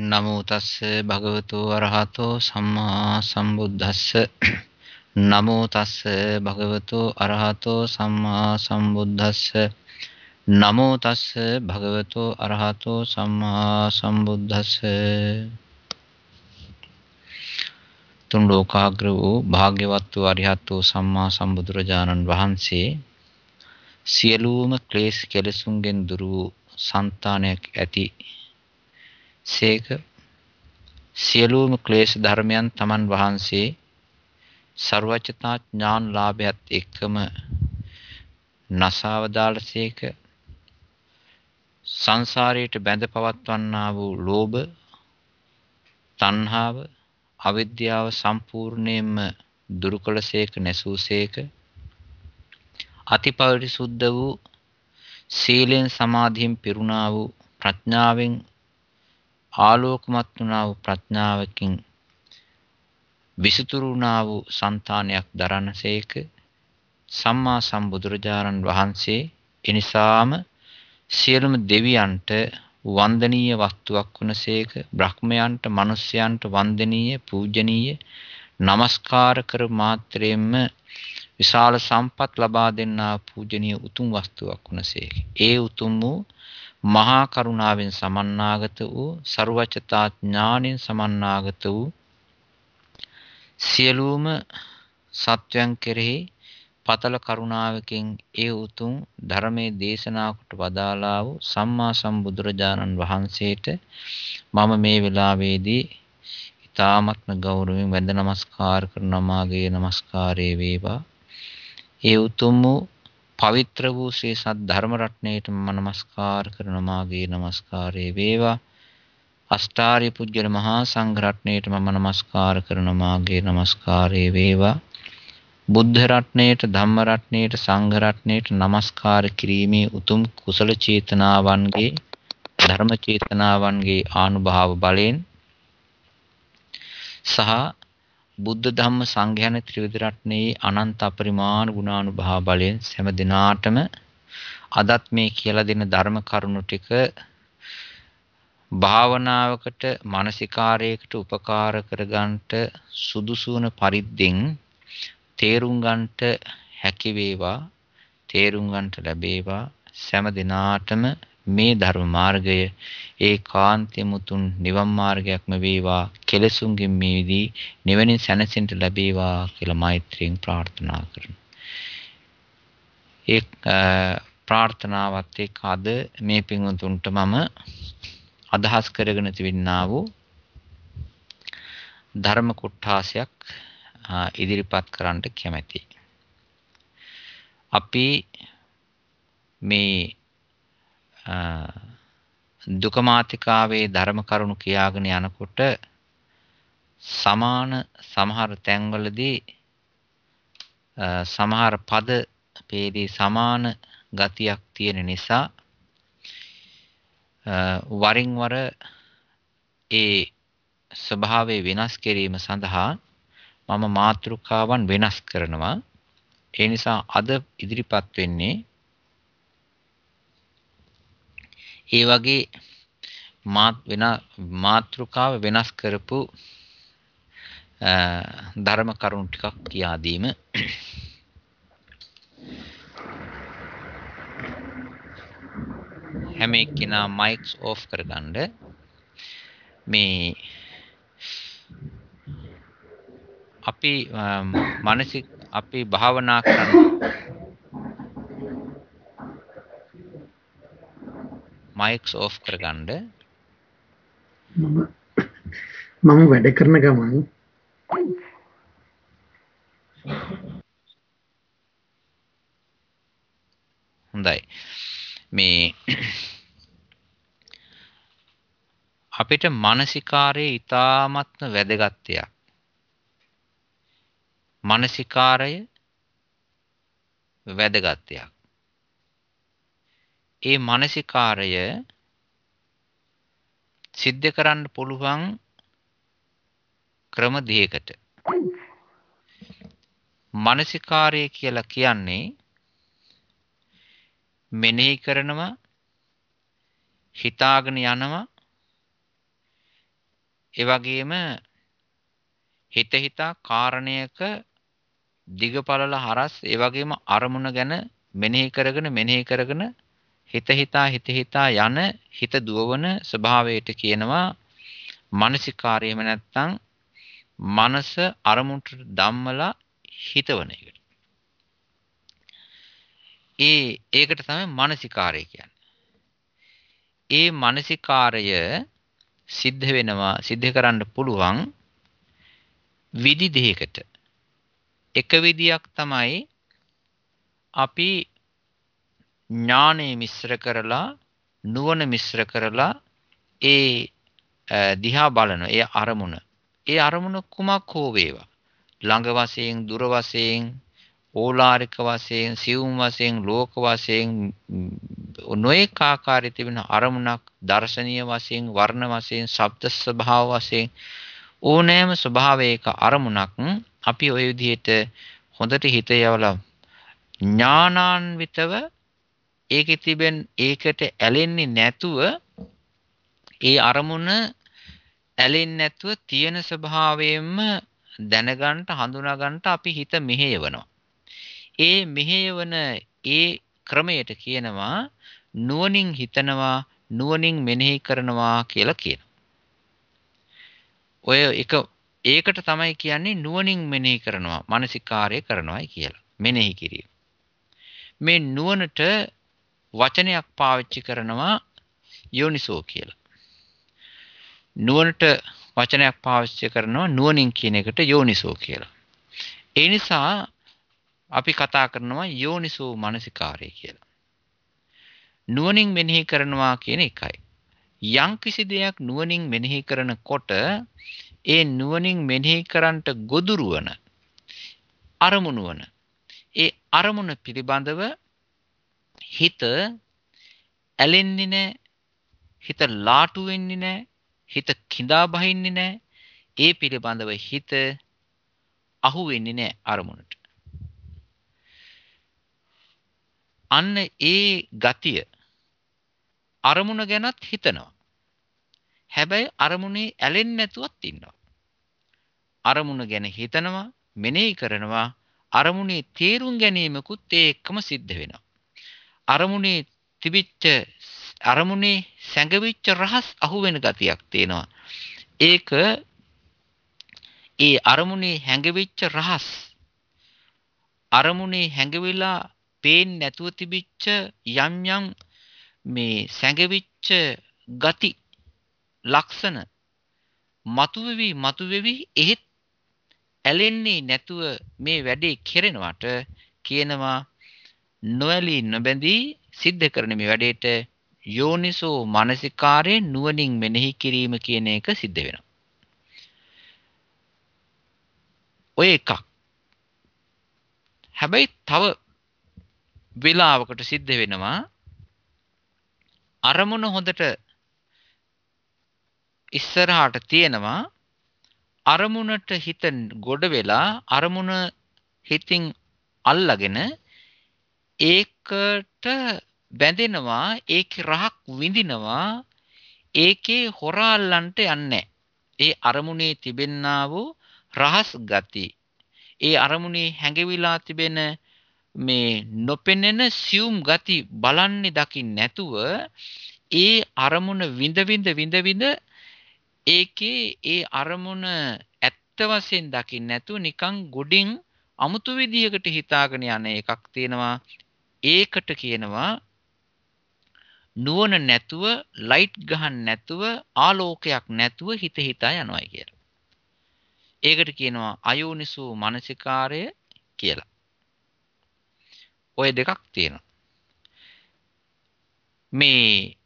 නමෝ තස්ස භගවතු අරහතෝ සම්මා සම්බුද්දස්ස. නමෝ තස්ස භගවතු අරහතෝ සම්මා සම්බුද්දස්ස. නමෝ තස්ස භගවතු අරහතෝ සම්මා සම්බුද්දස්ස. තුන් ලෝකාග්‍ර වූ භාග්‍යවත් වූ අරිහත් වූ සම්මා සම්බුදුරජාණන් වහන්සේ සියලුම ක්ලේශ කෙලසුන්ගෙන් දුරු වූ సంతානයක් ඇති සේක. සියලුම ක්ලේශ ධර්මයන් තමන් වහන්සේ ਸਰවචතා ඥාන ලාභයත් එක්කම නසාවදාලසේක සංසාරයට බැඳ පවත්වන්නා වූ ලෝභ තණ්හාව අවිද්‍යාව සම්පූර්ණයෙන්ම දුරු කළසේක නැසූසේක අතිපරිසුද්ධ වූ සීලෙන් සමාධියෙන් පිරුණා වූ ප්‍රඥාවෙන් ආලෝකමත් වුණා වූ ප්‍රඥාවකින් විසුතුරු වුණා වූ సంతානයක් දරනසේක. සම්මා සම්බුදුරජාණන් වහන්සේ එනිසාම සියලුම දෙවියන්ට වන්දනීය වස්තුවක් වනසේක බ්‍රහ්මයන්ට මනුෂ්‍යයන්ට වන්දනීය පූජනීය নমස්කාර කර මාත්‍රයෙන්ම විශාල සම්පත් ලබා දෙන්නා පූජනීය උතුම් වස්තුවක් වනසේක ඒ උතුම් වූ මහා කරුණාවෙන් සමන්නාගත වූ ਸਰුවචතා ඥාණයෙන් සමන්නාගත වූ සියලුම සත්වයන් කෙරෙහි පතල කරුණාවකින් ඒ උතුම් ධර්මයේ දේශනා කොට වදාලා වූ සම්මා සම්බුදුරජාණන් වහන්සේට මම මේ වෙලාවේදී ඊ타ත්ම ගෞරවයෙන් වැඳ නමස්කාර කරන මාගේ নমස්කාරය වේවා. ඒ උතුම් වූ පවිත්‍ර වූ ශ්‍රී සත් ධර්ම රත්නයට මම නමස්කාර කරන මාගේ නමස්කාරයේ වේවා. අෂ්ටාරි පුජ්‍යල මහා සංඝ රත්නයට මම නමස්කාර කරන මාගේ නමස්කාරයේ වේවා. බුද්ධ රත්නයට ධම්ම රත්නයට සංඝ රත්නයට নমස්කාර කිරීමේ උතුම් කුසල චේතනාවන්ගේ ධර්ම චේතනාවන්ගේ ආනුභාව බලයෙන් සහ බුද්ධ ධම්ම සංඝ යන ත්‍රිවිධ රත්නයේ අනන්ත අපරිමාණ ගුණානුභාව බලයෙන් සෑම දිනාටම අදත් මේ කියලා දෙන ධර්ම කරුණු ටික භාවනාවකට මානසිකාරයකට උපකාර කරගන්නට සුදුසුන පරිද්දෙන් තේරුම් ගන්නට හැකි වේවා තේරුම් ගන්නට ලැබේවා. සෑම දිනාටම මේ ධර්ම මාර්ගය ඒකාන්තෙම උතුම් නිවන් මාර්ගයක්ම වේවා කෙලසුන්ගෙන් මිදී නිවනින් සැනසෙන්න ලැබේවා කියලා මෛත්‍රියෙන් ප්‍රාර්ථනා කරනවා. ඒ ප්‍රාර්ථනාවත් එක්ක අද මේ පින්වතුන්ට මම අදහස් කරගෙන තිබෙනා වූ ධර්ම කොටාසයක් ඉදිරිපත් කරන්නට කැමැතියි. අපි මේ දුකමාතිකාවේ ධර්ම කරුණු කියාගෙන යනකොට සමාන සමහර තැන්වලදී සමහර පද පේදී සමාන ගතියක් තියෙන නිසා වරින් වර ඒ ස්වභාවය වෙනස් කිරීම සඳහා මම මාතෘකාවන් වෙනස් කරනවා. ඒ නිසා අද ඉදිරිපත් වෙන්නේ ඒ වගේ වෙන මාතෘකාව වෙනස් කරපු ධර්ම කරුණු ටිකක් කියා දීම. හැම එක්කිනා මයික්ස් ඔෆ් කරගන්න. මේ අපි මානසික අපි භාවනා කරන මයික්ස් ඔෆ් කරගන්න. මම මම වැඩ කරන ගමන් හොඳයි. මේ අපිට මානසිකාරයේ ඊ타ත්ම වැදගත් දෙයක් මානසිකාරය වැදගත් දෙයක් ඒ මානසිකාරය සිද්ධ කරන්න පුළුවන් ක්‍රම දෙකකට. මානසිකාරය කියලා කියන්නේ මෙනෙහි කරනවා හිතාගෙන යනවා ඒ වගේම හිත හිතා කාරණයක දිගපළල හරස් ඒ වගේම අරමුණ ගැන මෙනෙහි කරගෙන මෙනෙහි කරගෙන හිත හිතා හිත හිතා යන හිත දුවවන ස්වභාවයට කියනවා මානසිකාරයම නැත්තම් මනස අරමුණට ධම්මලා හිතවන එකට. ඒ ඒකට තමයි මානසිකාරය කියන්නේ. ඒ මානසිකාරය සිද්ධ වෙනවා සිද්ධ කරන්න පුළුවන් විදි දෙකකට. එක විදියක් තමයි අපි ඥානෙ මිශ්‍ර කරලා නුවණ මිශ්‍ර කරලා ඒ දිහා බලන ඒ අරමුණ. ඒ අරමුණ කුමක් හෝ වේවා. ළඟ වශයෙන් දුර වශයෙන් ඕලාරික වශයෙන් සියුම් වශයෙන් ලෝක වශයෙන් නොඑක ආකාරයේ තිබෙන අරමුණක් දර්ශනීය වශයෙන් වර්ණ වශයෙන් ශබ්ද ස්වභාව වශයෙන් ඕනෑම ස්වභාවයක අරමුණක් අපි ওই විදිහට හොඳට හිත යවලා ඥානාන්විතව ඒකේ තිබෙන ඒකට ඇලෙන්නේ නැතුව ඒ අරමුණ ඇලෙන්නේ නැතුව තියෙන ස්වභාවයෙන්ම දැනගන්න හඳුනාගන්න අපි හිත මෙහෙයවනවා. ඒ මෙහෙයවන ඒ ක්‍රමයට කියනවා නුවණින් හිතනවා නුවණින් මෙනෙහි කරනවා කියලා කියනවා. ඔය එක ඒකට තමයි කියන්නේ නුවණින් මෙනෙහි කරනවා මානසිකාර්ය කරනවායි කියලා. මෙනෙහි කිරීම. මේ නුවණට වචනයක් පාවිච්චි කරනවා යෝනිසෝ කියලා. නුවණට වචනයක් පාවිච්චි කරනවා නුවණින් කියන එකට යෝනිසෝ කියලා. ඒ නිසා අපි කතා කරනවා යෝනිසෝ මානසිකාරය කියලා. නුවණින් මෙනෙහි කරනවා කියන එකයි. යම් කිසි දෙයක් නුවණින් මෙනෙහි කරනකොට ඒ නුවණින් මෙනෙහි කරන්නට ගොදුරු වන අරමුණු වන ඒ අරමුණ පිළිබඳව හිත ඇලෙන්නේ නැහැ හිත ලාටු වෙන්නේ නැහැ හිත කිඳා බහින්නේ නැහැ ඒ පිළිබඳව හිත අහු වෙන්නේ නැහැ අරමුණට අන්න ඒ ගතිය අරමුණ ගැනත් හිතනවා හැබැයි අරමුණේ ඇලෙන්නේ නැතුවත් ඉන්නවා. අරමුණ ගැන හිතනවා, මෙනෙහි කරනවා, අරමුණේ තේරුම් ගැනීමකුත් ඒ එක්කම සිද්ධ වෙනවා. අරමුණේ තිබිච්ච අරමුණේ සැඟවිච්ච රහස් අහුවෙන ගතියක් තියෙනවා. ඒක ඒ අරමුණේ හැඟවිච්ච රහස් අරමුණේ හැඟවිලා පේන්නේ නැතුව තිබිච්ච යම් යම් මේ සැඟවිච්ච ගති ලක්ෂණ මතුවෙවි මතුවෙවි එහෙත් ඇලෙන්නේ නැතුව මේ වැඩේ කෙරෙනවට කියනවා නොඇලී නොබැඳී සිද්ධ කරන මේ වැඩේට යෝනිසෝ මානසිකාරයේ නුවණින් මෙනෙහි කිරීම කියන එක සිද්ධ වෙනවා. ඔය එකක්. හැබැයි තව වෙලාවකට සිද්ධ වෙනවා අරමුණ හොඳට ඉස්සරහට තියෙනවා අරමුණට හිත ගොඩ වෙලා අරමුණ හිතින් අල්ලගෙන ඒකට බැඳෙනවා ඒකේ රහක් විඳිනවා ඒකේ හොරාල්ලන්ට යන්නේ ඒ අරමුණේ තිබෙන්නා වූ රහස් ගති. ඒ අරමුණේ හැඟවිලා තිබෙන මේ නොපෙනෙන සියුම් ගති බලන්නේ දකින්න නැතුව ඒ අරමුණ විඳ විඳ විඳ විඳ ඒකේ ඒ අරමුණ ඇත්ත වශයෙන් දකින්න නැතුව නිකන් ගොඩින් අමුතු විදියකට හිතාගෙන යන එකක් තියෙනවා. ඒකට කියනවා නුවණ නැතුව ලයිට් ගහන්න නැතුව ආලෝකයක් නැතුව හිත හිතා යනවා කියලා. ඒකට කියනවා අයෝනිසෝ මනසිකාරය කියලා. ඔය දෙකක් තියෙනවා. මේ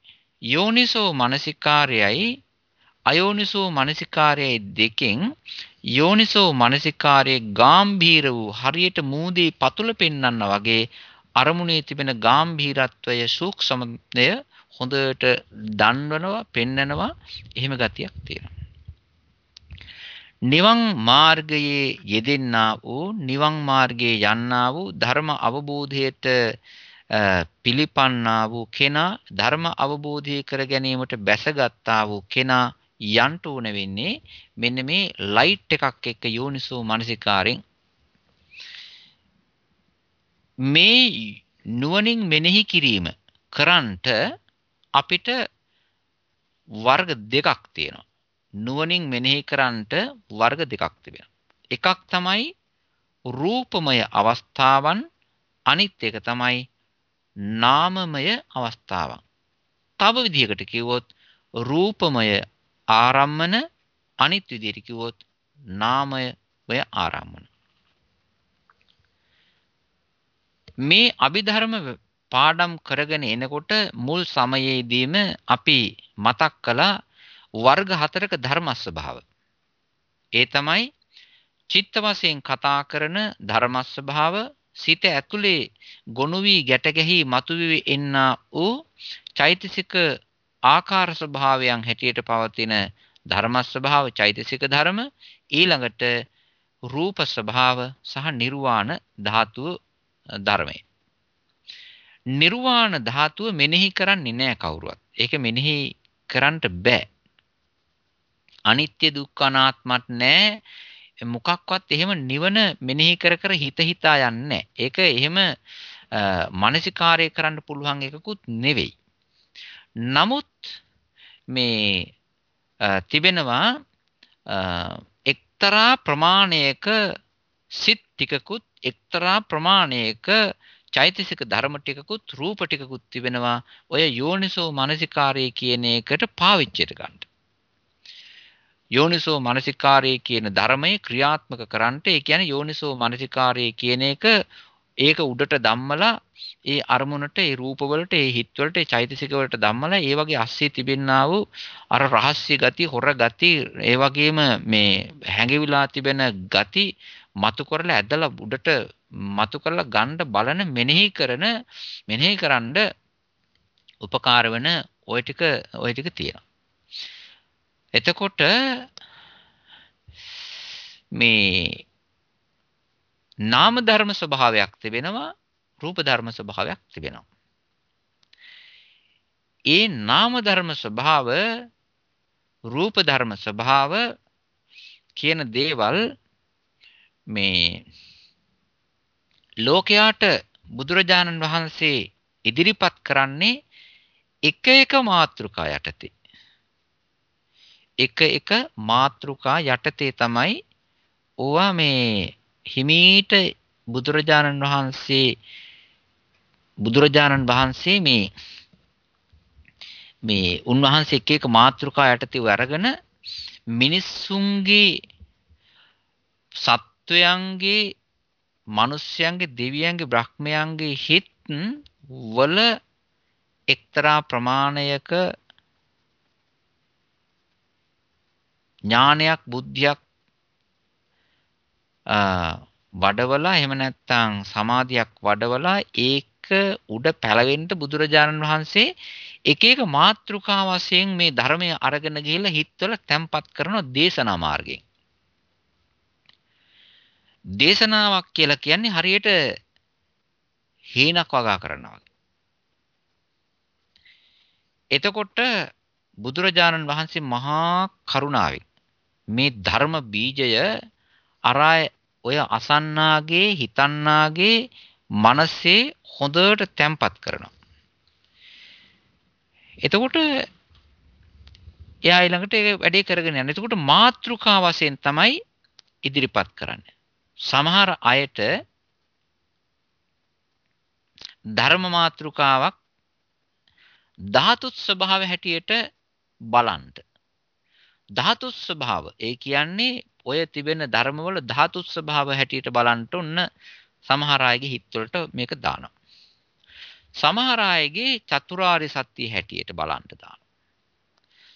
යෝනිසෝ මනසිකාරයයි අයෝනිසෝ මනසිකාරයයි දෙකෙන් යෝනිසෝ මනසිකාරයේ ගාම්භීර වූ හරියට මූදේ පතුල පෙන්වන්න වගේ අරමුණේ තිබෙන ගාම්භීරත්වය සූක්ෂමය හොඳට දන්වනවා පෙන්නනවා එහෙම ගතියක් තියෙනවා. නිවන් මාර්ගයේ යෙදෙන්නා වූ නිවන් මාර්ගයේ යන්නා වූ ධර්ම අවබෝධයට පිළිපන්නා වූ කෙනා ධර්ම අවබෝධය කර ගැනීමට බැසගත්තා වූ කෙනා යන්න ඕන වෙන්නේ මෙන්න මේ ලයිට් එකක් එක්ක යෝනිසෝ මනසිකාරෙන් මේ නුවණින් මෙනෙහි කිරීම කරන්ට අපිට වර්ග දෙකක් තියෙනවා. නුවණින් මෙනෙහි කරන්ට වර්ග දෙකක් තිබෙනවා. එකක් තමයි රූපමය අවස්ථාවන් අනිත් එක තමයි නාමමය අවස්ථාවන්. තව විදිහකට කිව්වොත් රූපමය ආරම්මන අනිත් විදිහට කිව්වොත් නාමය ආරම්මන. මේ අභිධර්ම පාඩම් කරගෙන එනකොට මුල් සමයේදීම අපි මතක් කළා වර්ග හතරක ධර්ම ස්වභාව. ඒ තමයි චිත්ත වශයෙන් කතා කරන ධර්ම ස්වභාව සිත ඇතුලේ ගොනු වී ගැට ගැහි මතුවී එන්නා වූ චෛතසික ආකාර ස්වභාවයන් හැටියට පවතින ධර්ම ස්වභාව චෛතසික ධර්ම ඊළඟට රූප ස්වභාව සහ නිර්වාණ ධාතුව ධර්මය. නිර්වාණ ධාතුව මෙනෙහි කරන්නේ නැහැ කවුරුවත්. ඒක මෙනෙහි කරන්න බෑ. අනිත්‍ය දුක්ඛ අනාත්මත් නැහැ. මොකක්වත් එහෙම නිවන මෙනෙහි කර කර හිත හිතා යන්නේ ඒක එහෙම මානසිකාරය කරන්න පුළුවන් එකකුත් නෙවෙයි. නමුත් මේ තිබෙනවා එක්තරා ප්‍රමාණයක සිත් ටිකකුත් එක්තරා ප්‍රමාණයක චෛතසික ධර්ම ටිකකුත් රූප ටිකකුත් තිබෙනවා ඔය යෝනිසෝ මනසිකාරය කියන එකට පාවිච්චියට ගන්න. යෝනිසෝ මනසිකාරය කියන ධර්මය ක්‍රියාත්මක කරන්නට ඒ කියන්නේ යෝනිසෝ මනසිකාරය කියන එක ඒක උඩට ධම්මලා ඒ අරමුණට ඒ රූපවලට ඒ හිත්වලට ඒ චෛතසිකවලට ධම්මලා ඒ වගේ අස්සේ තිබෙන්නා වූ අර රහස්‍ය ගති හොර ගති ඒ වගේම මේ හැඟවිලා තිබෙන ගති මතු කරලා ඇදලා උඩට මතු කරලා ගන්න බලන මෙනෙහි කරන මෙනෙහි කරන්න උපකාර වෙන ওই ටික ওই ටික තියෙනවා. එතකොට මේ නාම ධර්ම ස්වභාවයක් තිබෙනවා රූප ධර්ම ස්වභාවයක් තිබෙනවා. ඒ නාම ධර්ම ස්වභාව රූප ධර්ම ස්වභාව කියන දේවල් මේ ලෝකයාට බුදුරජාණන් වහන්සේ ඉදිරිපත් කරන්නේ එක එක මාතෘකා යටතේ. එක එක මාතෘකා යටතේ තමයි ඕවා මේ හිමීට බුදුරජාණන් වහන්සේ බුදුරජාණන් වහන්සේ මේ මේ උන්වහන්සේ එක එක මාතෘකා යටතේ අරගෙන මිනිස්සුන්ගේ සත්වයන්ගේ මිනිස්යන්ගේ දෙවියන්ගේ බ්‍රහ්මයන්ගේ හිත් වල එක්තරා ප්‍රමාණයක ඥානයක් බුද්ධියක් වඩවලා එහෙම නැත්නම් සමාධියක් වඩවලා ඒක උඩ පැලවෙන්න බුදුරජාණන් වහන්සේ එක එක මාත්‍රිකා වශයෙන් මේ ධර්මය අරගෙන ගිහිල්ලා හිතවල තැම්පත් කරන දේශනා මාර්ගයෙන්. දේශනාවක් කියලා කියන්නේ හරියට හේනක් වගා කරනවා වගේ. එතකොට බුදුරජාණන් වහන්සේ මහා කරුණාවෙන් මේ ධර්ම බීජය අරාය ඔය අසන්නාගේ හිතන්නාගේ මනසේ හොඳට තැම්පත් කරනවා. එතකොට එයා ඊළඟට ඒ වැඩේ කරගෙන යනවා. එතකොට මාත්‍රිකා වශයෙන් තමයි ඉදිරිපත් කරන්නේ. සමහර අයට ධර්ම මාත්‍රිකාවක් ධාතුත් ස්වභාව හැටියට බලන්න. ධාතුත් ස්වභාව ඒ කියන්නේ ඔය තිබෙන ධර්මවල ධාතුත් ස්වභාව හැටියට බලන්න ඔන්න සමහර අයගේ හිතවලට මේක දානවා. සමහර අයගේ චතුරාර්ය සත්‍ය හැටියට බලන්න දානවා.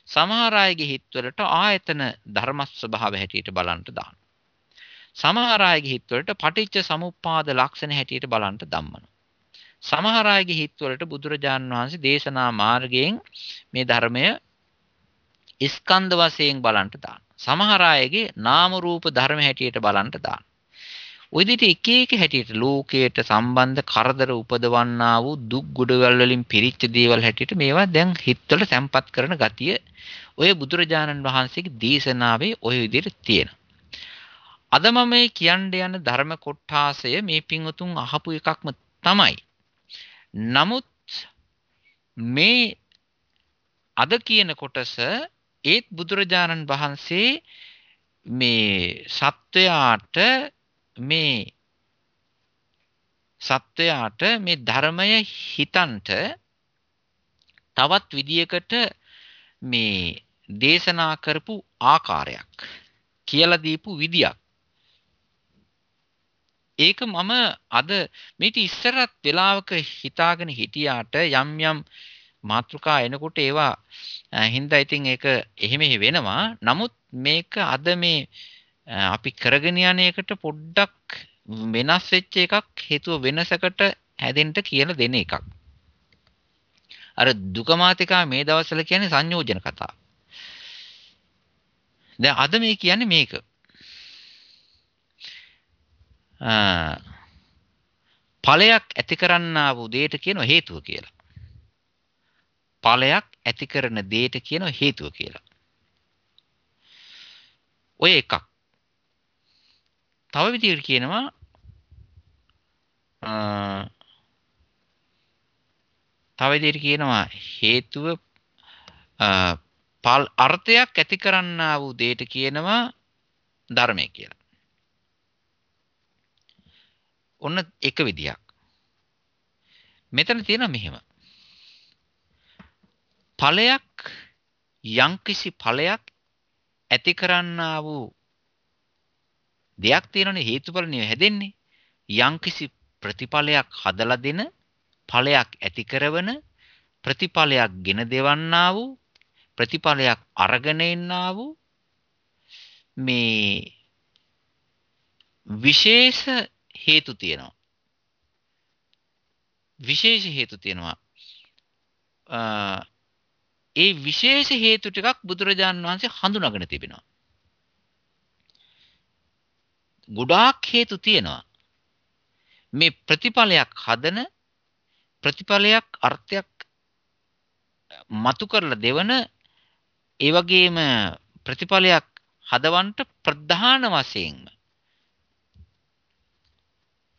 සමහර අයගේ හිතවලට ආයතන ධර්ම ස්වභාව හැටියට බලන්න දානවා. සමහර අයගේ හිතවලට පටිච්ච සමුප්පාද ලක්ෂණ හැටියට බලන්න ධම්මන. සමහර අයගේ හිතවලට බුදුරජාන් වහන්සේ දේශනා මාර්ගයෙන් මේ ධර්මය ස්කන්ධ වශයෙන් බලන්න දාන. සමහර අයගේ නාම රූප ධර්ම හැටියට බලන්න දාන. ওই විදිහට එක එක හැටියට ලෝකයට සම්බන්ධ කරදර උපදවන්නා වූ දුක් ගොඩවල් වලින් පිරිච්ච දේවල් හැටියට මේවා දැන් හිතවල තැම්පත් කරන ගතිය ඔය බුදුරජාණන් වහන්සේගේ දේශනාවේ ඔය විදිහට තියෙනවා. අද මම මේ කියන්න යන ධර්ම කොටාසය මේ පින්වතුන් අහපු එකක්ම තමයි. නමුත් මේ අද කියන කොටස ඒත් බුදුරජාණන් වහන්සේ මේ සත්වයාට මේ සත්වයාට මේ ධර්මය හිතන්ට තවත් විදියකට මේ දේශනා කරපු ආකාරයක් කියලා දීපු විදියක් ඒක මම අද මේට ඉස්සරත් වෙලාවක හිතාගෙන හිටියාට යම් යම් මාතෘකා එනකොට ඒවා හින්දා ඉතින් ඒක එහෙම වෙනවා. නමුත් මේක අද මේ අපි කරගෙන යන එකට පොඩ්ඩක් වෙනස් වෙච්ච එකක් හේතුව වෙනසකට හැදෙන්න කියලා දෙන එකක්. අර දුකමාතිකා මේ දවස්වල කියන්නේ සංයෝජන කතා. දැන් අද මේ කියන්නේ මේක. ඵලයක් ඇති කරන්නා වූ දෙයට කියන හේතුව කියලා. ඵලයක් ඇති කරන දෙයට කියන හේතුව කියලා. ඔය එකක්. තව විදිහට කියනවා තව විදිහට කියනවා හේතුව පල් අර්ථයක් ඇති කරන්නා වූ දෙයට කියනවා ධර්මය කියලා. ඔන්න එක විදියක්. මෙතන තියෙනවා මෙහෙම. ඵලයක් යම්කිසි ඵලයක් ඇති කරන්නා වූ දෙයක් තියෙනනේ හේතුඵල නෙවෙයි හැදෙන්නේ. යම්කිසි ප්‍රතිඵලයක් හදලා දෙන ඵලයක් ඇති කරවන ප්‍රතිඵලයක් ගෙන දෙවන්නා වූ ප්‍රතිඵලයක් අරගෙන ඉන්නා වූ මේ විශේෂ හේතු තියෙනවා. විශේෂ හේතු තියෙනවා. ඒ විශේෂ හේතු ටිකක් බුදුරජාණන් වහන්සේ හඳුනාගෙන තිබෙනවා. ගොඩාක් හේතු තියෙනවා. මේ ප්‍රතිඵලයක් හදන ප්‍රතිඵලයක් අර්ථයක් මතු කරලා දෙවන ඒ වගේම ප්‍රතිඵලයක් හදවන්න ප්‍රධාන වශයෙන්ම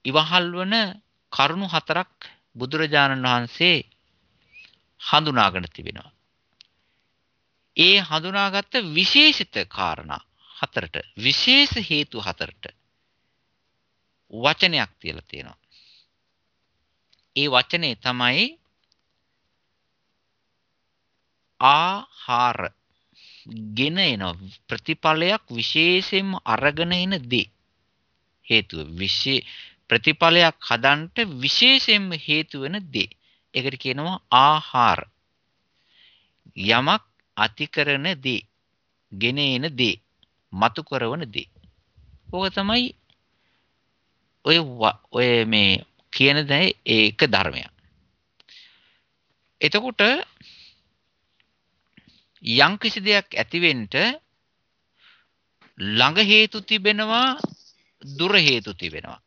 ඉවහල් වන කරුණු හතරක් බුදුරජාණන් වහන්සේ හඳුනාගෙන තිබෙනවා. ඒ හඳුනාගත්ත විශේෂිත කාරණා හතරට විශේෂ හේතු හතරට වචනයක් තියලා තියෙනවා. ඒ වචනේ තමයි ආහාර ගෙන එන ප්‍රතිඵලයක් විශේෂයෙන්ම අරගෙන එන දේ හේතුව විශේෂ ප්‍රතිඵලයක් හදන්නට විශේෂයෙන්ම හේතු වෙන දේ. ඒකට කියනවා ආහාර. යමක් අතිකරන දේ, ගෙන එන දේ, මතු කරන දේ. ඕක තමයි ඔය ඔය මේ කියන දේ ඒක ධර්මයක්. එතකොට යම් කිසි දෙයක් ඇතිවෙන්න ළඟ හේතු තිබෙනවා දුර හේතු තිබෙනවා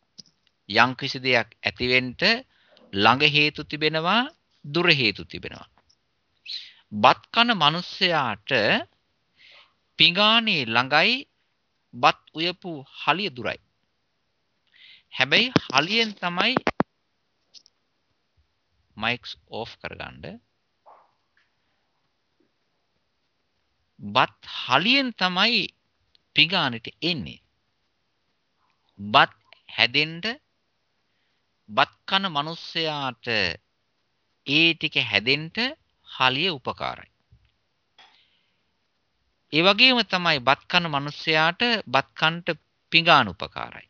යම් කිසි දෙයක් ඇතිවෙන්න ළඟ හේතු තිබෙනවා දුර හේතු තිබෙනවා. බත් කන මිනිස්සයාට පිඟානේ ළඟයි බත් උයපු හලිය දුරයි. හැබැයි හලියෙන් තමයි මයික්ස් ඕෆ් කරගන්න. බත් හලියෙන් තමයි පිඟානට එන්නේ. බත් හැදෙන්න බත් කන මිනිස්සයාට ඒ ටික හැදෙන්න හලිය උපකාරයි. ඒ වගේම තමයි බත් කන මිනිස්සයාට බත් කන්ට පිඟාන උපකාරයි.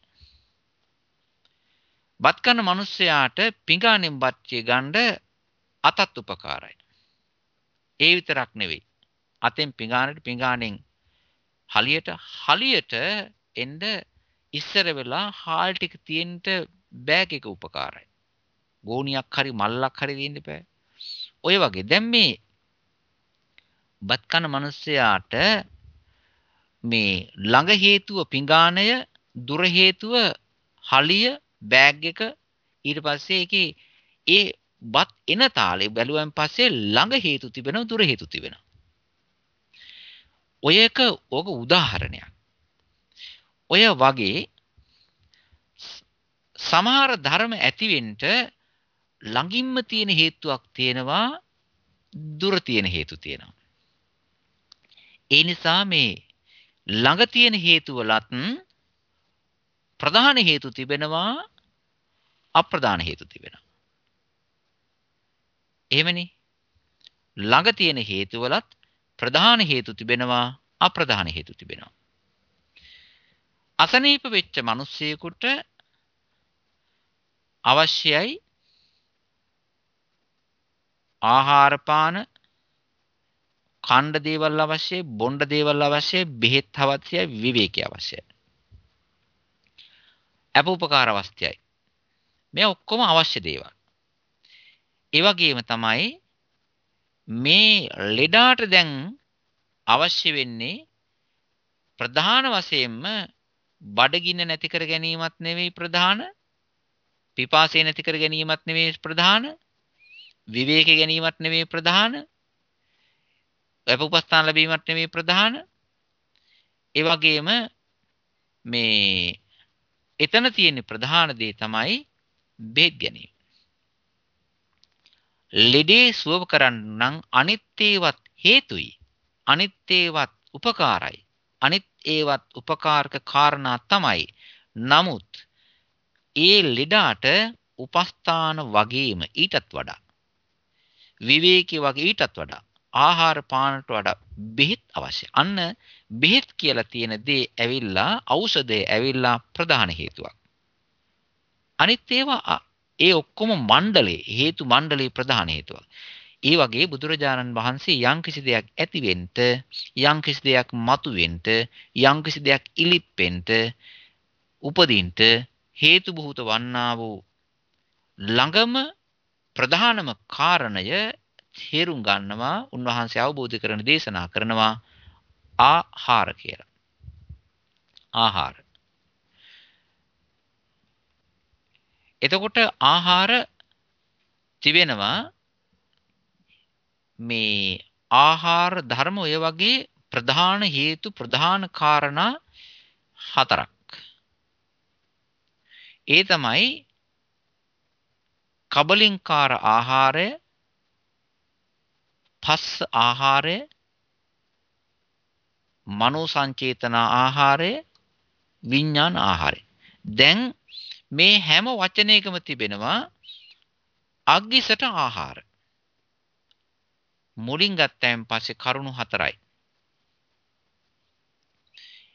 බත් කන මිනිස්සයාට පිඟානෙන් බත් ගන්න අතත් උපකාරයි. ඒ විතරක් නෙවෙයි. අතෙන් පිඟානට පිඟානෙන් හලියට හලියට එන්න ඉස්සර වෙලා හාල් ටික තියෙන්න බෑග් එක උපකාරයි. ගෝණියක් හරි මල්ලක් හරි දෙන්න බෑ. ඔය වගේ දැන් මේ බත් කන මිනිස්සයාට මේ ළඟ හේතුව පිඟානය දුර හේතුව හලිය බෑග් එක ඊට පස්සේ ඒකේ ඒ බත් එන තාලේ බැලුවෙන් පස්සේ ළඟ හේතු තිබෙනවා දුර හේතු තිබෙනවා. ඔය එක ඕක උදාහරණයක්. ඔය වගේ සමහර ධර්ම ඇතිවෙන්න ළඟින්ම තියෙන හේතුවක් තියෙනවා දුර තියෙන හේතු තියෙනවා. ඒ නිසා මේ ළඟ තියෙන හේතු වලත් ප්‍රධාන හේතු තිබෙනවා අප්‍රධාන හේතු තිබෙනවා. එහෙමනේ. ළඟ තියෙන හේතු වලත් ප්‍රධාන හේතු තිබෙනවා අප්‍රධාන හේතු තිබෙනවා. අසනීප වෙච්ච මිනිස්සෙකුට අවශ්‍යයි. ආහාර පාන කණ්ඩ දේවල් අවශ්‍යයි බොණ්ඩ දේවල් අවශ්‍යයි බෙහෙත් අවශ්‍යයි විවේකී අවශ්‍යයි. අප උපකාර අවශ්‍යයි. මේ ඔක්කොම අවශ්‍ය දේවල්. ඒ වගේම තමයි මේ ලෙඩාට දැන් අවශ්‍ය වෙන්නේ ප්‍රධාන වශයෙන්ම බඩගින්න නැති කර ගැනීමත් නෙවෙයි ප්‍රධාන. පිපාසය නැති කර ගැනීමත් නෙවෙයි ප්‍රධාන විවේක ගැනීමත් නෙවෙයි ප්‍රධාන අප උපස්ථාන ලැබීමත් නෙවෙයි ප්‍රධාන ඒ වගේම මේ එතන තියෙන ප්‍රධාන දේ තමයි බෙහෙත් ගැනීම. ලෙඩේ සුව කරන්න නම් අනිත් ඒවත් හේතුයි. අනිත් ඒවත් උපකාරයි. අනිත් ඒවත් උපකාරක කාරණා තමයි. නමුත් ඒ ලෙඩාට උපස්ථාන වගේම ඊටත් වඩා විවේකී වගේ ඊටත් වඩා ආහාර පානට වඩා බෙහෙත් අවශ්‍ය. අන්න බෙහෙත් කියලා තියෙන දේ ඇවිල්ලා ඖෂධය ඇවිල්ලා ප්‍රධාන හේතුවක්. අනිත් ඒවා ඒ ඔක්කොම මණ්ඩලේ හේතු මණ්ඩලේ ප්‍රධාන හේතුවක්. ඒ වගේ බුදුරජාණන් වහන්සේ යම්කිසි දෙයක් ඇතිවෙන්න යම්කිසි දෙයක් මතුවෙන්න යම්කිසි දෙයක් ඉලිප්පෙන්න උපදින්න හේතු බහූත වන්නා වූ ළඟම ප්‍රධානම කාරණය තේරුම් ගන්නවා උන්වහන්සේ අවබෝධ කරන දේශනා කරනවා ආහාර කියලා. ආහාර. එතකොට ආහාර තිබෙනවා මේ ආහාර ධර්ම ඔය වගේ ප්‍රධාන හේතු ප්‍රධාන කාරණා හතරක්. ඒ තමයි කබලින්කාර ආහාරය පස්ස ආහාරය මනෝ සංචේතන ආහාරය විඥාන ආහාරය. දැන් මේ හැම වචනයකම තිබෙනවා අග්ගිසට ආහාර. මුලින් ගත්තයින් පස්සේ කරුණු හතරයි.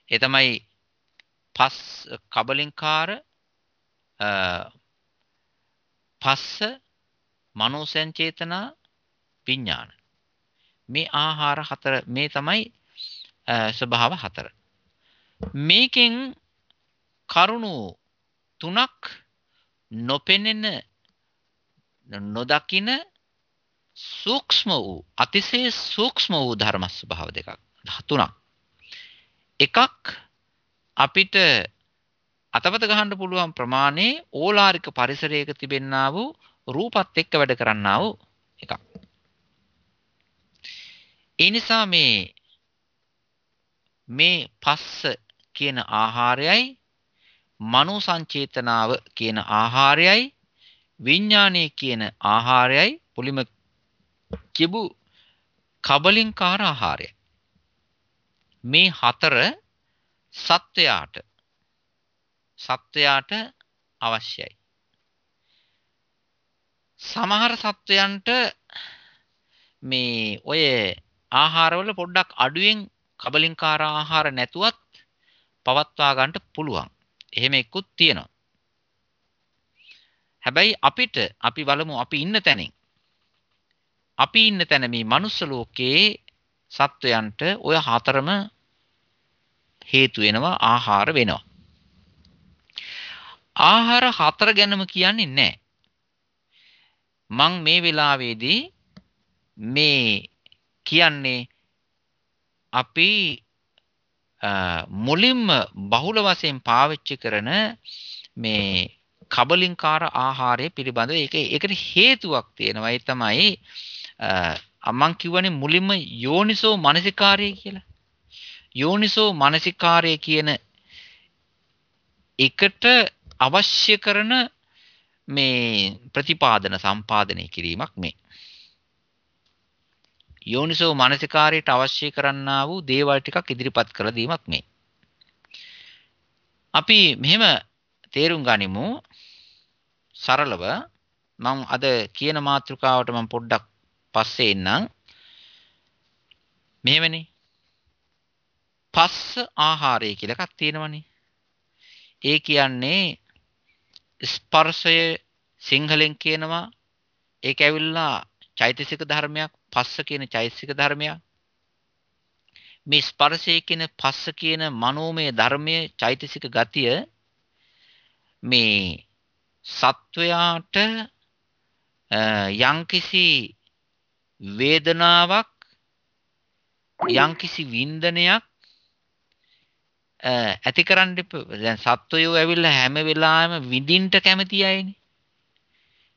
ඒ තමයි පස් කබලින්කාර පස්ස මනෝ සංචේතනා විඥාන. මේ ආහාර හතර මේ තමයි ස්වභාව හතර. මේකෙන් කරුණු තුනක් නොපෙනෙන නොදකින සූක්ෂම වූ අතිශය සූක්ෂම වූ ධර්ම ස්වභාව දෙකක් තුනක් එකක් අපිට අතපත ගහන්න පුළුවන් ප්‍රමාණයේ ඕලාරික පරිසරයක තිබෙන්නා වූ රූපත් එක්ක වැඩ කරන්නා වූ එකක්. ඒ නිසා මේ මේ පස්ස කියන ආහාරයයි මනෝ සංචේතනාව කියන ආහාරයයි විඥානයේ කියන ආහාරයයි පුලිම කිබු කබලින්කාර ආහාරය. මේ හතර සත්වයාට සත්වයාට අවශ්‍යයි. සමහර සත්වයන්ට මේ ඔය ආහාරවල පොඩ්ඩක් අඩුවෙන් කබලින්කාර ආහාර නැතුවත් පවත්වා ගන්නට පුළුවන්. එහෙම එක්කුත් තියෙනවා. හැබැයි අපිට අපි බලමු අපි ඉන්න තැනින් අපි ඉන්න තැන මේ මනුස්ස ලෝකයේ සත්වයන්ට ඔය හතරම හේතු වෙනවා ආහාර වෙනවා. ආහාර හතර ගැනම කියන්නේ නැහැ. මං මේ වෙලාවේදී මේ කියන්නේ අපි මුලින්ම බහුල වශයෙන් පාවිච්චි කරන මේ කබලින්කාර ආහාරය පිළිබඳව ඒක ඒකට හේතුවක් තියෙනවා. ඒ තමයි මම කිව්වනේ මුලින්ම යෝනිසෝ මනසිකාරය කියලා. යෝනිසෝ මනසිකාරය කියන එකට අවශ්‍ය කරන මේ ප්‍රතිපාදන සම්පාදනය කිරීමක් මේ. යෝනිසෝ මනසිකාරයට අවශ්‍ය කරන්නා වූ දේවල් ටිකක් ඉදිරිපත් කළ දීමක් මේ. අපි මෙහෙම තේරුම් ගනිමු සරලව මම අද කියන මාතෘකාවට මම පොඩ්ඩක් පස්සේ එන්නම්. මෙහෙමනේ. පස්ස ආහාරය කියලා එකක් තියෙනවනේ. ඒ කියන්නේ ස්පර්ශය සිංහලෙන් කියනවා. ඒක ඇවිල්ලා චෛතසික ධර්මයක් පස්ස කියන චෛතසික ධර්මයක්. මේ ස්පර්ශය කියන පස්ස කියන මනෝමය ධර්මයේ චෛතසික ගතිය මේ සත්වයාට යම්කිසි වේදනාවක් යම්කිසි වින්දනයක් ඇති කරන්න දැන් සත්වයෝ ඇවිල්ලා හැම වෙලාවෙම විඳින්න කැමති අයනේ.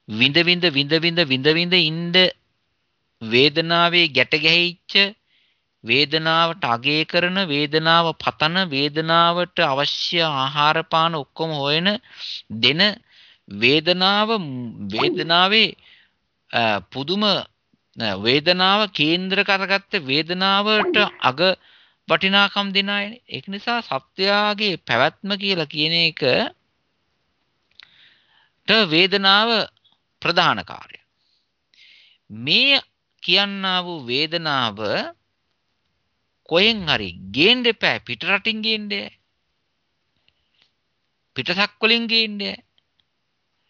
විඳ විඳ විඳ විඳ විඳ විඳ ඉන්න වේදනාවේ ගැට ගැහිච්ච වේදනාවට අගය කරන වේදනාව පතන වේදනාවට අවශ්‍ය ආහාර පාන ඔක්කොම හොයන දෙන වේදනාව වේදනාවේ පුදුම වේදනාව කේන්ද්‍ර කරගත්ත වේදනාවට අග වටිනාකම් දෙන අයනේ. ඒක නිසා සත්‍යයාගේ පැවැත්ම කියලා කියන එක ට වේදනාව ප්‍රධාන කාර්යය. මේ කියන්නා වූ වේදනාව කොහෙන් හරි ගේන්න එපා පිට රටින් ගේන්න පිටසක් වලින් ගේන්න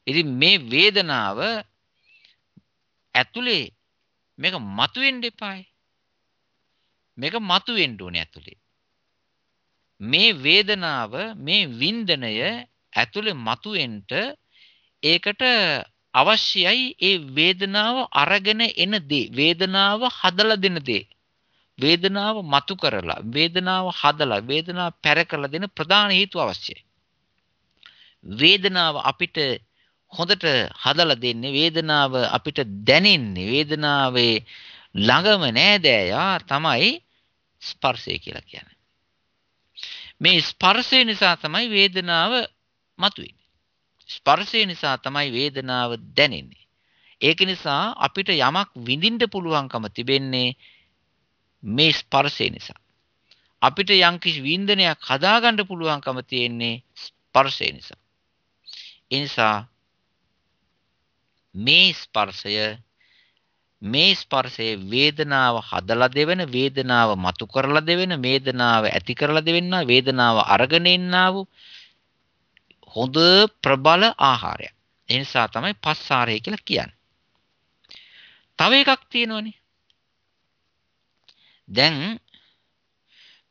ඉතින් මේ වේදනාව ඇතුලේ මේක මතුවෙන්න එපායි මේක මතුවෙන්න ඕනේ ඇතුලේ. මේ වේදනාව මේ වින්දනය ඇතුලේ මතුවෙන්න ඒකට අවශ්‍යයි ඒ වේදනාව අරගෙන එන දේ. වේදනාව හදලා දෙන දේ. වේදනාව මතු කරලා වේදනාව හදලා වේදනාව පැර කරලා දෙන ප්‍රධාන හේතු අවශ්‍යයි. වේදනාව අපිට හොඳට හදලා දෙන්නේ වේදනාව අපිට දැනෙන්නේ වේදනාවේ ළඟම නෑදෑයා තමයි ස්පර්ශය කියලා කියන්නේ. මේ ස්පර්ශය නිසා තමයි වේදනාව මතුවෙන්නේ. ස්පර්ශය නිසා තමයි වේදනාව දැනෙන්නේ. ඒක නිසා අපිට යමක් විඳින්න පුළුවන්කම තිබෙන්නේ මේ ස්පර්ශය නිසා. අපිට යම්කිසි වින්දනයක් හදාගන්න පුළුවන්කම තියෙන්නේ ස්පර්ශය නිසා. ඒ නිසා මේ ස්පර්ශය මේ ස්පර්ශයේ වේදනාව හදලා දෙවෙන වේදනාව මතු කරලා දෙවෙන වේදනාව ඇති කරලා දෙවෙන්න වේදනාව අරගෙන එන්නා වූ හොඳ ප්‍රබල ආහාරයක්. ඒ නිසා තමයි පස්සාරය කියලා කියන්නේ. තව එකක් තියෙනවනේ. දැන්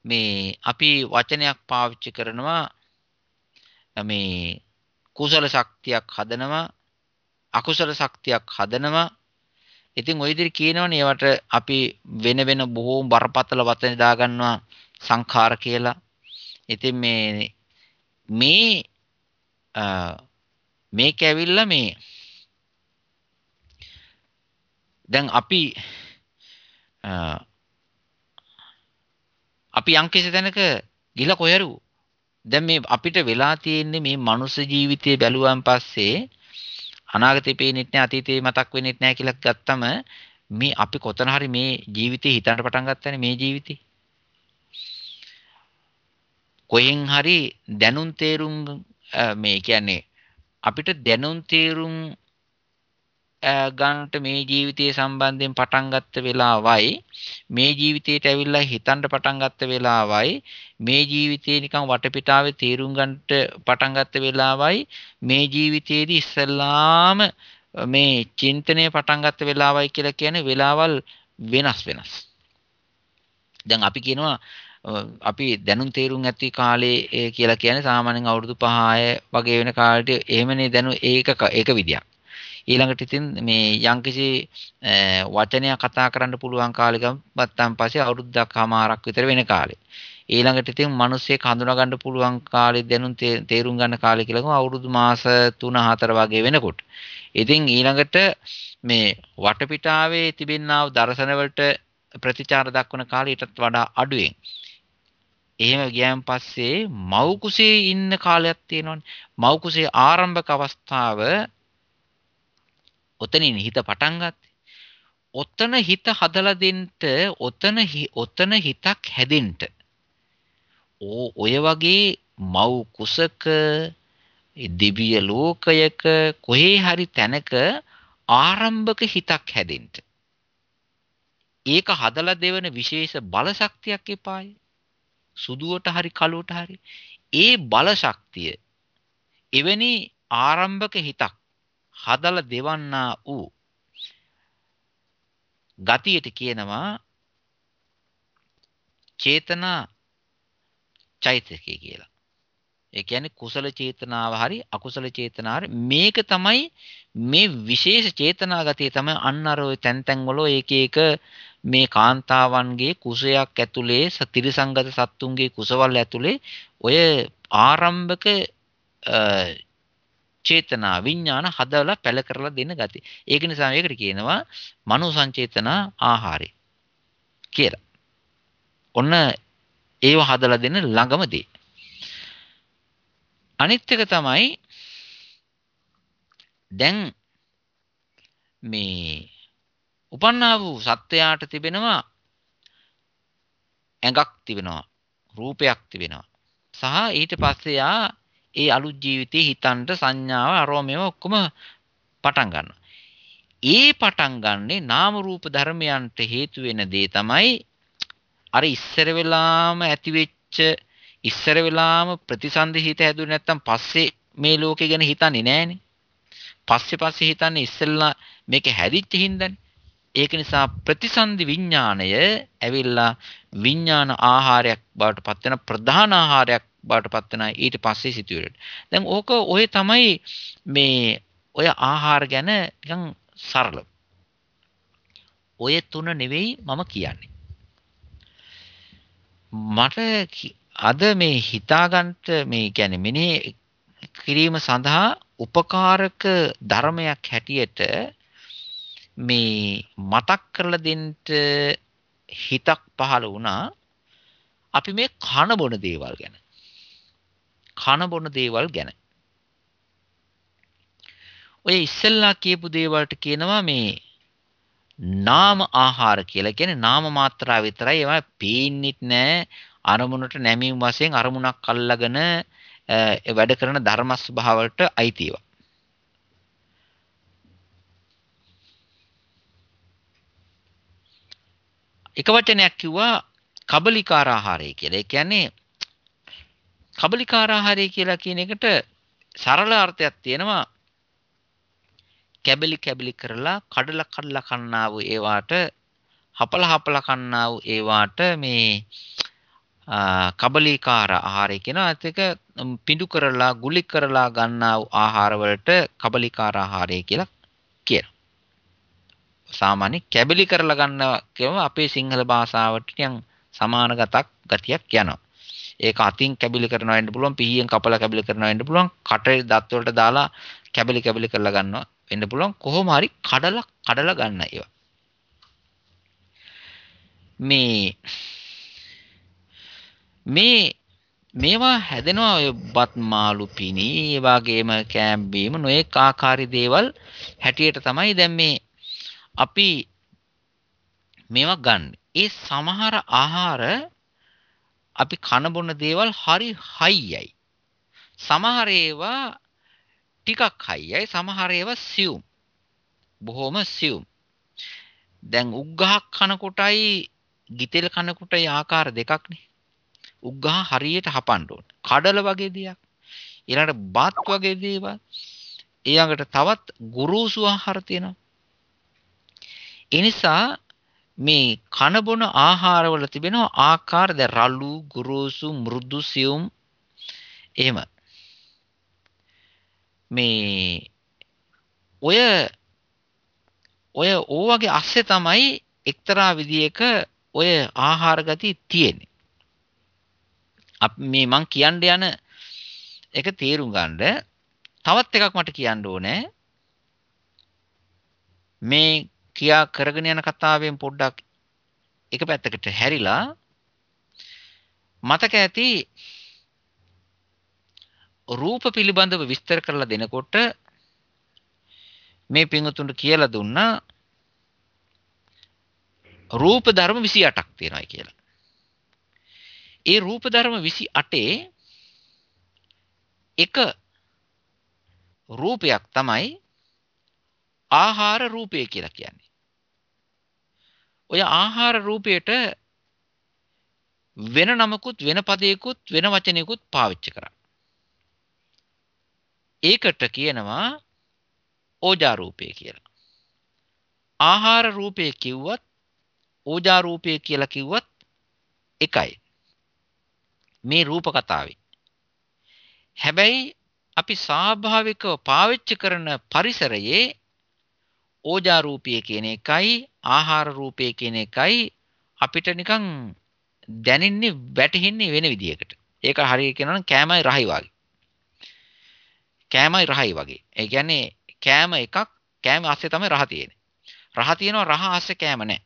මේ අපි වචනයක් පාවිච්චි කරනවා මේ කුසල ශක්තියක් හදනවා අකුසල ශක්තියක් හදනවා ඉතින් ওই විදිහට කියනවනේ ඒවට අපි වෙන වෙන බොහෝ බරපතල වචන දාගන්නවා සංඛාර කියලා. ඉතින් මේ මේ මේක ඇවිල්ලා මේ දැන් අපි අපි යම්කිසි තැනක ගිහලා කොහෙරු දැන් මේ අපිට වෙලා තියෙන්නේ මේ මනුස්ස ජීවිතය බැලුවන් පස්සේ අනාගතේ පේන්නෙත් නැහැ අතීතේ මතක් වෙන්නෙත් නැහැ කියලා ගත්තම මේ අපි කොතන හරි මේ ජීවිතේ හිතන්න පටන් ගන්නනේ මේ ජීවිතේ. කොහෙන් හරි දැනුම් තේරුම් මේ කියන්නේ අපිට දැනුම් තේරුම් ගන්නට මේ ජීවිතයේ සම්බන්ධයෙන් පටන් ගත්ත වෙලාවයි මේ ජීවිතයට ඇවිල්ලා හිතන්න පටන් ගත්ත වෙලාවයි මේ ජීවිතේ නිකන් වටපිටාවේ තීරුම් ගන්නට පටන් ගත්ත වෙලාවයි මේ ජීවිතයේදී ඉස්සල්ලාම මේ චින්තනය පටන් ගත්ත වෙලාවයි කියලා කියන්නේ වෙලාවල් වෙනස් වෙනස්. දැන් අපි කියනවා අපි දැනුම් තේරුම් ඇති කාලේ කියලා කියන්නේ සාමාන්‍යයෙන් අවුරුදු 5 6 වගේ වෙන කාලෙට එහෙමනේ දැනු ඒක ඒක විදියක්. ඊළඟට ඉතින් මේ යම්කිසි වචනයක් කතා කරන්න පුළුවන් කාලෙක නැත්තම් පස්සේ අවුරුද්දක් හමාරක් විතර වෙන කාලේ. ඊළඟට ඉතින් මිනිස්සෙක් හඳුනා ගන්න පුළුවන් කාලෙ දැනුම් තේරුම් ගන්න කාලෙ කියලා අවුරුදු මාස 3 4 වගේ වෙනකොට. ඉතින් ඊළඟට මේ වටපිටාවේ තිබෙනා වූ දර්ශන වලට ප්‍රතිචාර දක්වන කාලය ඊටත් වඩා අඩුවෙන්. එහෙම ගියන් පස්සේ මව් කුසේ ඉන්න කාලයක් තියෙනවනේ. මව් කුසේ ආරම්භක අවස්ථාව ඔතනින් හිත පටන් ගත්තේ. ඔතන හිත හදලා දෙන්න ඔතන ඔතන හිතක් හැදෙන්න. ඔය වගේ මව් කුසක දිව්‍ය ලෝකයක කොහේ හරි තැනක ආරම්භක හිතක් හැදෙන්න. ඒක හදලා දෙවන විශේෂ බල ශක්තියක් එපායි. සුදුවට හරි කළුවට හරි. ඒ බල ශක්තිය එවැනි ආරම්භක හිතක් හදලා දෙවන්නා වූ ගතියට කියනවා චේතනා චෛතසිකය කියලා. ඒ කියන්නේ කුසල චේතනාව හරි අකුසල චේතනාව මේක තමයි මේ විශේෂ චේතනා ගතිය තමයි අන්න අර ඔය තැන් තැන් වල එක එක මේ කාන්තාවන්ගේ කුසයක් ඇතුලේ සතිරිසංගත සත්තුන්ගේ කුසවල් ඇතුලේ ඔය ආරම්භක චේතනා විඥාන හදවලා පැල කරලා දෙන ගතිය. ඒක නිසා මේකට කියනවා මනෝ සංචේතනා ආහාරය කියලා. ඔන්න ඒව හදලා දෙන ළඟම දේ. අනිත් එක තමයි දැන් මේ උපන්නා වූ සත්වයාට තිබෙනවා ඇඟක් තිබෙනවා රූපයක් තිබෙනවා සහ ඊට පස්සේ යා ඒ අලුත් ජීවිතේ හිතන්ට සංඥාව අරෝමේව ඔක්කොම පටන් ගන්නවා. ඒ පටන් ගන්නේ නාම රූප ධර්මයන්ට හේතු වෙන දේ තමයි අර ඉස්සර වෙලාම ඇති වෙච්ච ඉස්සර වෙලාම ප්‍රතිසන්දි හිත හැදුවේ නැත්තම් පස්සේ මේ ලෝකේ ගැන හිතන්නේ නැහනේ. පස්සේ පස්සේ හිතන්නේ ඉස්සෙල්ලා මේක හැදිච්ච හින්දානේ. ඒක නිසා ප්‍රතිසන්දි විඥාණය ඇවිල්ලා විඥාන ආහාරයක් බවට පත් වෙන ප්‍රධාන ආහාරයක් බවට පත් වෙනා ඊට පස්සේ සිටුවේට. දැන් ඕක ඔය තමයි මේ ඔය ආහාර ගැන නිකන් සරල. ඔය තුන නෙවෙයි මම කියන්නේ. මට අද මේ හිතාගන්ට මේ කියන්නේ මෙනේ කිරීම සඳහා උපකාරක ධර්මයක් හැටියට මේ මතක් කරලා දෙන්න හිතක් පහළ වුණා අපි මේ කන බොන දේවල් ගැන කන බොන දේවල් ගැන. ඔය ඉස්සෙල්ලා කියපු දේවල්ට කියනවා මේ නාම ආහාර කියලා. කියන්නේ නාම මාත්‍රා විතරයි. ඒවා පේන්නෙත් නෑ. අරමුණට නැමීම වශයෙන් අරමුණක් අල්ලගෙන වැඩ කරන ධර්ම ස්වභාවවලට අයිති ඒවා. එක වචනයක් කිව්වා කබලිකාර ආහාරය කියලා. ඒ කියන්නේ කබලිකාර ආහාරය කියලා කියන එකට සරල අර්ථයක් තියෙනවා. කැබලි කැබලි කරලා කඩලා කඩලා කන්නා වූ ඒවාට හපලා හපලා කන්නා වූ ඒවාට මේ කබලිකාර ආහාරය කියනවා. ඒක පිඬු කරලා ගුලි කරලා ගන්නා වූ ආහාර වලට කබලිකාර ආහාරය කියලා කියනවා. සාමාන්‍ය කැබලි කරලා ගන්න කියම අපේ සිංහල භාෂාවට නිකන් සමාන ගතක් ගතියක් යනවා. ඒක අතින් කැබිලි කරනවා වෙන්න පුළුවන්, පිහියෙන් කපලා කැබිලි කරනවා වෙන්න පුළුවන්, කටේ දත් වලට දාලා කැබිලි කැබිලි කරලා ගන්නවා වෙන්න පුළුවන්. කොහොම හරි කඩලා කඩලා ගන්න ඒවා. මේ මේ මේවා හැදෙනවා ඔය බත් මාළු පිණි ඒ වගේම කෑම් බීම නොඑක ආකාරي දේවල් හැටියට තමයි දැන් මේ අපි මේවා ගන්න. ඒ සමහර ආහාර අපි කන බොන දේවල් හරි හයියයි. සමහර ඒවා ටිකක් හයියයි සමහර ඒවා සියුම්. බොහොම සියුම්. දැන් උග්ගහක් කනකොටයි ගිතෙල් කනකොටයි ආකාර දෙකක්නේ. උග්ගහ හරියට හපන්න ඕන. කඩල වගේ දෙයක්. ඊළඟට බත් වගේ දේවල්. ඊළඟට තවත් ගුරුසු ආහාර තියෙනවා. ඒ නිසා මේ කන බොන ආහාරවල තිබෙනවා ආකාර ද රළු ගුරුසු මෘදු සියුම් එහෙම මේ ඔය ඔය ඕවගේ අස්සේ තමයි එක්තරා විදියක ඔය ආහාර ගති තියෙන්නේ. මේ මං කියන්න යන එක තේරුම් ගන්න තවත් එකක් මට කියන්න ඕනේ. මේ කියා කරගෙන යන කතාවෙන් පොඩ්ඩක් එක පැත්තකට හැරිලා මතක ඇති රූප පිළිබඳව විස්තර කරලා දෙනකොට මේ පිංගුතුන්ට කියලා දුන්නා රූප ධර්ම 28ක් තියෙනවා කියලා. ඒ රූප ධර්ම 28 එක රූපයක් තමයි ආහාර රූපය කියලා කියන්නේ. ඔය ආහාර රූපයට වෙන නමකුත් වෙන පදයකුත් වෙන වචනයකුත් පාවිච්චි කරා. ඒකට කියනවා ඕජා රූපය කියලා. ආහාර රූපය කිව්වත් ඕජා රූපය කියලා කිව්වත් එකයි. මේ රූප කතාවේ. හැබැයි අපි ස්වාභාවිකව පාවිච්චි කරන පරිසරයේ ඕජා රූපය කියන එකයි ආහාර රූපය කියන එකයි අපිට නිකන් දැනෙන්නේ වැටහෙන්නේ වෙන විදියකට. ඒක හරියට කියනවා නම් කෑමයි රහයි වගේ. කෑමයි රහයි වගේ. ඒ කියන්නේ කෑම එකක් කෑම ASCII තමයි රහ තියෙන්නේ. රහ තියෙනවා රහ ASCII කෑම නැහැ.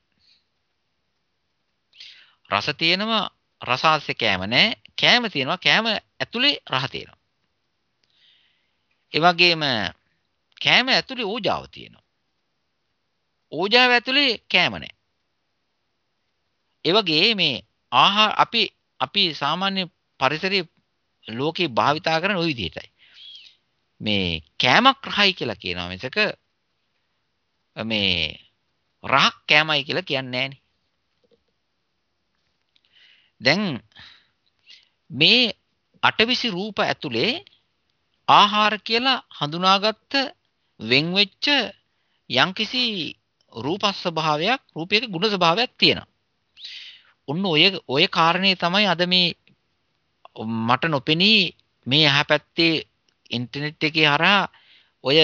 රස තියෙනවා රස ASCII කෑම නැහැ. කෑම තියෙනවා කෑම ඇතුලේ රහ තියෙනවා. ඒ වගේම කෑම ඇතුලේ ඕජාව තියෙනවා. ඕජාව ඇතුලේ කෑම නැහැ. ඒ වගේ මේ ආහාර අපි අපි සාමාන්‍ය පරිසරයේ ලෝකේ භාවිතා කරන ওই විදිහටයි. මේ කෑමක් රහයි කියලා කියනවා මිසක මේ රහක් කෑමයි කියලා කියන්නේ දැන් මේ අටවිසි රූප ඇතුලේ ආහාර කියලා හඳුනාගත්ත වෙන් වෙච්ච යම්කිසි රූප ස්වභාවයක් රූපයක ගුණ ස්වභාවයක් තියෙනවා. ඔන්න ඔය ඔය කාරණේ තමයි අද මේ මට නොපෙනී මේ එහා පැත්තේ ඉන්ටර්නෙට් එකේ හරහා ඔය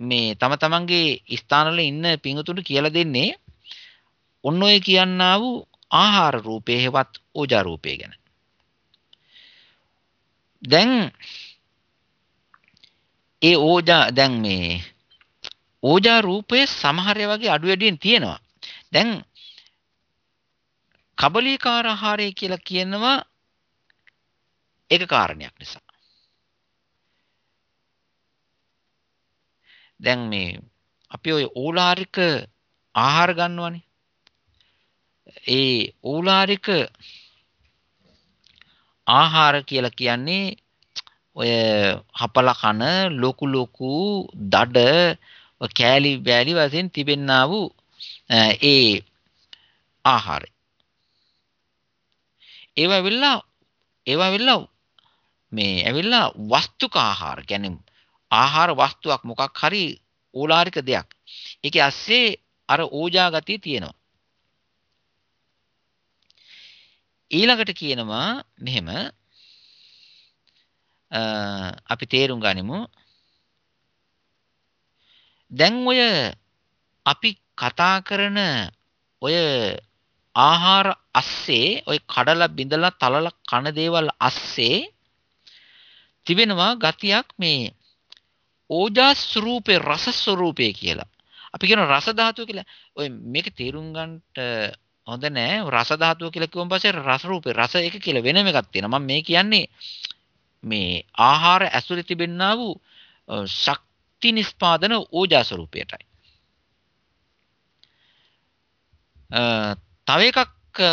මේ තම තමන්ගේ ස්ථානවල ඉන්න පිඟුතුන්ට කියලා දෙන්නේ ඔන්න ඔය කියන්නා වූ ආහාර රූපේ හෙවත් ඕජා රූපේ ගැන. දැන් ඒ ඕජා දැන් මේ ඕජා රූපයේ සමහර වගේ අඩු වැඩියෙන් තියෙනවා. දැන් කබලීකාර ආහාරය කියලා කියනවා ඒක කාරණයක් නිසා. දැන් මේ අපි ওই ඕලාරික ආහාර ගන්නවනේ. ඒ ඕලාරික ආහාර කියලා කියන්නේ ඔය හපල කන ලොකු ලොකු දඩ කෑලි බෑලි වශයෙන් තිබෙන්නා වූ ඒ ආහාරය. ඒවා ඇවිල්ලා ඒවා ඇවිල්ලා මේ ඇවිල්ලා වස්තුක ආහාර කියන්නේ ආහාර වස්තුවක් මොකක් හරි ඕලාරික දෙයක්. ඒකේ ඇස්සේ අර ඕජා ගතිය තියෙනවා. ඊළඟට කියනවා මෙහෙම අපි තේරුම් ගනිමු දැන් ඔය අපි කතා කරන ඔය ආහාර අස්සේ ඔය කඩලා බිඳලා තලලා කන දේවල් අස්සේ තිබෙනවා ගතියක් මේ ඕජා ස්වරූපේ රස ස්වරූපේ කියලා. අපි කියන රස ධාතුව කියලා. ඔය මේක තේරුම් ගන්නට හොඳ නෑ රස ධාතුව කියලා කිව්වන් පස්සේ රස රූපේ රස එක කියලා වෙනම එකක් තියෙනවා. මම මේ කියන්නේ මේ ආහාර ඇසුරේ තිබෙන්නා වූ ශක්ති නිස්පාදන ඕජා ස්වරූපයටයි. තව එකක්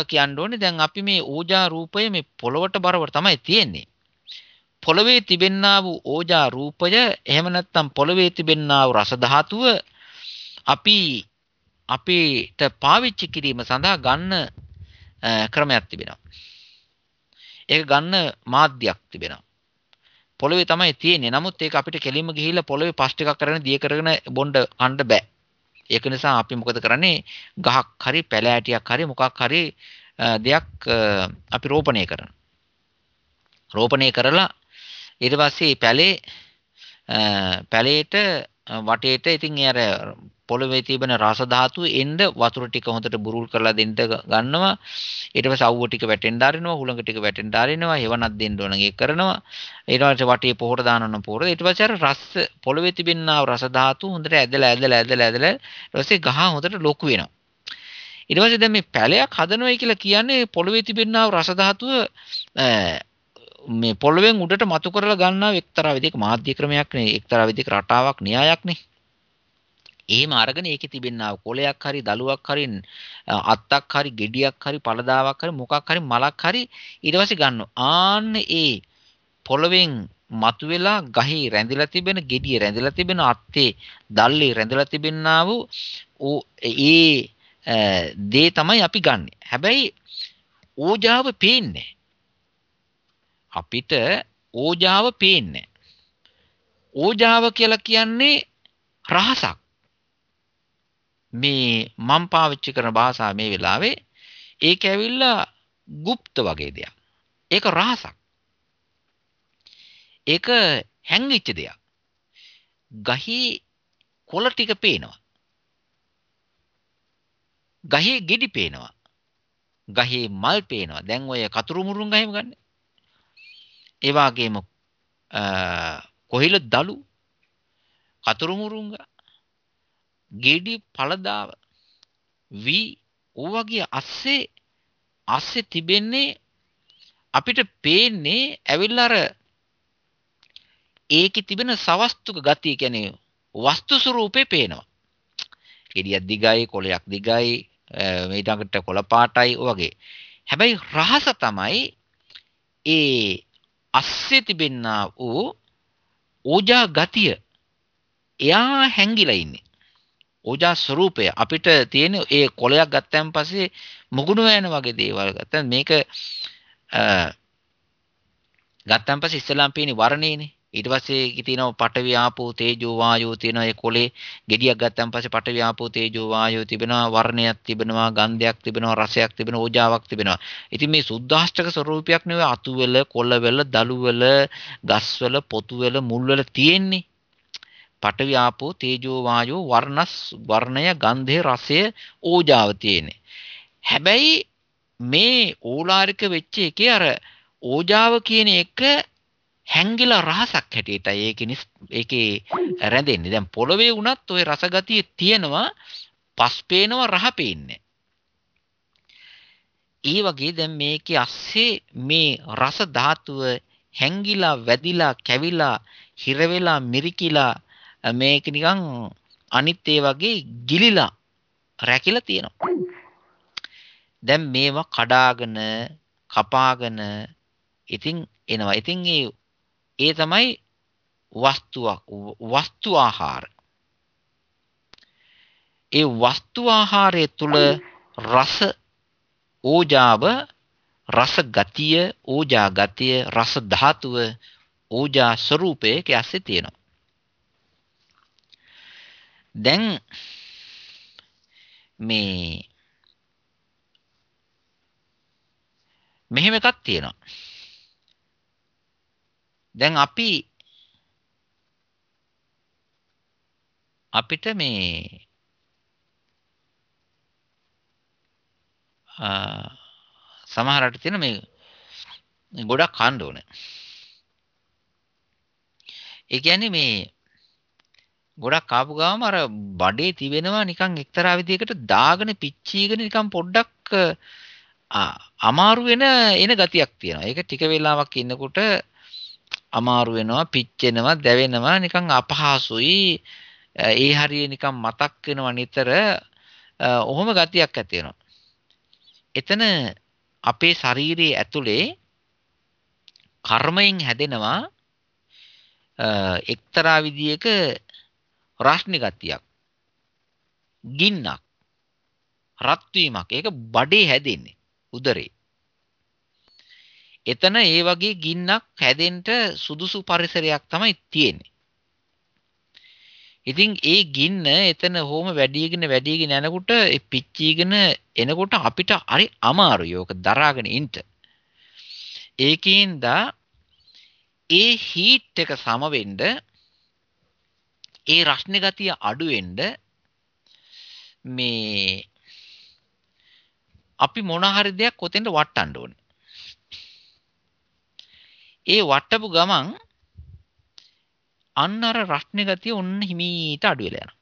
කියන්න ඕනේ දැන් අපි මේ ඕජා රූපය මේ පොළවට බරවට තමයි තියෙන්නේ. පොළවේ තිබෙන්නා වූ ඕජා රූපය එහෙම නැත්නම් පොළවේ තිබෙන්නා වූ රස ධාතුව අපි අපිට පාවිච්චි කිරීම සඳහා ගන්න ක්‍රමයක් තිබෙනවා. ඒක ගන්න මාධ්‍යයක් තිබෙනවා. පොළවේ තමයි තියෙන්නේ. නමුත් ඒක අපිට කෙලින්ම ගිහිල්ලා පොළවේ පස් ටිකක් කරගෙන දිය කරගෙන බොණ්ඩ කන්න බෑ. ඒක නිසා අපි මොකද කරන්නේ? ගහක් හරි පැලෑටියක් හරි මොකක් හරි දෙයක් අපි රෝපණය කරනවා. රෝපණය කරලා ඊට පස්සේ පැලේ පැලේට වටේට ඉතින් ඒ අර පොළවේ තිබෙන රස ධාතුව එන්න වතුර ටික හොඳට බුරුල් කරලා දෙන්න ගන්නවා. ඊට පස්සේ අවුව ටික වැටෙන්න ආරිනවා හුළඟ ටික වැටෙන්න ආරිනවා හෙවණක් දෙන්න ඕන ඒක කරනවා. ඊට පස්සේ වටේ පොහොර දානවා පොහොර. ඊට පස්සේ අර රස පොළවේ තිබෙනා රස ධාතුව හොඳට ඇදලා ඇදලා ඇදලා ඇදලා ඊට පස්සේ ගහ හොඳට ලොකු වෙනවා. ඊට පස්සේ දැන් මේ පැලයක් හදනවයි කියලා කියන්නේ පොළවේ තිබෙනා රස ධාතුව මේ පොළවෙන් උඩට මතු කරලා ගන්නා එක්තරා විදිහක මාධ්‍ය ක්‍රමයක් නේ එක්තරා විදිහක රටාවක් න්‍යායක් නේ. එහෙම අරගෙන ඒකේ තිබෙනා කොලයක් හරි දලුවක් හරි අත්තක් හරි ගෙඩියක් හරි පළදාවක් හරි මොකක් හරි මලක් හරි ඊට පස්සේ ගන්නවා ආන්න ඒ පොළවෙන් මතුවෙලා ගහේ රැඳිලා තිබෙන ගෙඩිය රැඳිලා තිබෙන අත්තේ දල්ලේ රැඳිලා තිබෙනා වූ ඒ දේ තමයි අපි ගන්නෙ. හැබැයි ඕජාව පේන්නේ අපිට ඕජාව පේන්නේ ඕජාව කියලා කියන්නේ රහසක්. මේ මම පාවිච්චි කරන භාෂාව මේ වෙලාවේ ඒක ඇවිල්ලා গুপ্ত වගේ දෙයක්. ඒක රහසක්. ඒක හැංගිච්ච දෙයක්. ගහේ කොළ ටික පේනවා. ගහේ ගෙඩි පේනවා. ගහේ මල් පේනවා. දැන් ඔය කතුරු මුරුන් ගහෙම ගන්න. ඒ වගේම කොහිල දලු කතුරු මුරුංගා ගෙඩි පළදාව වී ඕවගේ අස්සේ අස්සේ තිබෙන්නේ අපිට පේන්නේ ඇවිල්ලා අර ඒකේ තිබෙන සවස්තුක ගතිය කියන්නේ වස්තු ස්වරූපේ පේනවා. ගෙඩියක් දිගයි, කොළයක් දිගයි, ඊටකට කොළ පාටයි වගේ. හැබැයි රහස තමයි ඒ අස්සේ තිබෙන්නා වූ ඕජා ගතිය එයා හැංගිලා ඉන්නේ. ඕජා ස්වરૂපය අපිට තියෙන ඒ කොලයක් ගත්තන් පස්සේ මුගුණ වෙන වගේ දේවල් ගත්තන් මේක ගත්තන් පස්සේ ඉස්සලාම් පේන්නේ වර්ණේනේ. ඊට පස්සේ ඒකේ තියෙනවා පඨවි ආපෝ තේජෝ වායෝ තියෙනවා. ඒ කොලේ ගෙඩියක් ගත්තන් පස්සේ පඨවි ආපෝ තේජෝ වායෝ තිබෙනවා. වර්ණයක් තිබෙනවා ගන්ධයක් තිබෙනවා රසයක් තිබෙනවා ඕජාවක් තිබෙනවා. ඉතින් මේ සුද්ධාෂ්ටක ස්වરૂපයක් නෙවෙයි අතුවල කොළවල දලුවල ගස්වල පොතුවල මුල්වල තියෙන්නේ. පඨවි ආපෝ තේජෝ වායෝ වර්ණස් වර්ණය ගන්ධය රසය ඕජාව තියෙන්නේ. හැබැයි මේ ඕලාරික වෙච්ච එකේ අර ඕජාව කියන එක හැංගිලා රහසක් හැටියටයි ඒකේ ඒකේ රැඳෙන්නේ. දැන් පොළවේ වුණත් ওই රසගතිය තියෙනවා පස් පේනවා රහ පේන්නේ. ඒ වගේ දැන් මේකේ අස්සේ මේ රස ධාතුව හැංගිලා වැදිලා කැවිලා හිර වෙලා මිරිකිලා මේක නිකන් අනිත් ඒ වගේ ගිලිලා රැකිලා තියෙනවා. දැන් මේවා කඩාගෙන කපාගෙන ඉතින් එනවා. ඉතින් ඒ ඒ තමයි වස්තුවක් වස්තු ආහාර. ඒ වස්තු ආහාරය තුල රස ඕජාව රස ගතිය ඕජා ගතිය රස ධාතුව ඕජා ස්වરૂපයේ කැස්සේ තියෙනවා. දැන් මේ මෙහෙම එකක් තියෙනවා. දැන් අපි අපිට මේ සමහරට තියෙන මේ ගොඩක් කන්න ඕනේ. ඒ කියන්නේ මේ ගොඩක් කාපු ගාම අර බඩේ තිබෙනවා නිකන් එක්තරා විදිහකට දාගෙන පිච්චීගෙන නිකන් පොඩ්ඩක් අමාරු වෙන එන ගතියක් තියෙනවා. ඒක ටික වෙලාවක් ඉන්නකොට අමාරු වෙනවා, පිච්චෙනවා, දැවෙනවා, නිකන් අපහසුයි. ඒ හරිය නිකන් මතක් වෙනවා නිතර. ඔහොම ගතියක් ඇති වෙනවා. එතන අපේ ශරීරයේ ඇතුලේ කර්මයෙන් හැදෙනවා එක්තරා විදියක රස්නි ගතියක් ගින්නක් රත් වීමක් ඒක බඩේ හැදෙන්නේ උදරේ. එතන ඒ වගේ ගින්නක් හැදෙන්න සුදුසු පරිසරයක් තමයි තියෙන්නේ. ඉතින් ඒ ගින්න එතන හොම වැඩිගෙන වැඩිගෙන යනකොට ඒ පිච්චීගෙන එනකොට අපිට හරි අමාරුයි ඕක දරාගෙන ඉන්න. ඒකෙන්ද ඒ හීට් එක සම වෙන්න ඒ රස්නේ ගතිය අඩු වෙන්න මේ අපි මොන හරි දෙයක් කොතෙන්ද වටන්න ඕනේ. ඒ වට්ටපු ගමන් අන්න අර රස්නේ ගතිය ඔන්න හිමීට අඩු වෙලා යනවා.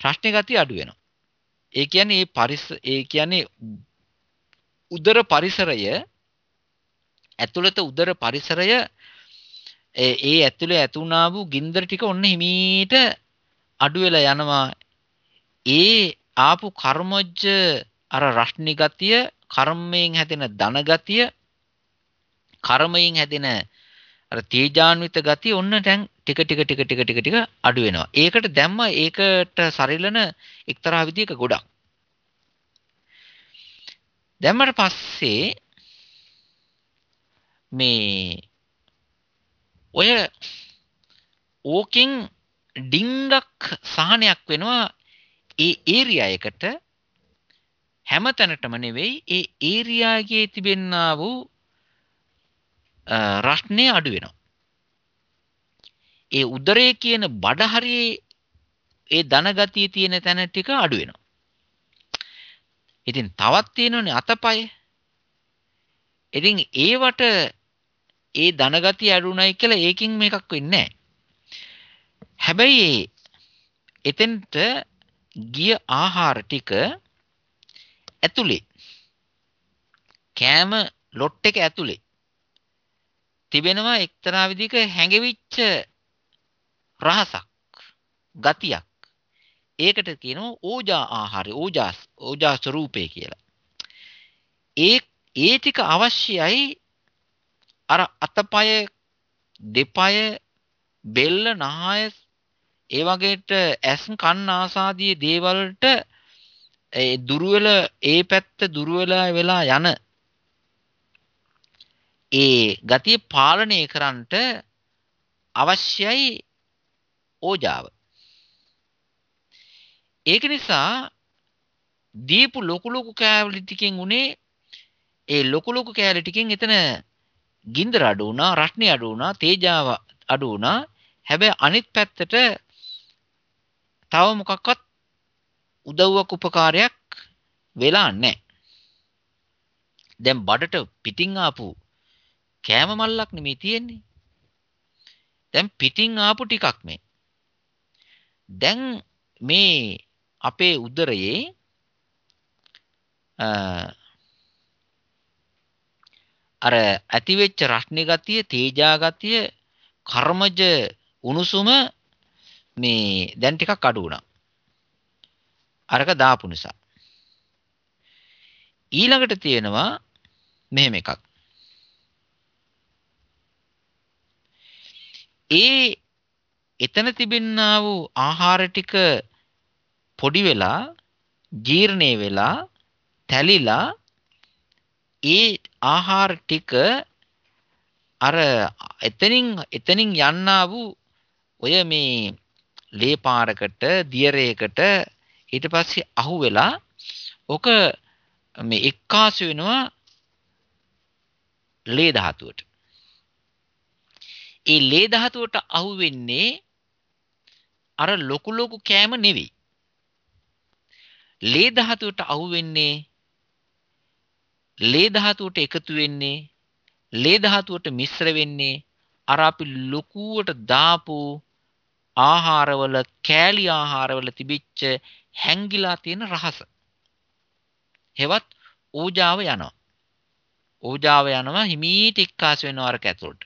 රස්නේ ගතිය අඩු වෙනවා. ඒ කියන්නේ ඒ පරිස ඒ කියන්නේ උදර පරිසරය ඇතුළත උදර පරිසරය ඒ ඇතුලේ ඇතුණා වූ ගින්දර ටික ඔන්න හිමීට අඩු වෙලා යනවා. ඒ ආපු කර්මජ්ජ අර රශ්නි ගතිය, කර්මයෙන් හැදෙන ධන ගතිය, කර්මයෙන් හැදෙන අර තේජාන්විත ගතිය ඔන්න දැන් ටික ටික ටික ටික ටික ටික අඩු වෙනවා. ඒකට දැම්ම ඒකට සරිලන එක්තරා විදියක ගොඩක්. දැම්මට පස්සේ මේ ඔය ඕකෙන් ඩිංගක් සහනයක් වෙනවා ඒ ඒරියා එකට හැමතැනටම නෙවෙයි ඒ ඒරියාගේ තිබෙන්නා වූ රස්නේ අඩු වෙනවා. ඒ උදරයේ කියන බඩ හරියේ ඒ ධන ගතිය තියෙන තැන ටික අඩු වෙනවා. ඉතින් තවත් තියෙනවනේ අතපය. ඉතින් ඒවට ඒ ධනගතිය අඩුණයි කියලා ඒකින් මේකක් වෙන්නේ හැබැයි එතෙන්ට ගිය ආහාර ටික ඇතුලේ. කෑම ලොට් එක ඇතුලේ. තිබෙනවා එක්තරා විදිහක හැඟවිච්ච රහසක් ගතියක්. ඒකට කියනවා ඕජා ආහාරය ඕජාස් ඕජා ස්වරූපය කියලා. ඒ ඒ ටික අවශ්‍යයි අර අතපය දෙපය බෙල්ල නහය ඒ වගේට ඇස් කන් ආසාදී දේවල්ට ඒ දුර්වල ඒ පැත්ත දුර්වල වෙලා යන ඒ ගතිය පාලනය කරන්නට අවශ්‍යයි ඕජාව. ඒක නිසා දීපු ලොකු ලොකු කෑවලි ටිකෙන් උනේ ඒ ලොකු ලොකු කෑලි ටිකෙන් එතන ගින්දර අඩු වුණා, රස්නේ අඩු වුණා, තේජාව අඩු වුණා. හැබැයි අනිත් පැත්තට තව මොකක්වත් උදව්වක් උපකාරයක් වෙලා නැහැ. දැන් බඩට පිටින් ආපු කෑම මල්ලක් නෙමෙයි තියෙන්නේ. දැන් පිටින් ආපු ටිකක් මේ. දැන් මේ අපේ උදරයේ අර ඇතිවෙච්ච රස්නේ ගතිය, තේජා ගතිය, කර්මජ උණුසුම මේ දැන් ටිකක් අඩු වුණා. අරක දාපු නිසා. ඊළඟට තියෙනවා මෙහෙම එකක්. ඒ එතන තිබෙන්නා වූ ආහාර ටික පොඩි වෙලා ජීර්ණය වෙලා තැලිලා ඒ ආහාර ටික අර එතනින් එතනින් යන්නා වූ ඔය මේ ලේ පාරකට දියරයකට ඊට පස්සේ අහු වෙලා ඔක මේ එක්කාසු වෙනවා ලේ ධාතුවට. ඒ ලේ ධාතුවට අහු වෙන්නේ අර ලොකු ලොකු කෑම නෙවෙයි. ලේ ධාතුවට අහු වෙන්නේ ලේ ධාතුවට එකතු වෙන්නේ ලේ ධාතුවට මිශ්‍ර වෙන්නේ අර අපි ලොකුවට දාපු ආහාරවල කෑලි ආහාරවල තිබිච්ච හැංගිලා තියෙන රහස. හෙවත් ඕජාව යනවා. ඕජාව යනවා හිමීට එක්කාස වෙනවා අරක ඇතුළට.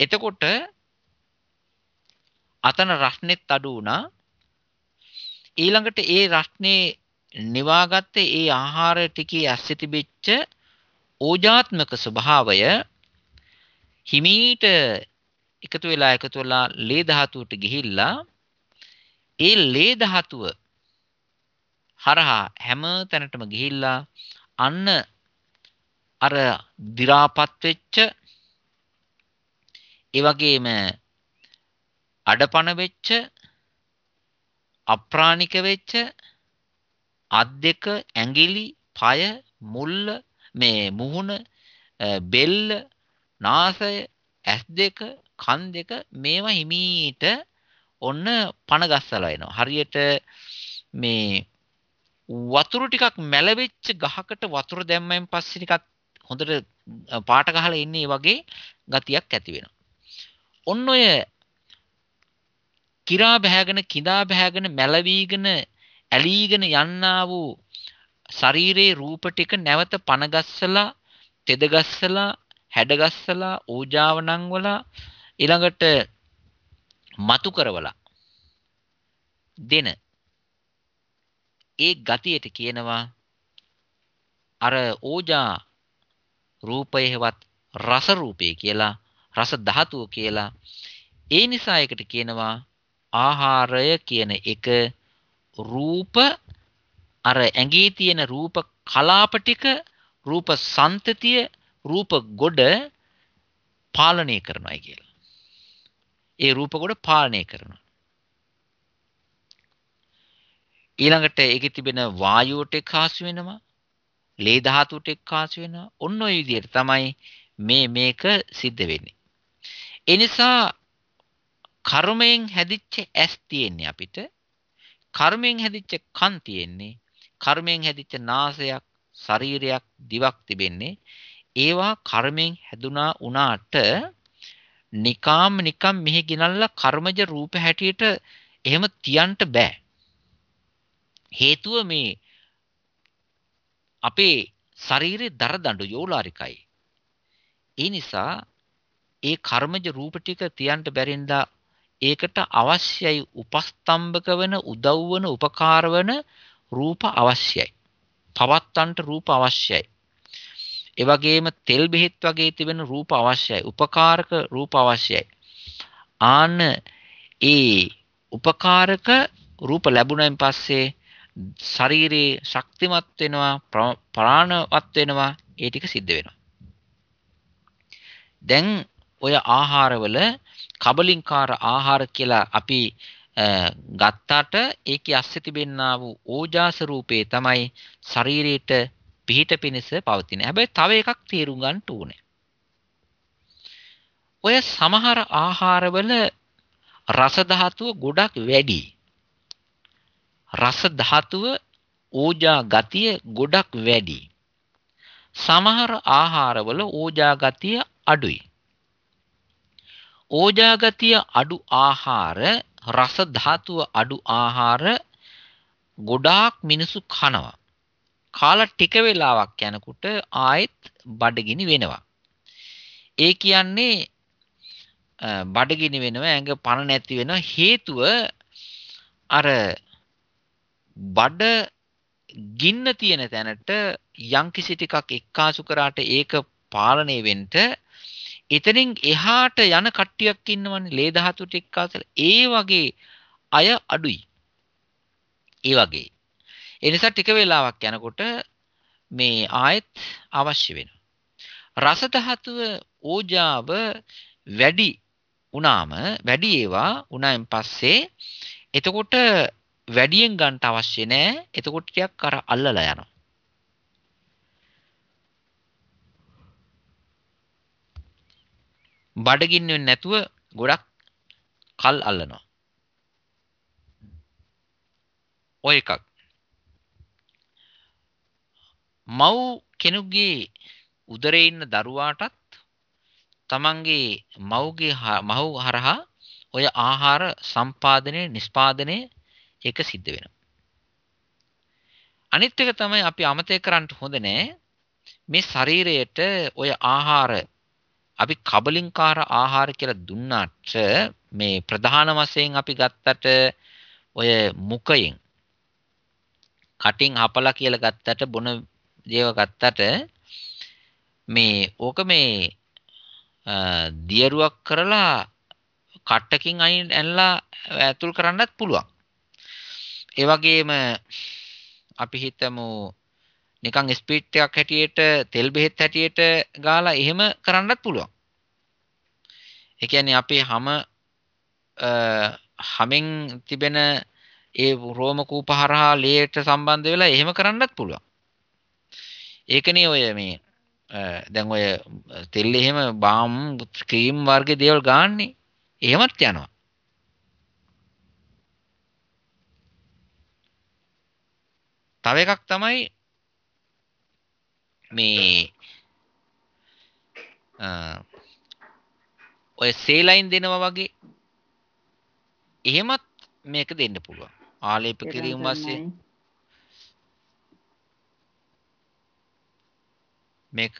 එතකොට අතන රස්නෙත් අඩු වුණා. ඊළඟට ඒ රස්නේ නිවාගත්තේ ඒ ආහාර ටිකේ ඇස්සේ තිබෙච්ච ඕජාත්මක ස්වභාවය හිමීට එකතු වෙලා එකතු වෙලා ලේ ධාතුවට ගිහිල්ලා ඒ ලේ ධාතුව හරහා හැම තැනටම ගිහිල්ලා අන්න අර දි รา පත් වෙච්ච ඒ වගේම අඩපණ වෙච්ච අප්‍රාණික වෙච්ච අත් දෙක ඇඟිලි පය මුල්ල මේ මුහුණ බෙල්ල නාසය ඇස් දෙක කන් දෙක මේවා හිමීට ඔන්න පණ ගස්සලා එනවා. හරියට මේ වතුර ටිකක් මැලවෙච්ච ගහකට වතුර දැම්මෙන් පස්සේ ටිකක් හොඳට පාට ගහලා ඉන්නේ වගේ ගතියක් ඇති වෙනවා. ඔන්න ඔය කිරා බහැගෙන කිඳා බහැගෙන මැලවීගෙන ඇලීගෙන යන්නා වූ ශරීරයේ රූප ටික නැවත පනගස්සලා තෙදගස්සලා හැඩගස්සලා ඕජාව නංවලා ඊළඟට මතු කරවලා දෙන. ඒ ගතියට කියනවා අර ඕජා රූපයේවත් රස රූපේ කියලා රස ධාතුව කියලා. ඒ නිසා ඒකට කියනවා ආහාරය කියන එක රූප අර ඇඟේ තියෙන රූප කලාප ටික රූප සන්තතිය රූප ගොඩ පාලනය කරනවායි කියලා. ඒ රූප ගොඩ පාලනය කරනවා. ඊළඟට ඒකේ තිබෙන වායුවට එක්කාසු වෙනවා. ලේ ධාතුවට එක්කාසු වෙනවා. ඔන්න ඔය විදිහට තමයි මේ මේක සිද්ධ වෙන්නේ. ඒ නිසා කර්මයෙන් හැදිච්ච ඇස් තියෙන්නේ අපිට. කර්මයෙන් හැදිච්ච කන් තියෙන්නේ. කර්මයෙන් හැදිච්ච නාසයක්, ශරීරයක්, දිවක් තිබෙන්නේ. ඒවා කර්මයෙන් හැදුනා උනාට නිකාම් නිකම් මෙහි ගිනල්ලා කර්මජ රූප හැටියට එහෙම තියන්න බෑ. හේතුව මේ අපේ ශරීරයේ දරදඬු යෝලාරිකයි. ඒ නිසා ඒ කර්මජ රූප ටික තියන්න බැරින්දා ඒකට අවශ්‍යයි උපස්තම්භක වෙන උදව් වෙන උපකාර වෙන රූප අවශ්‍යයි. පවත්තන්ට රූප අවශ්‍යයි. ඒ වගේම තෙල් බෙහෙත් වගේ තිබෙන රූප අවශ්‍යයි. උපකාරක රූප අවශ්‍යයි. ආන්න ඒ උපකාරක රූප ලැබුණයින් පස්සේ ශරීරේ ශක්තිමත් වෙනවා ප්‍රාණවත් වෙනවා ඒ ටික සිද්ධ වෙනවා. දැන් ඔය ආහාරවල කබලින්කාර ආහාර කියලා අපි ගත්තාට ඒකේ අස්සේ තිබෙන්නා වූ ඕජාස රූපේ තමයි ශරීරයට පිහිට පිණිස පවතින. හැබැයි තව එකක් තේරුම් ගන්න ඕනේ. ඔය සමහර ආහාරවල රස ධාතුව ගොඩක් වැඩි. රස ධාතුව ඕජා ගතිය ගොඩක් වැඩි. සමහර ආහාරවල ඕජා ගතිය අඩුයි. ඕජා ගතිය අඩු ආහාර රස ධාතුව අඩු ආහාර ගොඩාක් මිනිසු කනවා. කාලා ටික වෙලාවක් යනකොට ආයෙත් බඩගිනි වෙනවා. ඒ කියන්නේ බඩගිනි වෙනවා ඇඟ පණ නැති වෙනවා හේතුව අර බඩ ගින්න තියෙන තැනට යම්කිසි ටිකක් එක්කාසු කරාට ඒක පාලනය වෙන්න එතනින් එහාට යන කට්ටියක් ඉන්නවනේ ලේ ධාතු ටික කාසල ඒ වගේ අය අඩුයි. ඒ වගේ. ඒ නිසා ටික වෙලාවක් යනකොට මේ ආයත් අවශ්‍ය වෙනවා. රස ධාතුව ඕජාව වැඩි වුණාම වැඩි ඒවා උනායින් පස්සේ එතකොට වැඩියෙන් ගන්න අවශ්‍ය නැහැ. එතකොට ටිකක් අර අල්ලලා යනවා. බඩගින්න වෙන්නේ නැතුව ගොඩක් කල් අල්ලනවා. ඔය එකක්. මව් කෙනෙකුගේ උදරේ ඉන්න දරුවාටත් තමන්ගේ මව්ගේ මව් හරහා ඔය ආහාර සම්පාදනය නිස්පාදනය ඒක සිද්ධ වෙනවා. අනිත් එක තමයි අපි අමතක කරන්න හොඳ නෑ මේ ශරීරයට ඔය ආහාර අපි කබලින්කාර ආහාර කියලා දුන්නාට මේ ප්‍රධාන වශයෙන් අපි ගත්තට ඔය මුකයෙන් කටින් හපලා කියලා ගත්තට බොන දේව ගත්තට මේ ඕක මේ දියරුවක් කරලා කට්ටකින් අයින් ඇනලා ඇතුල් කරන්නත් පුළුවන්. ඒ වගේම අපි හිතමු නිකන් ස්පීඩ් එකක් හැටියට තෙල් බෙහෙත් හැටියට ගාලා එහෙම කරන්නත් පුළුවන්. ඒ කියන්නේ අපේ හැම හැමෙන් තිබෙන ඒ රෝම කූප හරහා ලේට සම්බන්ධ වෙලා එහෙම කරන්නත් පුළුවන්. ඒකනේ ඔය මේ දැන් ඔය තෙල් එහෙම බාම් ක්‍රීම් වර්ග දේවල් ගාන්නේ එහෙමත් යනවා. තව එකක් තමයි මේ ඔය සේලයින් දෙනවා වගේ එහෙමත් මේක දෙන්න පුළුවන්. ආලේප කිරීම වශයෙන් මේක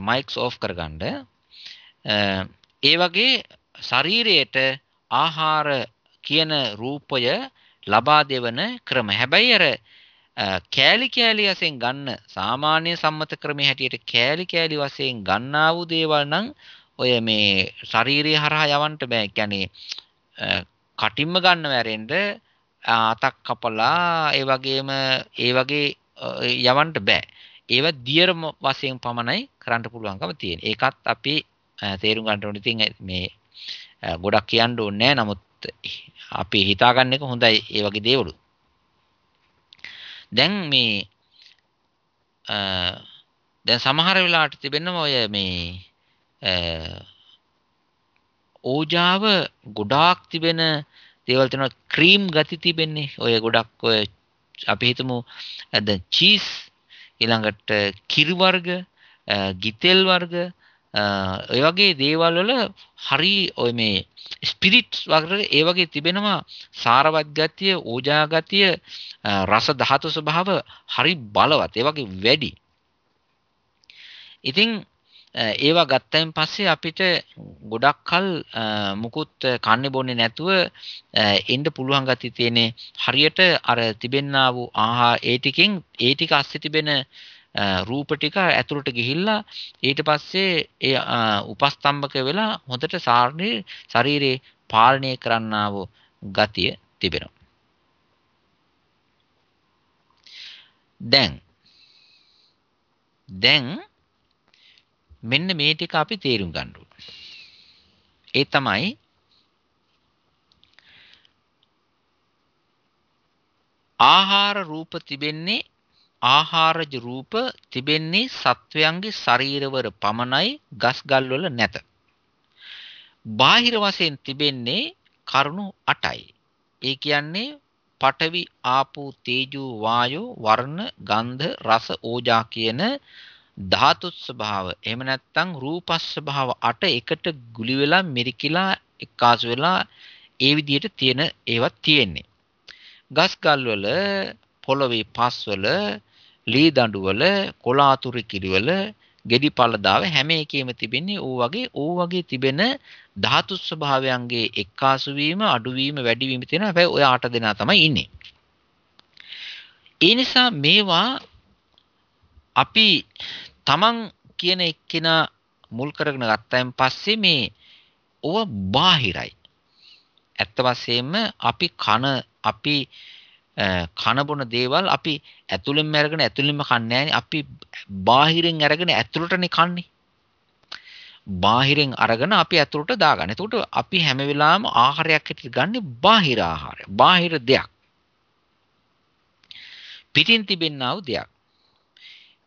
මයික්ස් ඕෆ් කරගන්න ඒ වගේ ශරීරයට ආහාර කියන රූපය ලබා දෙවන ක්‍රම. හැබැයි අර කෑලි කෑලි වශයෙන් ගන්න සාමාන්‍ය සම්මත ක්‍රමයේ හැටියට කෑලි කෑලි වශයෙන් ගන්නා වූ දේවල් නම් ඔය මේ ශාරීරිය හරහා යවන්න බෑ. කියන්නේ කටින්ම ගන්න වැරෙන්න අතක් කපලා ඒ වගේම ඒ වගේ යවන්න බෑ. ඒව දියර වශයෙන් පමණයි කරන්න පුළුවන්කම තියෙන. ඒකත් අපි තේරුම් ගන්න ඕනේ. ඉතින් මේ ගොඩක් කියන්න ඕනේ නැහැ. නමුත් අපි හිතාගන්න එක හොඳයි ඒ වගේ දේවලු. දැන් මේ දැන් සමහර වෙලාවට තිබෙනවා ඔය මේ ඕජාව ගොඩාක් තිබෙන දේවල් තියෙනවා. ක්‍රීම් ගති තිබෙන්නේ. ඔය ගොඩක් ඔය අපි හිතමු දැන් චීස් ඊළඟට කිරි වර්ග ගිතෙල් වර්ග ඔය වගේ දේවල් වල හරි ඔය මේ ස්පිරිට්ස් වගේ ඒ වගේ තිබෙනවා සාරවත් ගතිය, ඕජා ගතිය, රස ධාතු ස්වභාව හරි බලවත්. ඒ වගේ වැඩි. ඉතින් ඒවා ගත්තයින් පස්සේ අපිට ගොඩක් කල් මුකුත් කන්නේ බොන්නේ නැතුව එන්න පුළුවන් ගතිය තියෙන්නේ හරියට අර තිබෙන්නා වූ ආහාර ඒ ටිකෙන් ඒ ටික අස්සේ තිබෙන රූප ටික ඇතුළට ගිහිල්ලා ඊට පස්සේ ඒ උපස්තම්භක වෙලා හොඳට සාර්ණී ශරීරේ පාලනය කරන්නා වූ ගතිය තිබෙනවා. දැන් දැන් මෙන්න මේ ටික අපි තේරුම් ගන්න ඒ තමයි ආහාර රූප තිබෙන්නේ ආහාරජ රූප තිබෙන්නේ සත්වයන්ගේ ශරීරවල පමණයි ගස් ගල්වල නැත. බාහිර වශයෙන් තිබෙන්නේ කරුණු 8යි. ඒ කියන්නේ පඨවි ආපෝ තේජෝ වායෝ වර්ණ ගන්ධ රස ඕජා කියන ධාතු ස්වභාව එහෙම නැත්නම් රූප ස්වභාව 8 එකට ගුලි වෙලා මිරිකිලා එකාසු වෙලා ඒ විදිහට තියෙන ඒවා තියෙන්නේ. ගස් ගල් වල පොළවේ පස් වල ලී දඬු වල කොලාතුරු කිරි වල ගෙඩි පළදාව හැම එකෙම තිබෙන්නේ ඕ වගේ ඕ වගේ තිබෙන ධාතු ස්වභාවයන්ගේ එක්කාසු වීම අඩු වීම වැඩි වීම තියෙනවා. හැබැයි ඔය අට දෙනා තමයි ඉන්නේ. ඒ නිසා මේවා අපි තමන් කියන එක්කෙනා මුල් කරගෙන ගත්තයින් පස්සේ මේ ඕව බාහිරයි. ඇත්ත වශයෙන්ම අපි කන අපි කන බොන දේවල් අපි ඇතුළෙන්ම අරගෙන ඇතුළෙන්ම කන්නේ අපි බාහිරින් අරගෙන ඇතුළටනේ කන්නේ. බාහිරින් අරගෙන අපි ඇතුළට දාගන්න. එතකොට අපි හැම වෙලාවෙම ආහාරයක් හැටියට ගන්න බාහිර ආහාරය. බාහිර දෙයක්. පිටින් තිබෙනා වූ දෙයක්.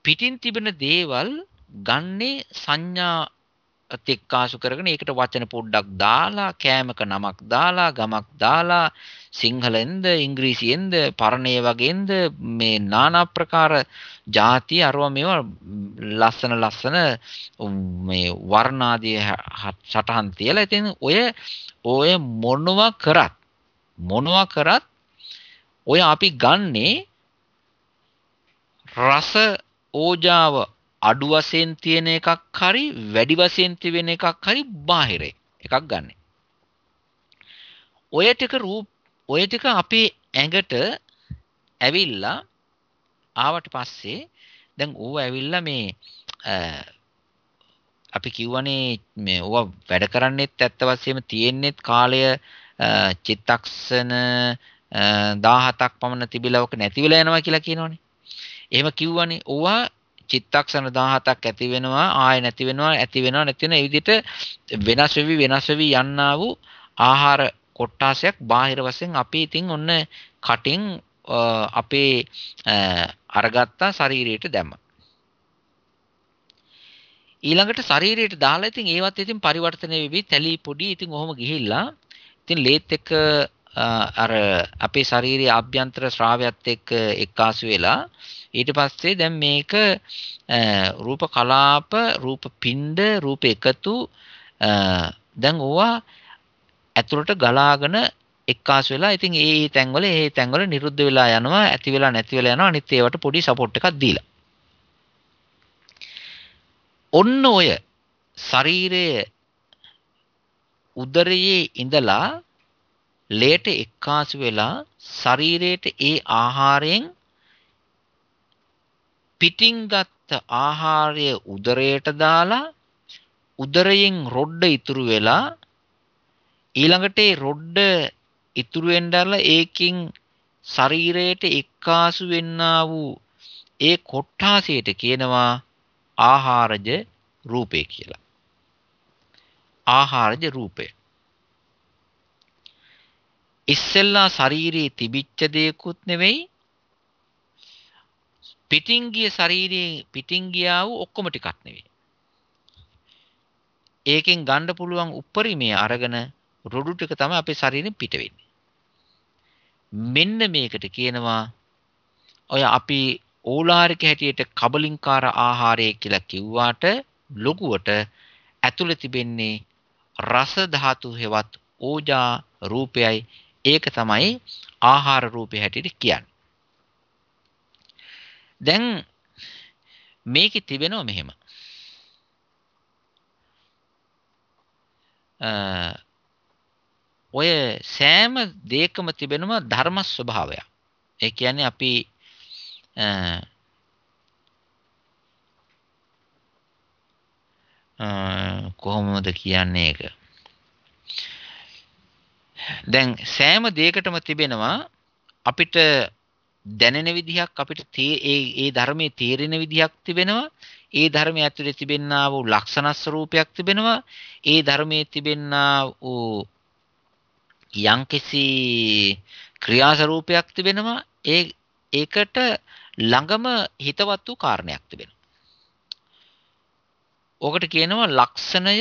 පිටින් තිබෙන දේවල් ගන්නේ සංඥා තෙක්කාසු කරගෙන ඒකට වචන පොඩ්ඩක් දාලා කෑමක නමක් දාලා ගමක් දාලා සිංහලෙන්ද ඉංග්‍රීසියෙන්ද පරණය වගේන්ද මේ নানা ප්‍රකාර ಜಾති අරව මේවා ලස්සන ලස්සන මේ වර්ණ ආදී සටහන් තියලා ඉතින් ඔය ඔය මොනවා කරත් මොනවා කරත් ඔය අපි ගන්නේ රස ඕජාව අඩු වශයෙන් තියෙන එකක් හරි වැඩි වශයෙන් තිබෙන එකක් හරි බාහිර එකක් ගන්න. ඔය ටික රූප ඔය ටික අපේ ඇඟට ඇවිල්ලා ආවට පස්සේ දැන් ඌව ඇවිල්ලා මේ අපි කිව්වනේ මේ ඕවා වැඩ කරන්නේත් ඇත්ත වශයෙන්ම තියෙන්නේත් කාලය චිත්තක්ෂණ 17ක් පමණ තිබිලා ඔක නැති වෙලා යනවා කියලා කියනවනේ. එහෙම කිව්වනේ ඕවා චිත්තක්ෂණ 17ක් ඇති වෙනවා ආය නැති වෙනවා ඇති වෙනවා නැති වෙනවා. ඒ විදිහට වෙනස් වෙවි වෙනස් වෙවි යන්නා වූ ආහාර කොට්ටාසයක් බාහිර වශයෙන් අපි ඉතින් ඔන්න කටින් අපේ අරගත්තා ශරීරයට දැම්මා. ඊළඟට ශරීරයට දාලා ඉතින් ඒවත් ඉතින් පරිවර්තනය වෙවි තැලි පොඩි ඉතින් ඔහොම ගිහිල්ලා ඉතින් ලේත් එක්ක අර අපේ ශාරීරික ආභ්‍යන්තර ශ්‍රාවයත් එක්ක එක්කාසු වෙලා ඊට පස්සේ දැන් මේක රූප කලාප රූප පින්ඩ රූප එකතු දැන් ඕවා ඇතුළට ගලාගෙන එක්කාසු වෙලා ඉතින් ඒ තැන්වල ඒ තැන්වල නිරුද්ධ වෙලා යනවා ඇති වෙලා නැති වෙලා යනවා අනිත් ඒවට පොඩි සපෝට් එකක් දීලා. ඔන්න ඔය ශරීරයේ උදරයේ ඉඳලා ලේට එක්කාසු වෙලා ශරීරයට ඒ ආහාරයෙන් පිටින් ගත්ත ආහාරය උදරයට දාලා උදරයෙන් රොඩ්ඩ ඉතුරු වෙලා ඊළඟට ඒ රොඩ්ඩ ඉතුරු වෙන්නදලා ඒකින් ශරීරයට එක්කාසු වෙන්නා වූ ඒ කොට්ටාසයට කියනවා ආහාරජ රූපය කියලා. ආහාරජ රූපය. ඉස්සෙල්ලා ශරීරයේ තිබිච්ච දෙයක්ුත් නෙවෙයි පිටින් ගිය ශරීරයේ පිටින් ගියා වූ ඔක්කොම ටිකක් නෙවෙයි. ඒකෙන් ගන්න පුළුවන් උපරිමයේ අරගෙන රොඩු ටික තමයි අපේ ශරීරෙන් පිට වෙන්නේ. මෙන්න මේකට කියනවා ඔය අපි ඕලාරික හැටියට කබලින්කාර ආහාරය කියලා කිව්වාට ලොකුවට ඇතුළේ තිබෙන්නේ රස ධාතු හෙවත් ඕජා රූපයයි ඒක තමයි ආහාර රූපය හැටියට කියන්නේ. දැන් මේකේ තිබෙනවා මෙහෙම. ඔය සෑම දෙයකම තිබෙනවා ධර්ම ස්වභාවයක්. ඒ කියන්නේ අපි කොහොමද කියන්නේ ඒක? දැන් සෑම දෙයකටම තිබෙනවා අපිට දැනෙන විදිහක් අපිට ඒ ඒ ධර්මයේ තේරෙන විදිහක් තිබෙනවා. ඒ ධර්මයේ ඇතුලේ තිබෙනා වූ ලක්ෂණ ස්වરૂපයක් තිබෙනවා. ඒ ධර්මයේ තිබෙනා වූ යම්කිසි ක්‍රියා ස්වરૂපයක් තිබෙනවා. ඒ ඒකට ළඟම හිතවත් වූ කාරණයක් තිබෙනවා. ඕකට කියනවා ලක්ෂණය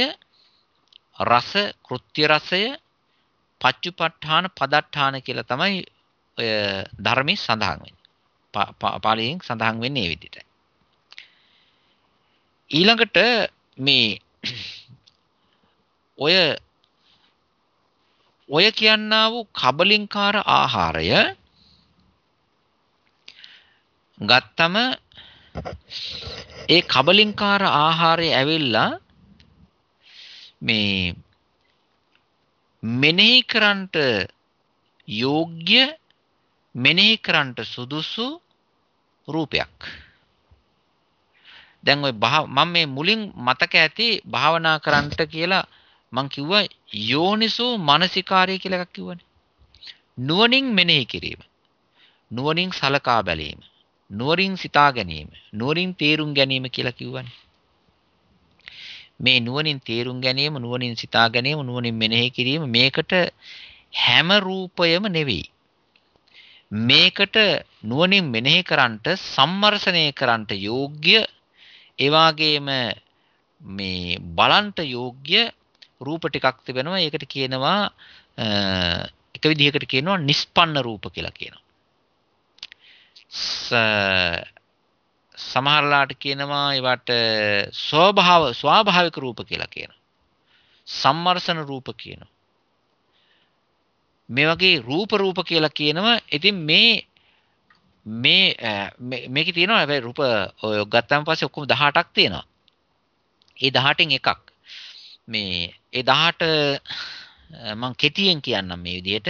රස කෘත්‍ය රසය පච්චුපට්ඨාන පදට්ඨාන කියලා තමයි ඔය ධර්මයේ සඳහන් වෙන්නේ. පාලියෙන් සඳහන් වෙන්නේ මේ විදිහට. ඊළඟට මේ ඔය ඔය කියන්නා වූ කබලින්කාර ආහාරය ගත්තම ඒ කබලින්කාර ආහාරය ඇවිල්ලා මේ මෙනෙහි කරන්නට යෝග්‍ය මෙනෙහි කරන්නට සුදුසු රූපයක්. දැන් ওই මම මේ මුලින් මතක ඇති භාවනා කරන්නට කියලා මං කිව්වා යෝනිසෝ මානසිකාරය කියලා එකක් කිව්වනේ. නුවණින් මෙනෙහි කිරීම. නුවණින් සලකා බැලීම. නුවරින් සිතා ගැනීම නුවරින් තේරුම් ගැනීම කියලා කිව්වනේ. මේ නුවණින් තේරුම් ගැනීම නුවණින් සිතා ගැනීම නුවණින් මෙනෙහි කිරීම මේකට හැම රූපයම නෙවෙයි. මේකට නුවණින් මෙනෙහි කරන්නට සම්මර්ෂණය කරන්නට යෝග්‍ය ඒ මේ බලන්ට යෝග්‍ය රූප ටිකක් තිබෙනවා. ඒකට කියනවා එක විදිහකට කියනවා නිස්පන්න රූප කියලා කියනවා. සමහරලාට කියනවා ඒවට ස්වභාව ස්වාභාවික රූප කියලා කියනවා. සම්මර්ෂණ රූප කියනවා. මේ වගේ රූප රූප කියලා කියනවා. ඉතින් මේ මේ මේකේ තියෙනවා හැබැයි රූප ඔය ගත්තාන් පස්සේ ඔක්කොම 18ක් තියෙනවා. ඒ 18න් එකක්. මේ ඒ 18 මම කෙටියෙන් කියන්නම් මේ විදිහට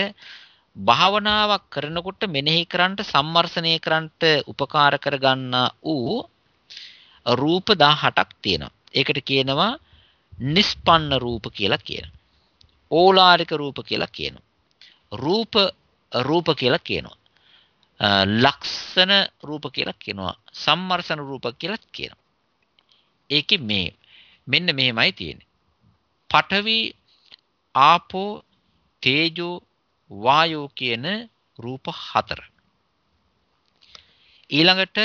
භාවනාවක් කරනකොට මෙනෙහි කරන්නට සම්මර්ෂණය කරන්නට උපකාර කරගන්නා වූ රූප 18ක් තියෙනවා. ඒකට කියනවා නිස්පන්න රූප කියලා කියනවා. ඕලාරික රූප කියලා කියනවා. රූප රූප කියලා කියනවා. ලක්ෂණ රූප කියලා කියනවා. සම්මර්ෂණ රූප කියලා කියනවා. ඒකේ මේ මෙන්න මෙහෙමයි තියෙන්නේ. පඨවි ආපෝ තේජෝ වායෝ කියන රූප හතර. ඊළඟට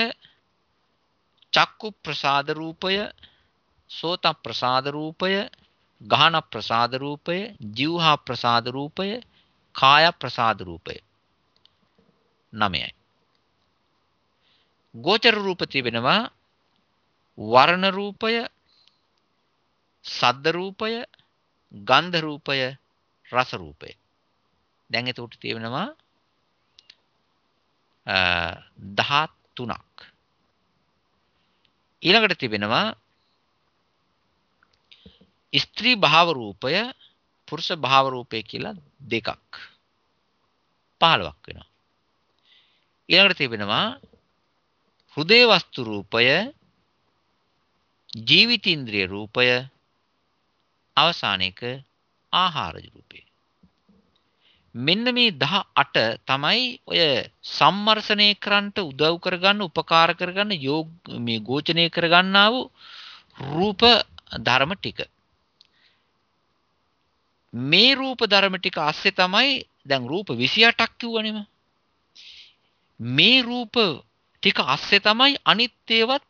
චක්කු ප්‍රසාද රූපය, සෝත ප්‍රසාද රූපය, ගහන ප්‍රසාද රූපය, જીවහා ප්‍රසාද රූපය, කාය ප්‍රසාද රූපය. 9යි. ගෝචර රූප තිබෙනවා වර්ණ රූපය, සද්ද රූපය, ගන්ධ රූපය, රස රූපය. දැන් එතකොට තියෙනවා 13ක්. ඊළඟට තිබෙනවා ස්ත්‍රී භාව රූපය පුරුෂ භාව රූපය කියලා දෙකක් 15ක් වෙනවා. ඊළඟට තිබෙනවා හෘදේ වස්තු රූපය ජීවිතේන්ද්‍රිය රූපය අවසානයේක ආහාර රූපය. මෙන්න මේ 18 තමයි ඔය සම්මර්ෂණය කරන්නට උදව් කරගන්න උපකාර කරගන්න යෝග මේ ගෝචනය කරගන්නා වූ රූප ධර්ම ටික. මේ රූප ධර්ම ටික ASCII තමයි දැන් රූප 28ක් කිව්වනේම මේ රූප ටික ASCII තමයි අනිත් ඒවත්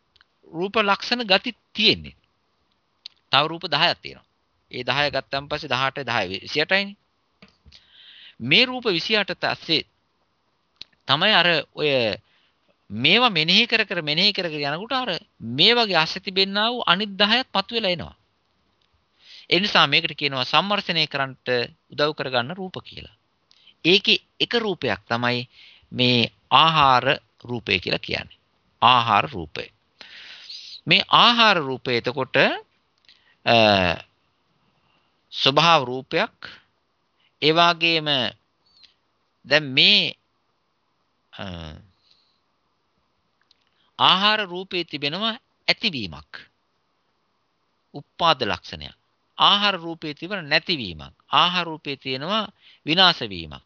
රූප ලක්ෂණ ගති තියෙන්නේ. තව රූප 10ක් තියෙනවා. ඒ 10 ගත්තන් පස්සේ 18 10 28යිනේ මේ රූප 28ට ඇස්සේ තමයි අර ඔය මේවා මෙනෙහි කර කර මෙනෙහි කර කර යනකොට අර මේ වගේ අස්සේ තිබෙන්නා වූ අනිත් 10ක් මතුවලා එනවා. ඒ නිසා මේකට කියනවා සම්මර්ෂණය කරන්නට උදව් කරගන්න රූප කියලා. ඒකේ එක රූපයක් තමයි මේ ආහාර රූපය කියලා කියන්නේ. ආහාර රූපය. මේ ආහාර රූපය එතකොට ස්වභාව රූපයක් ඒ වගේම දැන් මේ ආහාර රූපේ තිබෙනවා ඇතිවීමක්. උපාද ලක්ෂණයක්. ආහාර රූපේ තිබෙන නැතිවීමක්. ආහාර රූපේ තියෙනවා විනාශ වීමක්.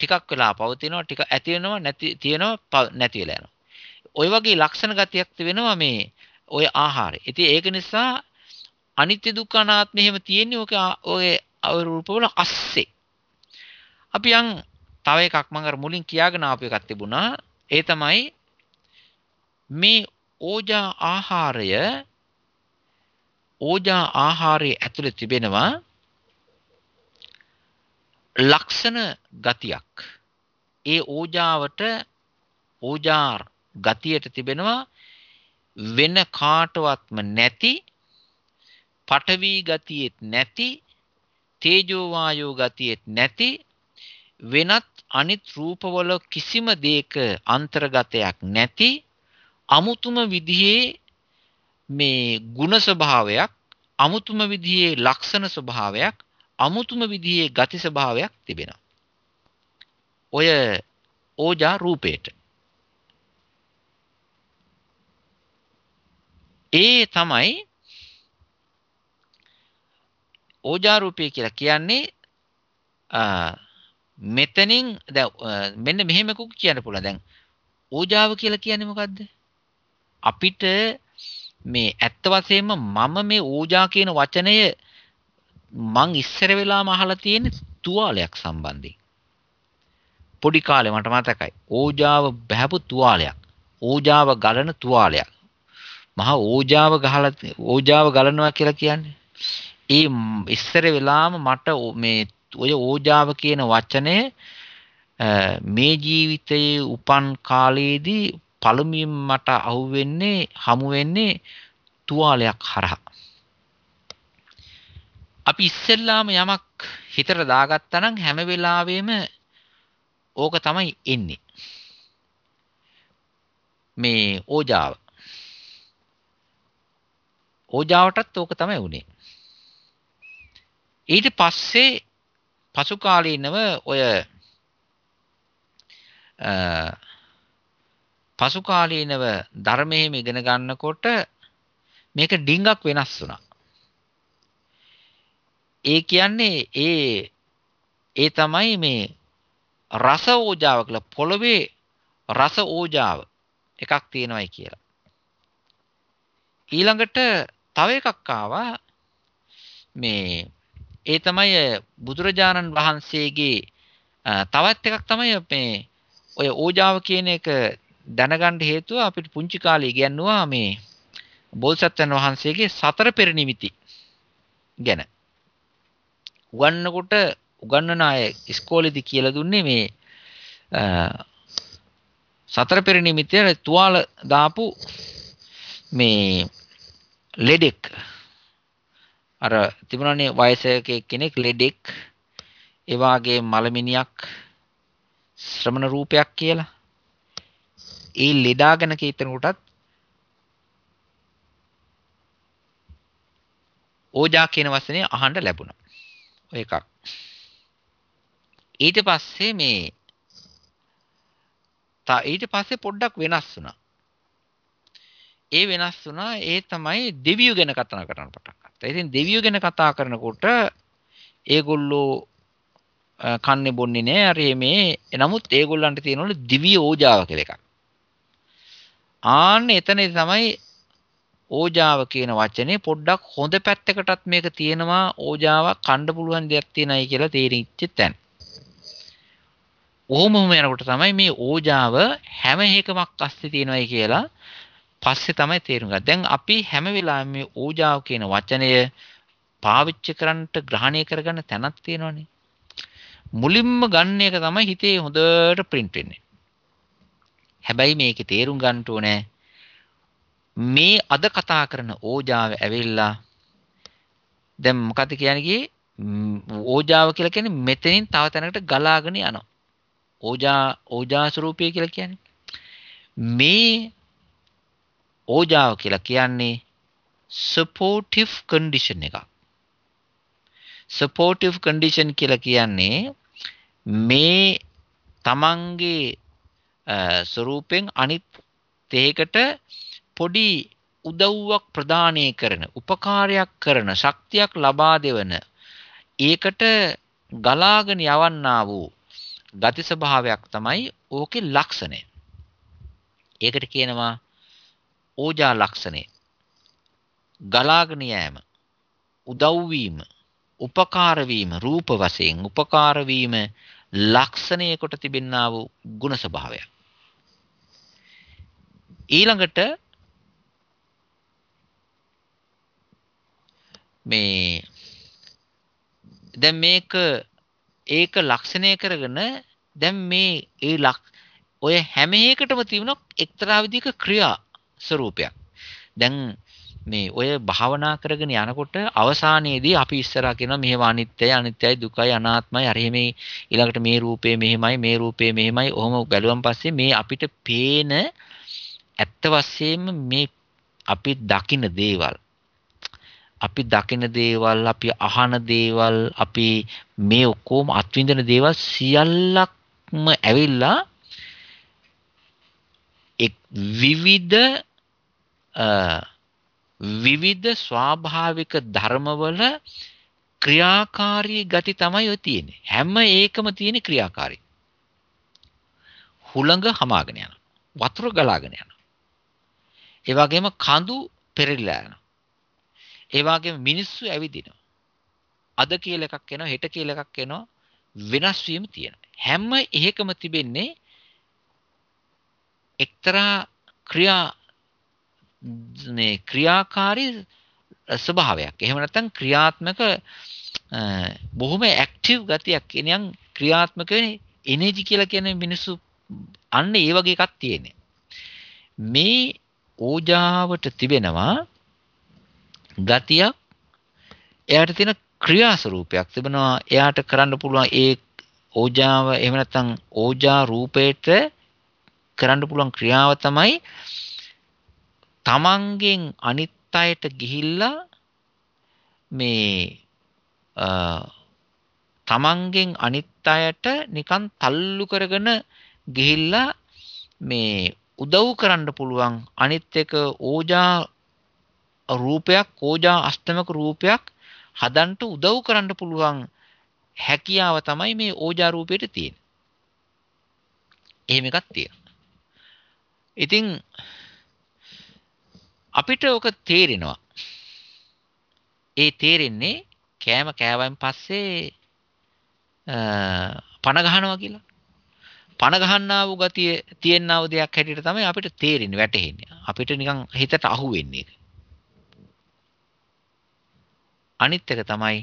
ටිකක් වෙලා පවතිනවා ටික ඇති වෙනවා නැති තියෙනවා නැති වෙලා යනවා. ওই වගේ ලක්ෂණ ගතියක් තිබෙනවා මේ ওই ආහාරය. ඉතින් ඒක නිසා අනිත්‍ය දුක්ඛ අනාත්ම එහෙම තියෙන්නේ ඔක ඔය ওই රූපවල අස්සේ. අපි යන් තව එකක් මම අර මුලින් කියාගෙන ආපු එකක් තිබුණා. ඒ තමයි මේ ඕජා ආහාරය ඕජා ආහාරයේ ඇතුළේ තිබෙනවා ලක්ෂණ ගතියක්. ඒ ඕජාවට ඕජාර් ගතියට තිබෙනවා වෙන කාටවත්ම නැති පටවි ගතියෙත් නැති තේජෝ වායෝ ගතියෙත් නැති වෙනත් අනිත් රූපවල කිසිම දෙයක අන්තර්ගතයක් නැති අමුතුම විදිහේ මේ ගුණ ස්වභාවයක් අමුතුම විදිහේ ලක්ෂණ ස්වභාවයක් අමුතුම විදිහේ ගති ස්වභාවයක් තිබෙනවා. ඔය ඕජා රූපේට ඒ තමයි ඕජාරූපය කියලා කියන්නේ මෙතනින් දැන් මෙන්න මෙහෙම එකක් කියන්න පුළුවන්. දැන් ඕජාව කියලා කියන්නේ මොකද්ද? අපිට මේ ඇත්ත වශයෙන්ම මම මේ ඕජා කියන වචනය මං ඉස්සර වෙලාම අහලා තියෙන තුවාලයක් සම්බන්ධයෙන්. පොඩි කාලේ මට මතකයි. ඕජාව බහැපු තුවාලයක්. ඕජාව ගලන තුවාලයක්. මහා ඕජාව ගහලා ඕජාව ගලනවා කියලා කියන්නේ ඒ ඉස්සර වෙලාම මට මේ ඔය ඕජාව කියන වචනය මේ ජීවිතයේ උපන් කාලයේදී පළමුවෙන් මට අහුවෙන්නේ හමු වෙන්නේ තුවාලයක් හරහා. අපි ඉස්සෙල්ලාම යමක් හිතට දාගත්තා නම් හැම වෙලාවෙම ඕක තමයි එන්නේ. මේ ඕජාව. ඕජාවටත් ඕක තමයි උනේ. ඊට පස්සේ පසු කාලීනව ඔය පසු කාලීනව ධර්මයේම ඉගෙන ගන්නකොට මේක ඩිංගක් වෙනස් වුණා. ඒ කියන්නේ ඒ ඒ තමයි මේ රස ඕජාව කියලා පොළවේ රස ඕජාව එකක් තියෙනවායි කියලා. ඊළඟට තව එකක් ආවා මේ ඒ තමයි බුදුරජාණන් වහන්සේගේ තවත් එකක් තමයි මේ ඔය ඕජාව කියන එක දැනගන්න හේතුව අපිට පුංචි කාලේ ඉගෙනුවා මේ බෝසත්යන් වහන්සේගේ සතර පෙර නිමිති ගැන. උගන්නකොට උගන්නන අය ඉස්කෝලේදී කියලා දුන්නේ මේ සතර පෙර නිමිතිය තුවාල දාපු මේ ලෙඩෙක්. අර තිබුණානේ වයසක කෙනෙක් ලෙඩෙක්. ඒ වාගේ මලමිනියක් ශ්‍රමණ රූපයක් කියලා. ඒ ලෙඩාගෙන කීතන කොටත් ඕජා කියන වචනේ අහන්න ලැබුණා. ඔය එකක්. ඊට පස්සේ මේ තා ඊට පස්සේ පොඩ්ඩක් වෙනස් වුණා. ඒ වෙනස් වුණා ඒ තමයි දෙවියෝ ගැන කතා කරන්න පටන් ගත්තා. ඉතින් දෙවියෝ ගැන කතා කරනකොට ඒගොල්ලෝ කන්නේ බොන්නේ නෑ අර මේ නමුත් ඒගොල්ලන්ට තියෙනවලු දිව්‍ය ඕජාව කියලා එකක්. ආන්න එතනදී තමයි ඕජාව කියන වචනේ පොඩ්ඩක් හොඳ පැත්තකටත් මේක තියෙනවා ඕජාවක් කන්න පුළුවන් දෙයක් තියෙනයි කියලා තේරිච්ච තැන. ඔහොම යනකොට තමයි මේ ඕජාව හැම එකමක් අස්සේ තියෙනවයි කියලා පස්සේ තමයි තේරුම් ගන්න. දැන් අපි හැම වෙලාවෙම මේ ඕජාව කියන වචනය පාවිච්චි කරන්නට ග්‍රහණය කරගන්න තැනක් තියෙනවනේ. මුලින්ම ගන්න එක තමයි හිතේ හොඳට print වෙන්නේ. හැබැයි මේකේ තේරුම් ගන්න ඕනේ මේ අද කතා කරන ඕජාව ඇවිල්ලා දැන් මොකද කියන්නේ ඕජාව කියලා කියන්නේ මෙතනින් තව තැනකට ගලාගෙන යනවා. ඕජා ඕජා ස්වરૂපය කියලා කියන්නේ මේ ඕජාව කියලා කියන්නේ supportive condition එකක්. supportive condition කියලා කියන්නේ මේ තමන්ගේ ස්වරූපෙන් අනිත් තේකට පොඩි උදව්වක් ප්‍රදානය කරන උපකාරයක් කරන ශක්තියක් ලබා දෙවන ඒකට ගලාගෙන යවන්නා වූ ගති ස්වභාවයක් තමයි ඕකේ ලක්ෂණය. ඒකට කියනවා ඕජා ලක්ෂණය. ගලාගෙන යෑම, උදව් වීම, උපකාර වීම, රූප වශයෙන් උපකාර වීම ලක්ෂණය කොට තිබෙනා වූ ගුණ ස්වභාවය. ඊළඟට මේ දැන් මේක ඒක ලක්ෂණය කරගෙන දැන් මේ ඒ ලක් ඔය හැම එකටම තියෙන එක්තරා විදිහක ක්‍රියා ස්වરૂපයක්. දැන් මේ ඔය භාවනා කරගෙන යනකොට අවසානයේදී අපි ඉස්සරහා කියනවා මෙහෙම අනිත්‍යයි අනිත්‍යයි දුකයි අනාත්මයි අර එහෙම ඊළඟට මේ රූපේ මෙහෙමයි මේ රූපේ මෙහෙමයි ඔහොම බැලුවන් පස්සේ මේ අපිට පේන ඇත්ත වශයෙන්ම මේ අපි දකින දේවල් අපි දකින දේවල් අපි අහන දේවල් අපි මේ ඔක්කොම අත්විඳින දේවල් සියල්ලක්ම ඇවිල්ලා එක් විවිධ විවිධ ස්වාභාවික ධර්මවල ක්‍රියාකාරී ගති තමයි ඔය තියෙන්නේ. හැම එකම තියෙන ක්‍රියාකාරී. හුළඟ හමාගෙන යනවා. වතුර ගලාගෙන යනවා. ඒ වගේම කඳු පෙරලිලා යනවා. ඒ වගේම මිනිස්සු ඇවිදිනවා. අද කියලා එකක් එනවා, හෙට කියලා එකක් එනවා. වෙනස් වීම තියෙනවා. හැම එකම තිබෙන්නේ එක්තරා ක්‍රියා මේ ක්‍රියාකාරී ස්වභාවයක්. එහෙම නැත්නම් ක්‍රියාත්මක බොහොම ඇක්ටිව් ගතියක්. එනියම් ක්‍රියාත්මක එනර්ජි කියලා කියන මිනිස්සු අන්න ඒ වගේ එකක් තියෙන්නේ. මේ ඕජාවට තිබෙනවා ගතියක් එයාට තියෙන ක්‍රියා ස්වරූපයක් තිබෙනවා. එයාට කරන්න පුළුවන් ඒ ඕජාව එහෙම නැත්නම් ඕජා රූපේට කරන්න පුළුවන් ක්‍රියාව තමයි තමන්ගෙන් අනිත් අයට ගිහිල්ලා මේ තමන්ගෙන් අනිත් අයට නිකන් තල්ලු කරගෙන ගිහිල්ලා මේ උදව් කරන්න පුළුවන් අනිත් එක ඕජා රූපයක් ඕජා අෂ්ටමක රූපයක් හදන්න උදව් කරන්න පුළුවන් හැකියාව තමයි මේ ඕජා රූපේට තියෙන්නේ. එහෙම එකක් තියෙනවා. ඉතින් අපිට ඔක තේරෙනවා. ඒ තේරෙන්නේ කෑම කෑවෙන් පස්සේ පණ ගහනවා කියලා. පණ ගහන්නා වූ ගතිය තියෙනා වූ දෙයක් හැටියට තමයි අපිට තේරෙන්නේ වැටහෙන්නේ. අපිට නිකන් හිතට අහු වෙන්නේ. අනිත් එක තමයි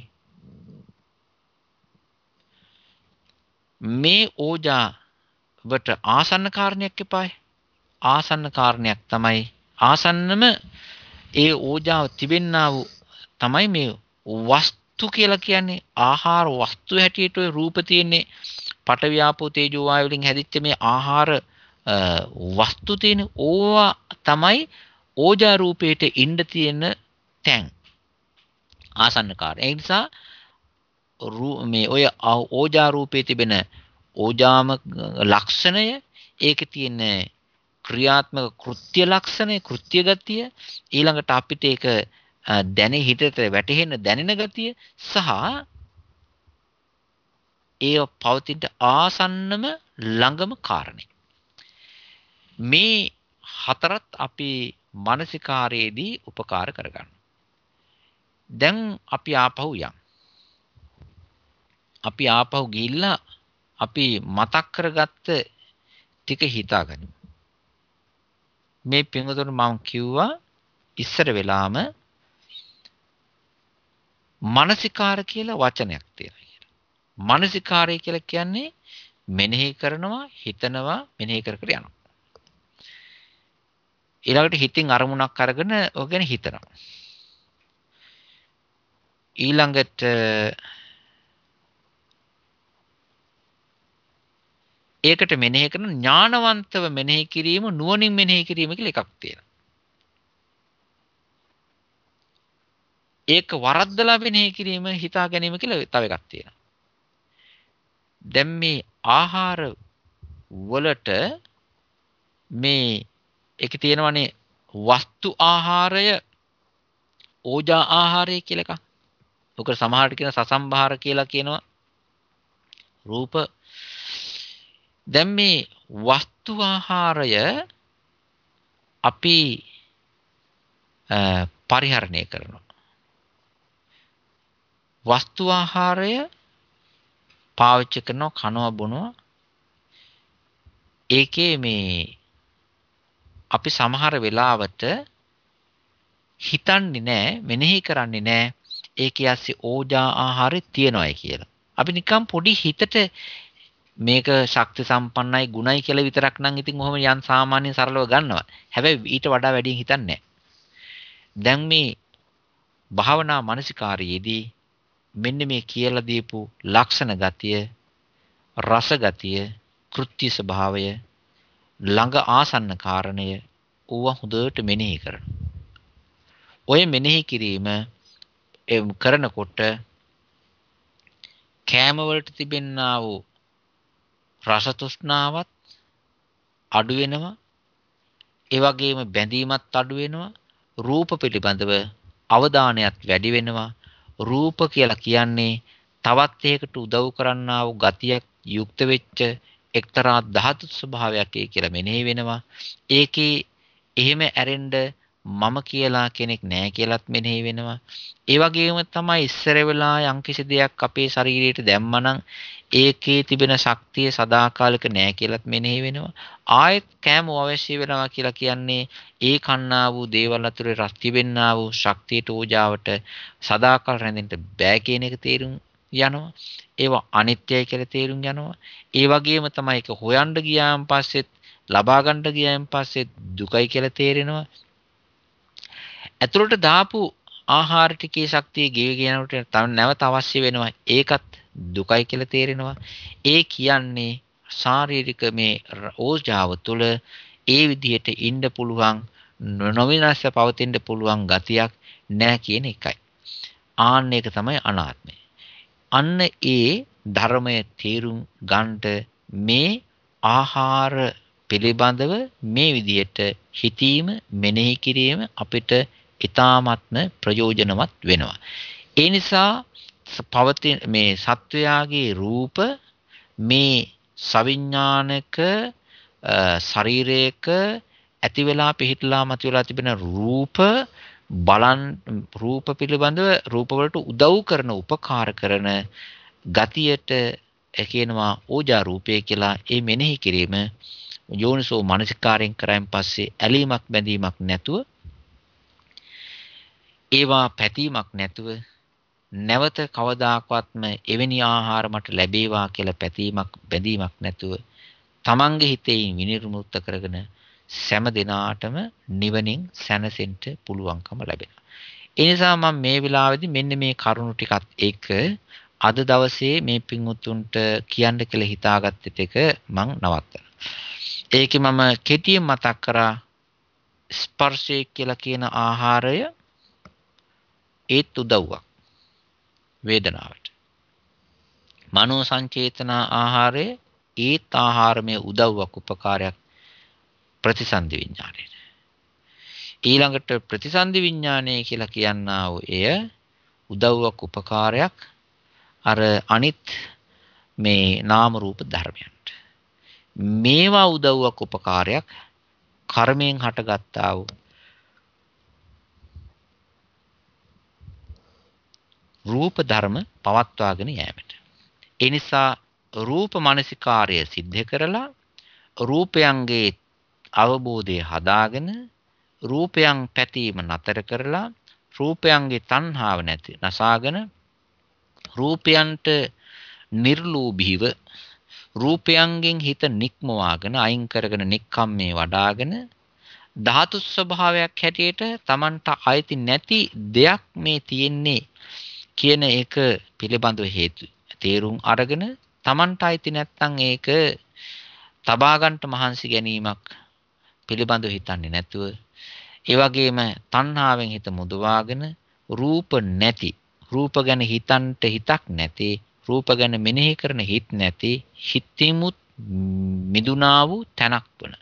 මේ ඕජාවට ආසන්න කාරණයක් එපායි. ආසන්න කාරණයක් තමයි ආසන්නම ඒ ඕජාව තිබෙන්නා වූ තමයි මේ වස්තු කියලා කියන්නේ. ආහාර වස්තු හැටියට ඔය රූප තියෙන්නේ. පඨවි ආපෝ තේජෝ වායු වලින් හැදිච්ච මේ ආහාර වස්තු තියෙන ඕවා තමයි ඕජා රූපේට ඉන්න තියෙන තැන්. ආසන්න කාරණා. ඒ නිසා මේ ඔය ඕජා රූපේ තිබෙන ඕජාම ලක්ෂණය ඒකේ තියෙන ක්‍රියාත්මක කෘත්‍ය ලක්ෂණය කෘත්‍ය ගතිය ඊළඟට අපිට ඒක දැනෙ හිතට වැටහෙන දැනෙන ගතිය සහ ඒ පවතින ආසන්නම ළඟම කාරණේ මේ හතරත් අපි මානසිකාරයේදී උපකාර කරගන්න. දැන් අපි ආපහු යම්. අපි ආපහු ගිහිල්ලා අපි මතක් කරගත්ත ටික හිතාගනිමු. මේ පින්වතුන් මම කිව්වා ඉස්සර වෙලාම මානසිකාර කියලා වචනයක් තියෙනවා කියලා. මානසිකාරය කියලා කියන්නේ මෙනෙහි කරනවා, හිතනවා, මෙනෙහි කර කර යනවා. ඊළඟට හිතින් අරමුණක් අරගෙන ඔය ගැන හිතනවා. ඊළඟට ඒකට මෙනෙහි කරන ඥානවන්තව මෙනෙහි කිරීම නුවණින් මෙනෙහි කිරීම කියලා එකක් තියෙනවා. ඒක වරද්දලා මෙනෙහි කිරීම හිතා ගැනීම කියලා තව එකක් තියෙනවා. දැන් මේ ආහාර වලට මේ ඒක තියෙනවනේ වස්තු ආහාරය ඕජා ආහාරය කියලා එකක්. ඔක සමහරට කියන සසම්භාර කියලා කියනවා. රූප දැන් මේ වස්තු ආහාරය අපි පරිහරණය කරනවා. වස්තු ආහාරය පාවිච්චි කරනවා කනවා බොනවා ඒකේ මේ අපි සමහර වෙලාවට හිතන්නේ නැහැ මෙනෙහි කරන්නේ නැහැ ඒකේ ඇස්සේ ඕජා ආහාරය තියනවායි කියලා. අපි නිකන් පොඩි හිතට මේක ශක්ති සම්පන්නයි ගුණයි කියලා විතරක් නම් ඉතින් ඔහොම යන් සාමාන්‍ය සරලව ගන්නවා. හැබැයි ඊට වඩා වැඩියෙන් හිතන්නේ දැන් මේ භාවනා මානසිකාරයේදී මෙන්න මේ කියලා දීපු ලක්ෂණ ගතිය රස ගතිය කෘත්‍ය ස්වභාවය ළඟ ආසන්න කාරණය ඌව හොඳට මෙනෙහි කරනවා. ඔය මෙනෙහි කිරීම කරනකොට කෑම වලට තිබෙන්නා වූ රස තෘෂ්ණාවත් අඩු වෙනවා. ඒ වගේම බැඳීමත් අඩු වෙනවා. රූප පිළිබඳව අවධානයත් වැඩි වෙනවා. රූප කියලා කියන්නේ තවත් එකකට උදව් කරන්නා වූ ගතියක් යුක්ත වෙච්ච එක්තරා ධාතු ස්වභාවයක් කියලා මෙනෙහි වෙනවා. ඒකේ එහෙම ඇරෙන්න මම කියලා කෙනෙක් නැහැ කියලාත් මෙනෙහි වෙනවා. ඒ වගේම තමයි ඉස්සර වෙලා යම්කිසි දෙයක් අපේ ශරීරයට දැම්මනම් ඒකේ තිබෙන ශක්තිය සදාකාලික නෑ කියලාත් මෙනෙහි වෙනවා. ආයෙත් කෑම අවශ්‍ය වෙනවා කියලා කියන්නේ ඒ කන්නා වූ දේවල් අතුරේ රස් තිබෙන්නා වූ ශක්තියට ඕජාවට සදාකාල රැඳෙන්න බෑ කියන එක තේරුම් යනවා. ඒවා අනිත්‍යයි කියලා තේරුම් යනවා. ඒ වගේම තමයි ඒක හොයන්න ගියාන් පස්සෙත් ලබා ගන්න ගියාන් පස්සෙත් දුකයි කියලා තේරෙනවා. ඇතුළට දාපු ආහාර ටිකේ ශක්තිය ගෙවි යනකොට තව නැවත අවශ්‍ය වෙනවා. ඒකත් දුකයි කියලා තේරෙනවා. ඒ කියන්නේ ශාරීරික මේ ඕජාව තුළ ඒ විදිහට ඉන්න පුළුවන් නොවිනාශ පවතින්න පුළුවන් ගතියක් නැහැ කියන එකයි. ආන්න එක තමයි අනාත්මය. අන්න ඒ ධර්මය තේරුම් ගන්නට මේ ආහාර පිළිබඳව මේ විදිහට හිතීම මෙනෙහි කිරීම අපිට ඊ타ත්ම ප්‍රයෝජනවත් වෙනවා. ඒ නිසා පවතින මේ සත්වයාගේ රූප මේ සවිඥානික ශරීරයක ඇති වෙලා පිහිටලා මතුවලා තිබෙන රූප බලන් රූප පිළිබඳව රූප වලට උදව් කරන උපකාර කරන ගතියට කියනවා ඕජා රූපය කියලා ඒ මෙනෙහි කිරීම යෝනිසෝ මනසිකාරයෙන් කරායින් පස්සේ ඇලීමක් බැඳීමක් නැතුව ඒවා පැතීමක් නැතුව නැවත කවදාකවත්ම එවැනි ආහාර මට ලැබේවා කියලා පැතීමක් බැඳීමක් නැතුව තමන්ගේ හිතේ විනිර්මුක්ත කරගෙන සෑම දිනාටම නිවනින් සැනසෙන්න පුළුවන්කම ලැබෙනවා. ඒ නිසා මම මේ වෙලාවේදී මෙන්න මේ කරුණු ටිකත් එක්ක අද දවසේ මේ පින්වුතුන්ට කියන්න කියලා හිතාගත්ත එක මම නවත්තනවා. ඒකේ මම කෙටියෙන් මතක් කරා ස්පර්ශය කියලා කියන ආහාරය ඒත් උදව්වක් වේදනාවට. මනෝ සංචේතන ආහාරය ඒත් ආහාරමය උදව්වක් උපකාරයක් ප්‍රතිසන්දි විඥාණයට. ඊළඟට ප්‍රතිසන්දි විඥානය කියලා කියන්නා වූ එය උදව්වක් උපකාරයක් අර අනිත් මේ නාම රූප ධර්මයන්ට. මේවා උදව්වක් උපකාරයක් කර්මයෙන් හටගත්තා වූ රූප ධර්ම පවත්වාගෙන යෑමට. ඒ නිසා රූප මානසිකාර්ය સિદ્ધ කරලා රූපයන්ගේ අවබෝධය හදාගෙන රූපයන් පැතීම නතර කරලා රූපයන්ගේ තණ්හාව නැති නසාගෙන රූපයන්ට නිර්ලෝභීව රූපයන්ගෙන් හිත නික්මවාගෙන අයින් කරගෙන නික්කම්මේ වඩාගෙන ධාතු ස්වභාවයක් හැටියට Tamanට අයිති නැති දෙයක් මේ තියෙන්නේ කියන එක පිළිබඳව හේතු. තේරුම් අරගෙන Tamanට අයිති නැත්නම් ඒක තබා ගන්නට මහන්සි ගැනීමක් පිළිබඳව හිතන්නේ නැතුව ඒ වගේම තණ්හාවෙන් හිත මුදවාගෙන රූප නැති රූප ගැන හිතන්ට හිතක් නැති රූප ගැන මෙනෙහි කරන හිත් නැති හිතිමුත් මිදුනා වූ තැනක් වන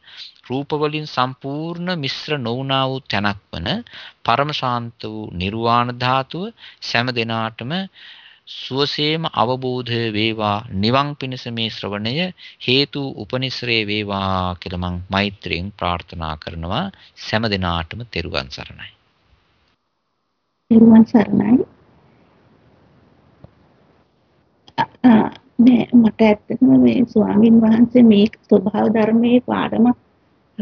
රූප වලින් සම්පූර්ණ මිශ්‍ර නොවුනා වූ තැනක් වන පරම ශාන්ත වූ නිර්වාණ ධාතුව සෑම දිනාටම සුවසේම අවබෝධ වේවා නිවන් පිණිස මේ ශ්‍රවණය හේතු උපනිශ්‍රේ වේවා කියලා මම මෛත්‍රියෙන් ප්‍රාර්ථනා කරනවා සෑම දිනාටම තෙරුවන් සරණයි. තෙරුවන් සරණයි. මේ මට ඇත්තටම මේ ස්වාමින් වහන්සේ මේ ස්වභාව ධර්මයේ පාඩම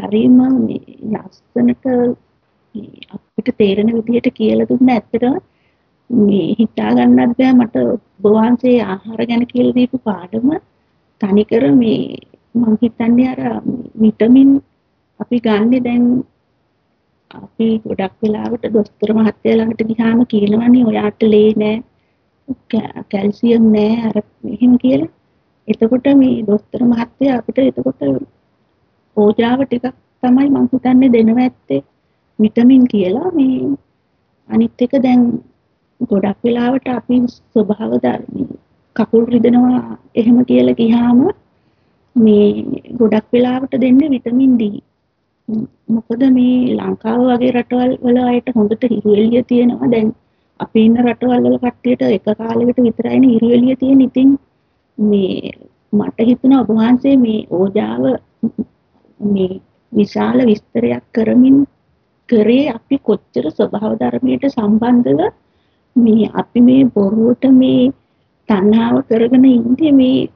හරීම මේ ලස්සනට අපිට තේරෙන විදිහට කියලා දුන්න ඇත්තටම මේ හිතා ගන්නත් බෑ මට ඔබ වහන්සේ ආහාර ගැන කියලා දීපු පාඩම තනිකර මේ මම හිතන්නේ අර විටමින් අපි ගන්නෙ දැන් අපි ගොඩක් වෙලාවට දොස්තර මහත්තයා ළඟට ගියාම කියනවනේ ඔයාට ලේ නෑ කැල්සියම් නෑ අර එහෙම කියලා. එතකොට මේ දොස්තර මහත්තයා අපිට එතකොට ඕජාව ටිකක් තමයි මං හිතන්නේ දෙනව ඇත්තේ විටමින් කියලා මේ අනිත් එක දැන් ගොඩක් වෙලාවට අපි ස්වභාව ධර්මී කකුල් රිදෙනවා එහෙම කියලා ගියාම මේ ගොඩක් වෙලාවට දෙන්නේ විටමින් D. මොකද මේ ලංකාව වගේ රටවල් වල අයට හොඳට හිරු එළිය තියෙනවා. දැන් අපි ඉන්න රටවල් වල කට්ටියට එක කාලයකට විතරයිනේ හිරු එළිය තියෙන. ඉතින් මේ මට හිතුණා ඔබ වහන්සේ මේ ඕජාව මේ විශාල විස්තරයක් කරමින් කරේ අපි කොච්චර ස්වභාව ධර්මයට සම්බන්ධව මේ අපි මේ බොරුවට මේ තණ්හාව කරගෙන ඉන්නේ මේ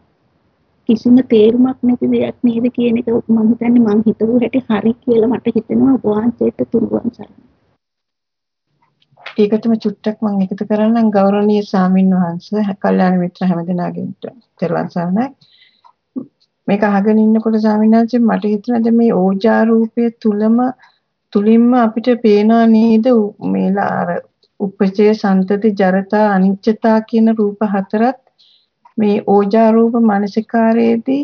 කිසිම තේරුමක් නැති දෙයක් නේද කියන එක මම හිතන්නේ මං හිතුව හැටි හරි කියලා මට හිතෙනවා ඔබ වහන්සේට තුරුවන් සරණයි. ඒකටම චුට්ටක් මම එකතු කරන්නම් ගෞරවනීය සාමින් වහන්සේ කල්යාණ මිත්‍ර හැමදෙනාගෙන් තෙරුවන් සරණයි. මේක අහගෙන ඉන්නකොට ස්වාමීන් වහන්සේ මට හිතුණා මේ ඕජා රූපයේ තුලම තුලින්ම අපිට පේනා නේද මේලා අර උපචය සන්තති ජරතා අනිච්චතා කියන රූප හතරත් මේ ඕජා රූප මානසිකාරයේදී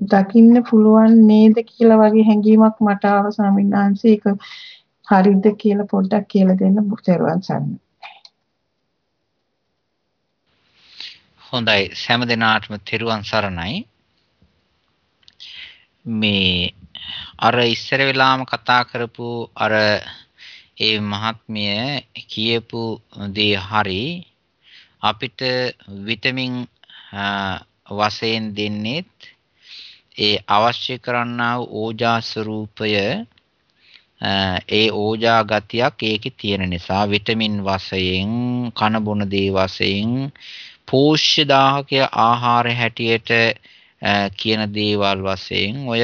දකින්න පුළුවන් නේද කියලා වගේ හැඟීමක් මට ආව ස්වාමීන් වහන්සේ ඒක හරිද කියලා පොඩ්ඩක් කියලා දෙන්න බුතරුවන් සන්න. හොඳයි සෑම දිනාටම තෙරුවන් සරණයි. මේ අර ඉස්සර වෙලාම කතා කරපු අර ඒ මහත්මිය කියපු දේ හරි අපිට විටමින් වශයෙන් දෙන්නේත් ඒ අවශ්‍ය කරන්නා වූ ඕජා ස්වરૂපය ඒ ඕජා ගතියක් ඒකේ තියෙන නිසා විටමින් වශයෙන් කන බොන දේ වශයෙන් පෝෂ්‍ය දාහක ආහාර හැටියට කියන දේවල් වශයෙන් ඔය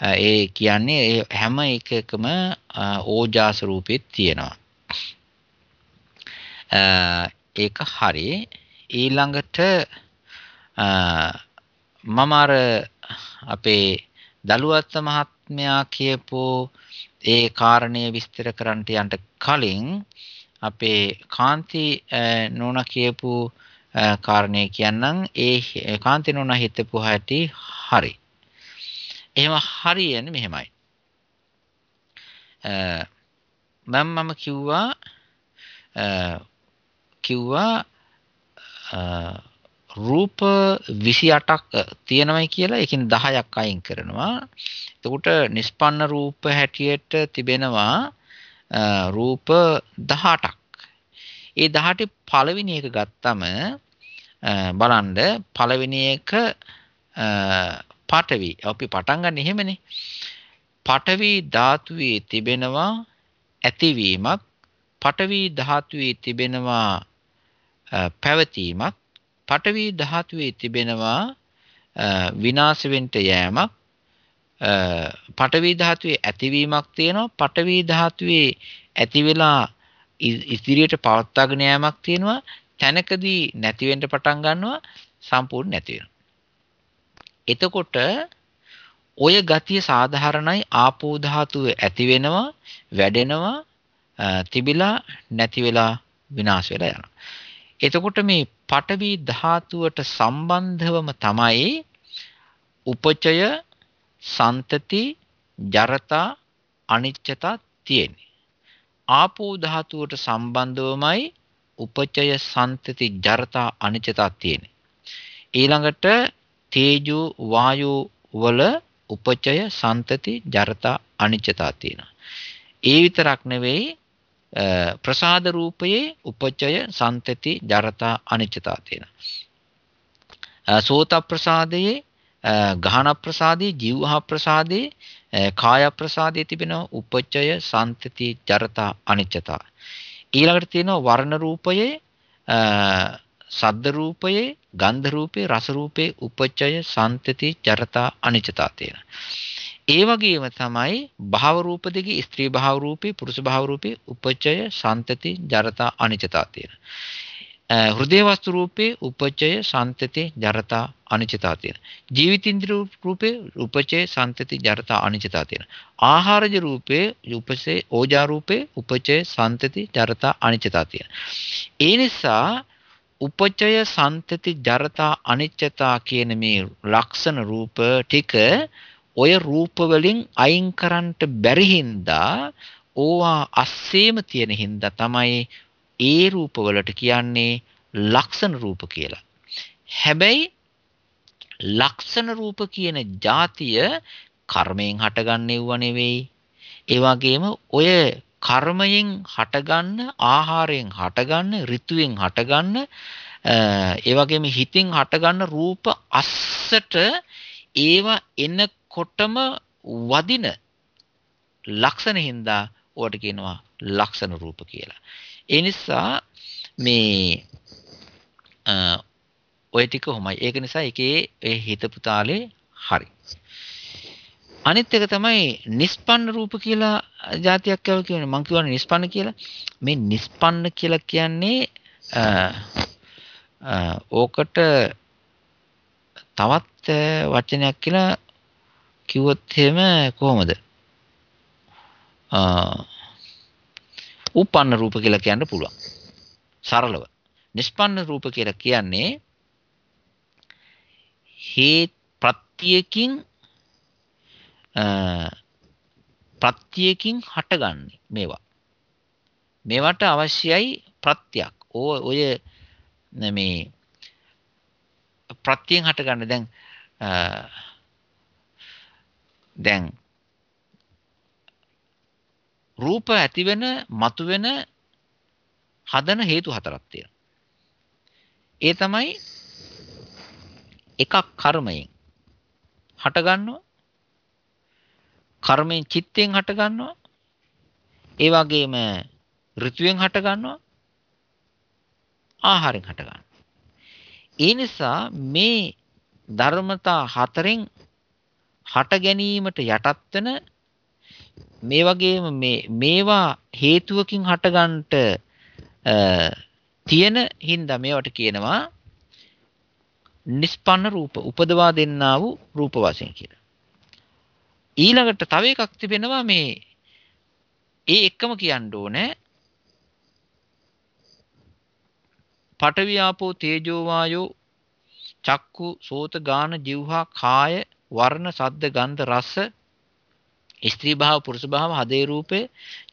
ඒ කියන්නේ හැම එකකම ඕජා ස්වරූපෙත් තියෙනවා. ඒක හරි. ඊළඟට මම අර අපේ දලුවත් මහත්මයා කියපු ඒ කාරණය විස්තර කරන්නට යන්න කලින් අපේ කාන්ති නෝනා කියපු කාරණේ කියන්නම් ඒ කාන්ති නෝනා හිතපු හැටි හරි. එහෙම හරියන්නේ මෙහෙමයි. මම මම කිව්වා කිව්වා රූප 28ක් තියෙනවයි කියලා ඒකෙන් 10ක් අයින් කරනවා. එතකොට නිස්පන්න රූප හැටියට තිබෙනවා රූප 18ක්. ඒ 18 පළවෙනි එක ගත්තම බලන්න පළවෙනි එක පඨවි. අපි පටන් ගන්න එහෙමනේ. පඨවි ධාතුවේ තිබෙනවා ඇතිවීමක් පඨවි ධාතුවේ තිබෙනවා පැවතීමක් පඨවි ධාතුවේ තිබෙනවා විනාශ වෙන්න යෑමක් පඨවි ධාතුවේ ඇතිවීමක් තියෙනවා පඨවි ධාතුවේ ඇති වෙලා ඉදිරියට පවත්වාගෙන යාමක් තියෙනවා තැනකදී නැති වෙන්න පටන් ගන්නවා සම්පූර්ණ නැති වෙනවා එතකොට ඔය ගතිය සාධාරණයි ආපෝ ධාතුව ඇති වෙනවා වැඩෙනවා තිබිලා නැති වෙලා විනාශ වෙලා යනවා. එතකොට මේ පඨවි ධාතුවට සම්බන්ධවම තමයි උපචය සන්තති ජරතා අනිච්චතා තියෙන්නේ. ආපෝ ධාතුවට සම්බන්ධවමයි උපචය සන්තති ජරතා අනිච්චතා තියෙන්නේ. ඊළඟට තේජෝ වායෝ වල උපචය සන්තති ජරතා අනිච්චතා තියෙනවා. ඒ විතරක් නෙවෙයි ප්‍රසාද රූපයේ උපචය සන්තති ජරතා අනිච්චතා තියෙනවා. සෝත ප්‍රසාදයේ ගහන ප්‍රසාදයේ ජීවහ ප්‍රසාදයේ Eh, කාය ප්‍රසාදයේ තිබෙන උපචය සන්තති ජරතා අනිච්චතා. ඊළඟට තියෙනවා වර්ණ රූපයේ සද්ද රූපයේ ගන්ධ රූපේ රස රූපේ උපචය සන්තති ජරතා අනිච්චතා තියෙනවා. ඒ වගේම තමයි භාව රූප දෙකේ ස්ත්‍රී භාව රූපේ පුරුෂ භාව රූපේ උපචය සන්තති ජරතා අනිච්චතා තියෙනවා. හෘදේ වස්තු රූපේ උපචය සන්තති ජරතා අනිච්චතා තියෙනවා. ජීවිතින්ද්‍ර රූපේ උපචය සන්තති ජරතා අනිච්චතා තියෙනවා. ආහාරජ රූපේ උපසේ ඕජා රූපේ උපචය සන්තති ජරතා අනිච්චතා තියෙනවා. ඒ නිසා උපචය සන්තති ජරතා අනිච්චතා කියන මේ ලක්ෂණ රූප ටික ඔය රූප වලින් අයින් කරන්නට බැරි හින්දා ඕවා අස්සේම තියෙන හින්දා තමයි ඒ රූප වලට කියන්නේ ලක්ෂණ රූප කියලා. හැබැයි ලක්ෂණ රූප කියන જાතිය කර්මයෙන් හටගන්නේව නෙවෙයි. ඒ වගේම ඔය කර්මයෙන් හටගන්න ආහාරයෙන් හටගන්න ඍතුවෙන් හටගන්න ඒ වගේම හිතින් හටගන්න රූප අස්සට ඒවා එනකොටම වදින ලක්ෂණ හින්දා ඕකට කියනවා ලක්ෂණ රූප කියලා. ඒ නිසා මේ ඔය ටික කොහොමයි. ඒක නිසා එකේ ඒ හිතපු තාලේ හරි. අනිත් එක තමයි නිස්පන්න රූප කියලා જાතියක් කියලා කියන්නේ මම කියවනේ නිස්පන්න කියලා. මේ නිස්පන්න කියලා කියන්නේ ඕකට තවත් වචනයක් කියලා කිව්වොත් එහෙම කොහොමද? උපන්න රූප කියලා කියන්න පුළුවන්. සරලව. නිෂ්පන්න රූප කියලා කියන්නේ හේත් ප්‍රත්‍යයකින් ප්‍රත්‍යයකින් හටගන්නේ මේවා. මේවට අවශ්‍යයි ප්‍රත්‍යක්. ඔය මේ ප්‍රත්‍යයෙන් හටගන්න දැන් දැන් රූප ඇති වෙන මතුවෙන හදන හේතු හතරක් තියෙනවා. ඒ තමයි එකක් කර්මයෙන් හට ගන්නවා කර්මයෙන් චිත්තයෙන් හට ගන්නවා ඒ වගේම ඍතුයෙන් හට ගන්නවා ආහාරයෙන් හට ගන්නවා ඒ නිසා මේ ධර්මතා හතරෙන් හට ගැනීමට යටත් වෙන මේ වගේම මේ මේවා හේතුවකින් හටගන්නට තියෙන හින්දා මේවට කියනවා නිස්පන්න රූප උපදවා දෙන්නා වූ රූප වශයෙන් කියලා. ඊළඟට තව එකක් තිබෙනවා මේ ඒ එක්කම කියන්න ඕනේ පඨවි ආපෝ තේජෝ වායෝ චක්කු සෝත ගාන જીවහා කාය වර්ණ සද්ද ගන්ධ රස ස්ත්‍රී භාව පුරුෂ භාව හදේ රූපේ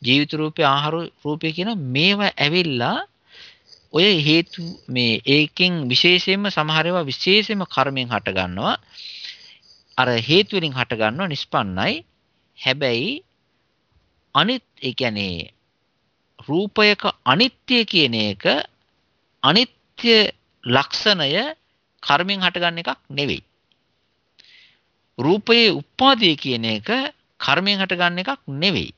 ජීවිත රූපේ ආහාර රූපේ කියන මේවා ඇවිල්ලා ඔය හේතු මේ ඒකෙන් විශේෂයෙන්ම සමහර ඒවා විශේෂයෙන්ම කර්මයෙන් හට ගන්නවා අර හේතු වලින් හට ගන්නවා නිස්පන්නයි හැබැයි අනිත් ඒ කියන්නේ රූපයක අනිත්‍ය කියන එක අනිත්‍ය ලක්ෂණය කර්මෙන් හටගන්න එකක් නෙවෙයි. රූපයේ උපාදී කියන එක කර්මයෙන් හටගන්න එකක් නෙවෙයි.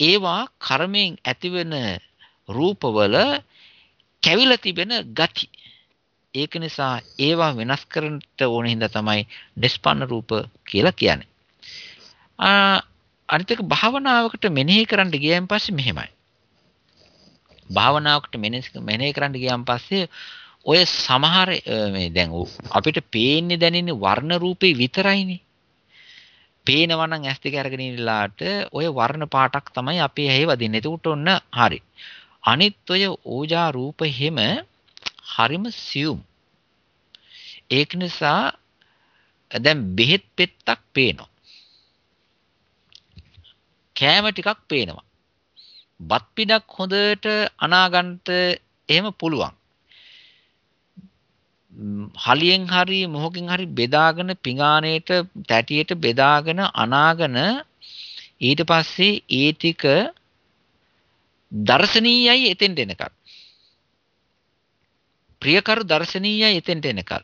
ඒවා කර්මයෙන් ඇතිවෙන රූපවල කැවිලා තිබෙන ගති. ඒක නිසා ඒවා වෙනස් කරන්නට ඕන හින්දා තමයි නිස්පන්න රූප කියලා කියන්නේ. අනිත් එක භාවනාවකට මෙනෙහි කරන්න ගියන් පස්සේ මෙහෙමයි. භාවනාවකට මෙනෙහි කරන්න ගියන් පස්සේ ඔය සමහර මේ දැන් අපිට පේන්නේ දැනෙන්නේ වර්ණ රූපේ විතරයිනේ. පේනවා නම් ඇස් දෙක අරගෙන ඉන්නලාට ඔය වර්ණ පාටක් තමයි අපේ ඇහි වදින්නේ. එතකොට ඔන්න හරි. අනිත් ඔය ඕජා රූප හැම හරිම සියුම්. ඒක නිසා දැන් බෙහෙත් පෙත්තක් පේනවා. කෑම ටිකක් පේනවා. බත් පිඩක් හොඳට අනාගන්ට එහෙම පුළුවන්. හලියෙන් හරි මොහොකින් හරි බෙදාගෙන පිඟානේට තැටියට බෙදාගෙන අනාගෙන ඊට පස්සේ ඒ ටික දර්ශනීයයි එතෙන්ට එනකල්. ප්‍රියකරු දර්ශනීයයි එතෙන්ට එනකල්.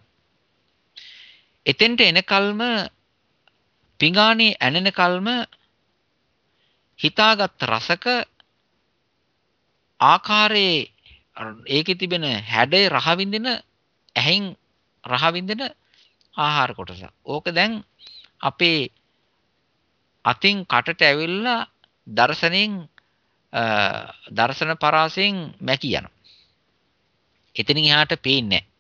එතෙන්ට එනකල්ම පිඟානේ ඇනෙන කල්ම හිතාගත් රසක ආකාරයේ ඒකේ තිබෙන හැඩේ රහ විඳින ඇහෙන් රහ විඳින ආහාර කොටස. ඕක දැන් අපේ අතින් කටට ඇවිල්ලා දර්ශනෙන් දර්ශන පරාසයෙන් මැකි යනවා. එතනින් එහාට පේන්නේ නැහැ.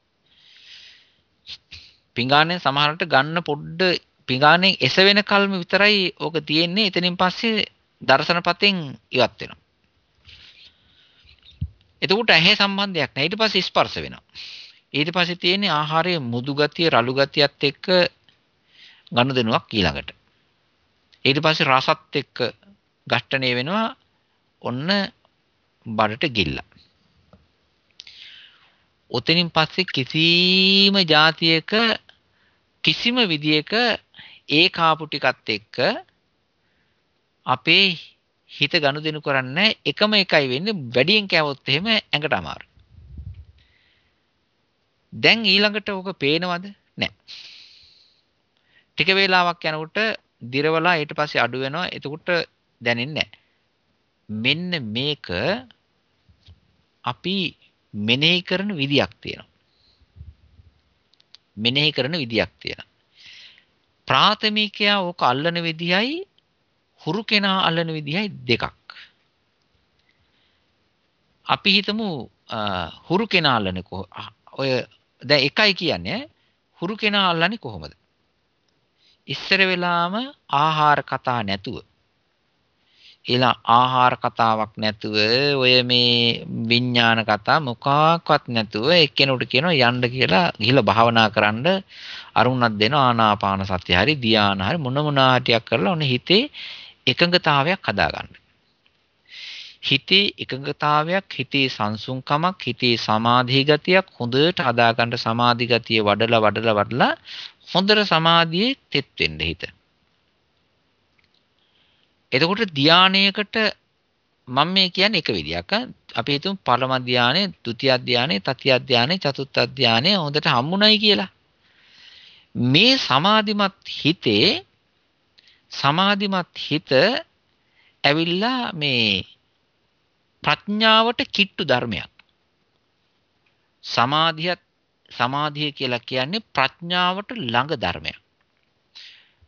පිඟානෙන් සමහරට ගන්න පොඩ්ඩ පිඟානෙන් එස වෙන කල්ම විතරයි ඕක තියෙන්නේ. එතනින් පස්සේ දර්ශනපතෙන් ඉවත් වෙනවා. එතකොට ඇහි සම්බන්ධයක් නැහැ. ඊට පස්සේ ස්පර්ශ වෙනවා. ඊට පස්සේ තියෙන්නේ ආහාරයේ මුදු ගතිය, රළු ගතියත් එක්ක ගනුදෙනුවක් ඊළඟට. ඊට පස්සේ රසත් එක්ක ඝට්ටණය වෙනවා. ඔන්න බඩට ගිල්ලා. ඔතනින් පස්සේ කිසිම જાතියක කිසිම විදියක ඒ කාපු ටිකත් එක්ක අපේ හිත ගනුදෙනු කරන්නේ එකම එකයි වෙන්නේ වැඩියෙන් කෑවොත් එහෙම ඇඟට අමාරු. දැන් ඊළඟට ඕක පේනවද? නැහැ. ටික වේලාවක් යනකොට දිරවලා ඊට පස්සේ අඩු වෙනවා. එතකොට දැනෙන්නේ මෙන්න මේක අපි මෙනෙහි කරන විදියක් තියෙනවා. මෙනෙහි කරන විදියක් තියෙනවා. ප්‍රාථමිකයා ඕක අල්ලන විදියයි හුරු කෙනා අල්ලන විදිහයි දෙකක්. අපි හිතමු හුරු කෙනා අල්ලන්නේ ඔය දැන් එකයි කියන්නේ හුරු කෙනා අල්ලන්නේ කොහොමද? ඉස්සර වෙලාම ආහාර කතා නැතුව එලා ආහාර කතාවක් නැතුව ඔය මේ විඥාන කතා මොකක්වත් නැතුව එක්කෙනෙකුට කියනවා යන්න කියලා ගිහිල්ලා භාවනා කරන්න අරුණක් දෙන ආනාපාන සතිය හරි ධානය හරි මොන මොන ආටියක් කරලා ඔන්න හිතේ එකඟතාවයක් හදාගන්න. හිතේ එකඟතාවයක්, හිතේ සංසුන්කමක්, හිතේ සමාධි ගතියක් හොඳට හදාගන්න සමාධි ගතිය වඩලා වඩලා වඩලා හොඳට සමාධියේ තෙත් වෙන්න හිත. එතකොට ධානයකට මම මේ කියන්නේ එක විදියක්. අපි හිතමු පරම ධානය, ဒုတိ ය ධානය, තතිය ධානය, චතුත්ථ ධානය හොඳට හම්බුණයි කියලා. මේ සමාධිමත් හිතේ සමාධිමත් හිත ඇවිල්ලා මේ ප්‍රඥාවට කිට්ටු ධර්මයක්. සමාධියත් සමාධිය කියලා කියන්නේ ප්‍රඥාවට ළඟ ධර්මයක්.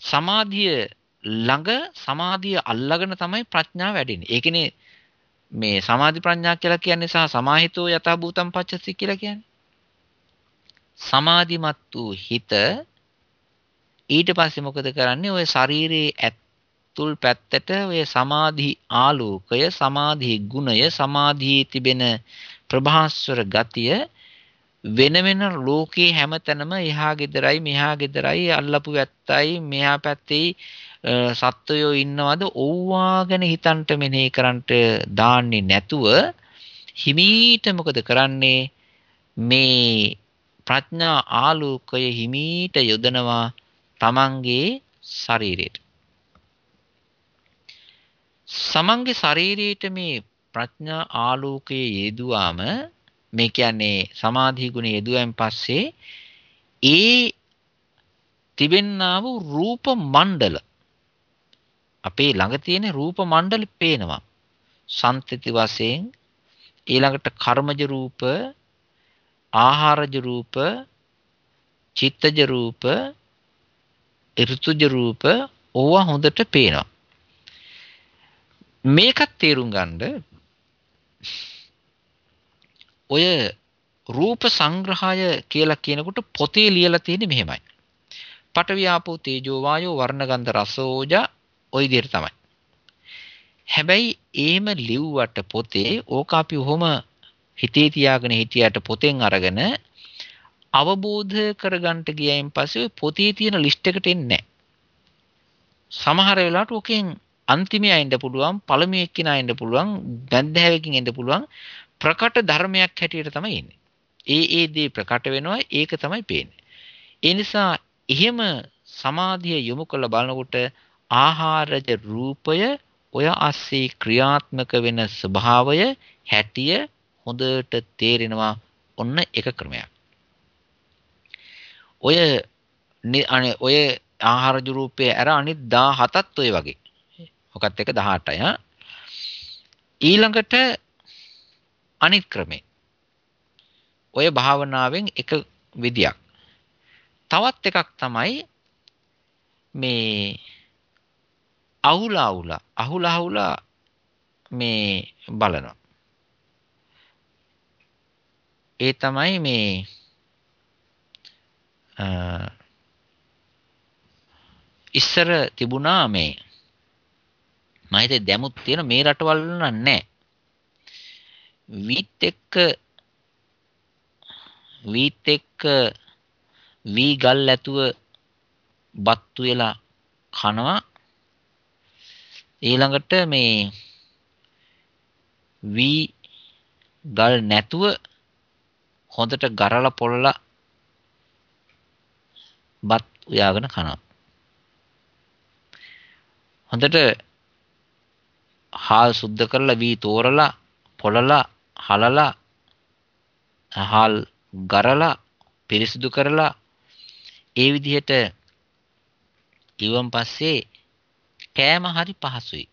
සමාධිය ළඟ සමාධිය අල්ලගෙන තමයි ප්‍රඥාව වැඩෙන්නේ. ඒකනේ මේ සමාධි ප්‍රඥා කියලා කියන්නේ සහ සමාහිතෝ යථා භූතම් පච්චසි කියලා කියන්නේ. සමාධිමත් වූ හිත ඊට පස්සේ මොකද කරන්නේ? ඔය ශරීරයේ ඇතුල් පැත්තට ඔය සමාධි ආලෝකය, සමාධි ගුණය, සමාධියේ තිබෙන ප්‍රභාස්වර ගතිය වෙන වෙන ලෝකේ හැමතැනම එහා ගෙදරයි මෙහා ගෙදරයි අල්ලපු වැත්තයි මෙහා පැත්තේ සත්වයෝ ඉන්නවද ඕවා ගැන හිතන්ට මෙනෙහි කරන්ට දාන්නේ නැතුව හිමීට මොකද කරන්නේ? මේ ප්‍රඥා ආලෝකය හිමීට යොදනවා තමන්ගේ ශරීරයට. සමන්ගේ ශරීරයට මේ ප්‍රඥා ආලෝකයේ යෙදුවාම මේ කියන්නේ සමාධි ගුණ යෙදුවෙන් පස්සේ ඒ තිබෙන්නා වූ රූප මණ්ඩල අපේ ළඟ තියෙන රූප මණ්ඩල පේනවා. සම්ත්‍ති වශයෙන් ඊළඟට කර්මජ රූප ආහාරජ රූප චිත්තජ රූප ඍතුජ රූප ඕවා හොඳට පේනවා. මේකත් තේරුම් ගන්න ඔය රූප සංග්‍රහය කියලා කියනකොට පොතේ ලියලා තියෙන්නේ මෙහෙමයි. පඨවි ආපෝ තේජෝ වායෝ වර්ණ ගන්ධ රස ඕජා ওই විදිහට තමයි. හැබැයි එහෙම ලිව්වට පොතේ ඕක අපි ඔහොම හිතේ තියාගෙන හිටියට පොතෙන් අරගෙන අවබෝධ කරගන්න ගියයින් පස්සේ ඔය පොතේ තියෙන ලිස්ට් එකට එන්නේ නැහැ. සමහර වෙලාවට ඔකෙන් අන්තිමයේ ඉන්න පුළුවන් පළමුවෙ එක්කිනා ඉන්න පුළුවන් බැන්දහැවකින් ඉන්න පුළුවන් ප්‍රකට ධර්මයක් හැටියට තමයි ඉන්නේ. ඒ ඒ දේ ප්‍රකට වෙනවා ඒක තමයි පේන්නේ. ඒ නිසා එහෙම සමාධිය යොමු කළ බලනකොට ආහාරජ රූපය ඔය ASCII ක්‍රියාත්මක වෙන ස්වභාවය හැටිය හොඳට තේරෙනවා ඔන්න එක ක්‍රමයක්. ඔය අනේ ඔය ආහාරජ රූපයේ අර අනිත් 17ත් ඔය වගේ. ඔකත් එක 18යි. ඊළඟට අනිත් ක්‍රමේ. ඔය භාවනාවෙන් එක විදියක්. තවත් එකක් තමයි මේ අහුල අහුල අහුල අහුල මේ බලනවා. ඒ තමයි මේ ඉස්සර තිබුණා මේ මම හිතේ දැමුත් තියෙන මේ රටවල් වල නැහැ. වීත් එක්ක වීත් එක්ක වී ගල් ඇතුව බත්තු වෙලා කනවා ඊළඟට මේ වී ගල් නැතුව හොඳට ගරලා පොළලා බත් උයාගෙන කනවා හොඳට හාල් සුද්ධ කරලා වී තෝරලා පොළලා හලලා හාල් ගරලා පිරිසිදු කරලා ඒ විදිහට ඉවම් පස්සේ කෑම හරි පහසුයි.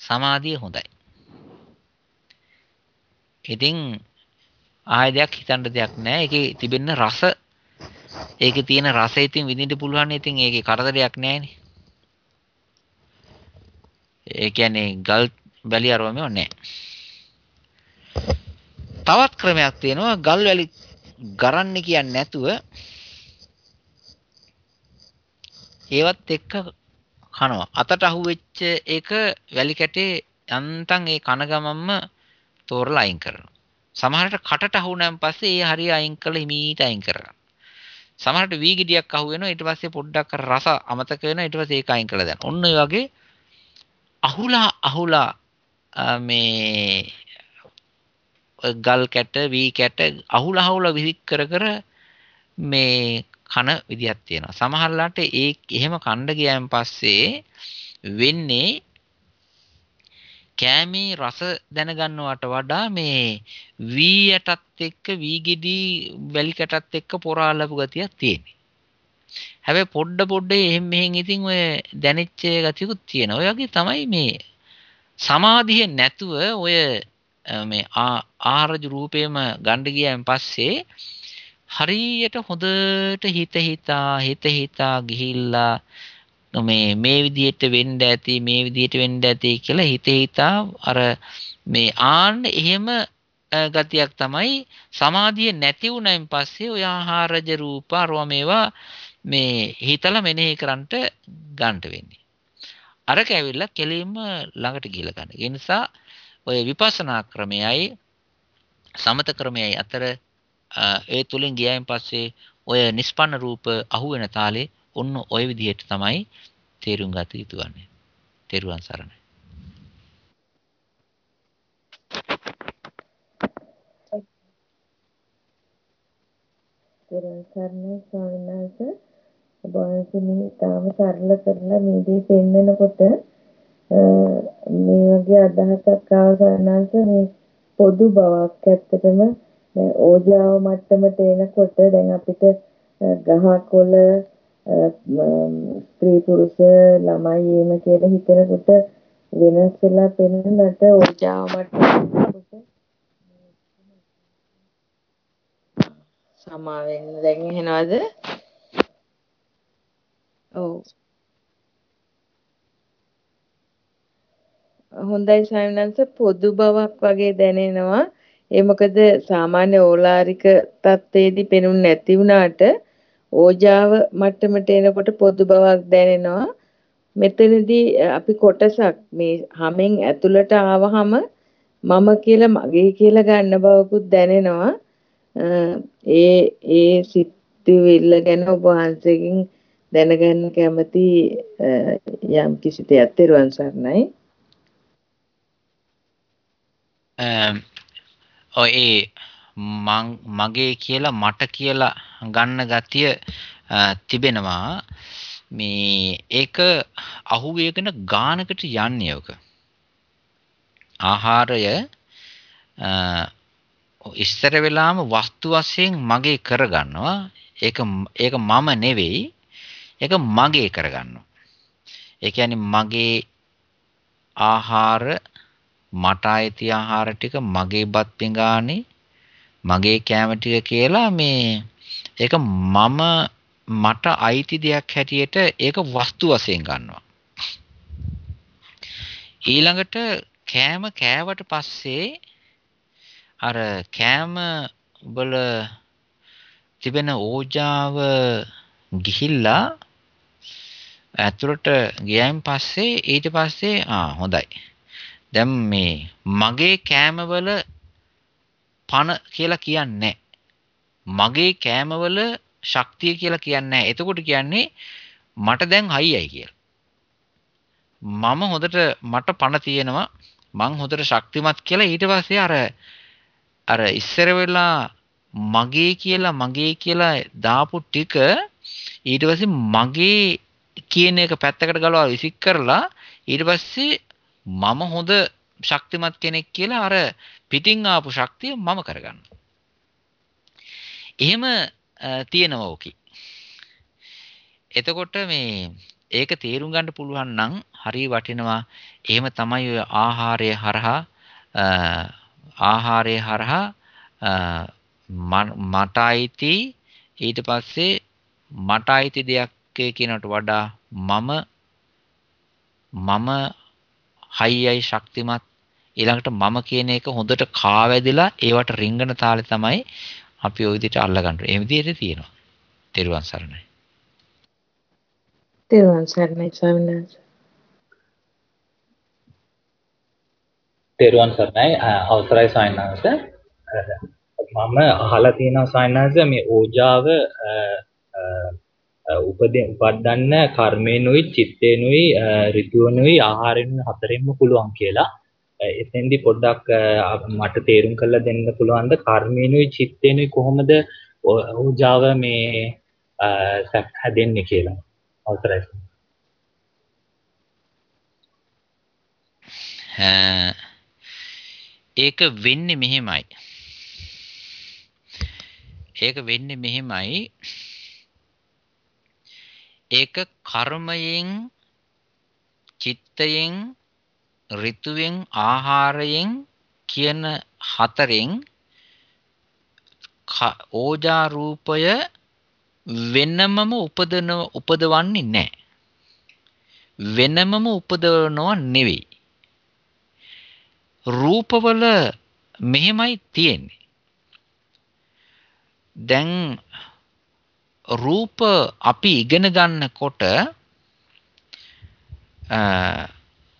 සමාධිය හොඳයි. ඉතින් ආය දෙයක් හිතන්න දෙයක් නැහැ. ඒකේ තිබෙන රස ඒකේ තියෙන රසය ඉතින් විඳින්න පුළුවන්. ඉතින් ඒකේ කරදරයක් නැහැනේ. ඒ කියන්නේ ගල් වැලි අරවම නැහැ. තවත් ක්‍රමයක් තියෙනවා ගල් වැලි ගරන්න කියන්නේ නැතුව ඒවත් එක්ක කනවා. අතට අහුවෙච්ච එක වැලි කැටේ යන්තම් ඒ කන ගමම්ම තෝරලා අයින් කරනවා. සමහරට කටට අහුනන් පස්සේ ඒ හරිය අයින් කළ හිමීට අයින් කරනවා. සමහරට වී ගෙඩියක් අහු වෙනවා ඊට පස්සේ පොඩ්ඩක් රස අමතක වෙනවා ඊට පස්සේ ඒක අයින් කළා දැන්. ඔන්න ඔය වගේ අහුලා අහුලා මේ ගල් කැට වී කැට අහුල අහුල විසික් කර කර මේ කන විදිහක් තියෙනවා. සමහරලාට ඒ එහෙම කණ්ඩ ගියන් පස්සේ වෙන්නේ කෑමේ රස දැනගන්නවට වඩා මේ වී යටත් එක්ක වී ගෙඩි වැලි කැටත් එක්ක පොරාලපු ගතියක් තියෙනවා. හැබැයි පොඩ පොඩ එහෙම මෙහෙන් ඉතින් ඔය දැනෙච්ච ගතියකුත් තියෙනවා. ඔය වගේ තමයි මේ සමාධිය නැතුව ඔය මේ ආහාරජ රූපේම ගන්න ගියන් පස්සේ හරියට හොඳට හිත හිතා හිත හිතා ගිහිල්ලා මේ මේ විදිහට වෙන්න ඇති මේ විදිහට වෙන්න ඇති කියලා හිත හිතා අර මේ ආන්න එහෙම ගතියක් තමයි සමාධිය නැති වුණයින් පස්සේ ඔය ආහාරජ රූප අරව මේවා මේ හිතලා මෙනෙහි කරන්නට ගන්නට වෙන්නේ. අරක ඇවිල්ලා කෙලින්ම ළඟට ගිහලා ගන්න. ඒ නිසා ඔය විපස්සනා ක්‍රමයයි සමත ක්‍රමයයි අතර ඒ තුලින් ගියයින් පස්සේ ඔය නිස්පන්න රූප අහුවෙන තාලේ ඔන්න ඔය විදිහට තමයි තේරුම් ගත යුතු වන්නේ. තේරුවන් සරණයි. තෙරුවන් සරණයි ස්වාමීන් වහන්සේ ඔබ වහන්සේ මේ තාම සරල කරලා මේ දේ පෙන්නකොට මේ වගේ අදහසක් ආව සරණංශ මේ පොදු බවක් ඇත්තටම ඕජාව මට්ටමට එනකොට දැන් අපිට ගහකොළ ස්ත්‍රී පුරුෂ ළමයි එහෙම කියලා හිතනකොට වෙනස් වෙලා පෙනෙන්නට ඕජාව මට්ටමට සමාවෙන්න දැන් එහෙනවද? ඔව්. හොඳයි සයන්න්ස පොදු බවක් වගේ දැනෙනවා. ඒ මොකද සාමාන්‍ය ඕලාරික තත්ත්වයේදී පෙනුනේ නැති වුණාට ඕජාව මට්ටමට එනකොට පොදු බවක් දැනෙනවා. මෙතනදී අපි කොටසක් මේ හැමෙන් ඇතුළට ආවහම මම කියලා මගේ කියලා ගන්න බවකුත් දැනෙනවා. ඒ ඒ සිත්විල්ල ගැන ඔබ වහන්සේගෙන් දැනගන්න කැමති යම් කිසි දෙයක් තෙරුවන් සරණයි. ඔය මගේ කියලා මට කියලා ගන්න ගතිය තිබෙනවා. මේ ඒක අහුවේගෙන ගානකට යන්නේ ඔක. ආහාරය ඉස්සර වෙලාම වස්තු වශයෙන් මගේ කරගන්නවා. ඒක ඒක මම නෙවෙයි. ඒක මගේ කරගන්නවා. ඒ කියන්නේ මගේ ආහාර මට අයිති ආහාර ටික මගේ බත් පිඟානේ මගේ කෑම ටික කියලා මේ ඒක මම මට අයිති දෙයක් හැටියට ඒක වස්තු වශයෙන් ගන්නවා. ඊළඟට කෑම කෑවට පස්සේ අර කෑම වල තිබෙන ඕජාව ගිහිල්ලා ඇතුළට ගියයින් පස්සේ ඊට පස්සේ ආ හොඳයි. දැන් මේ මගේ කෑමවල පණ කියලා කියන්නේ මගේ කෑමවල ශක්තිය කියලා කියන්නේ එතකොට කියන්නේ මට දැන් හයියයි කියලා. මම හොඳට මට පණ තියෙනවා මං හොඳට ශක්තිමත් කියලා ඊට පස්සේ අර අර ඉස්සර වෙලා මගේ කියලා මගේ කියලා දාපු ටික ඊට පස්සේ මගේ කියන එක පැත්තකට ගලවා විසික් කරලා ඊට පස්සේ මම හොඳ ශක්තිමත් කෙනෙක් කියලා අර පිටින් ආපු ශක්තිය මම කරගන්න. එහෙම තියෙනවා ඕකි. එතකොට මේ ඒක තේරුම් ගන්න පුළුවන් නම් හරි වටිනවා. එහෙම තමයි ඔය ආහාරය හරහා ආහාරය හරහා මට අයිති ඊට පස්සේ මට අයිති දෙයක් කියනට වඩා මම මම හයියයි ශක්තිමත් ඊළඟට මම කියන එක හොඳට කාවැදිලා ඒවට රිංගන තාලේ තමයි අපි ওই විදිහට අල්ලගන්න. ඒ විදිහට තියෙනවා. තෙරුවන් සරණයි. තෙරුවන් සරණයි ස්වාමීන්. තෙරුවන් සරණයි අවසරයි සයන්නාංශ මම අහලා තියෙනවා සයන්නාංශ මේ ඕජාව උපදින් උපද්දන්න කර්මේනුයි චිත්තේනුයි ඍතුවනුයි ආහාරෙනුයි හතරෙන්ම පුළුවන් කියලා එතෙන්දී පොඩ්ඩක් මට තේරුම් කරලා දෙන්න පුළුවන්ද කර්මේනුයි චිත්තේනුයි කොහොමද ඕජාව මේ හැදෙන්නේ කියලා අවසරයි ඒක වෙන්නේ මෙහෙමයි. ඒක වෙන්නේ මෙහෙමයි. ඒක කර්මයෙන් චිත්තයෙන් ඍතුවෙන් ආහාරයෙන් කියන හතරෙන් ඕජා රූපය වෙනමම උපදන උපදවන්නේ නැහැ. වෙනමම උපදවනව නෙවෙයි. රූපවල මෙහෙමයි තියෙන්නේ. දැන් රූප අපි ඉගෙන ගන්නකොට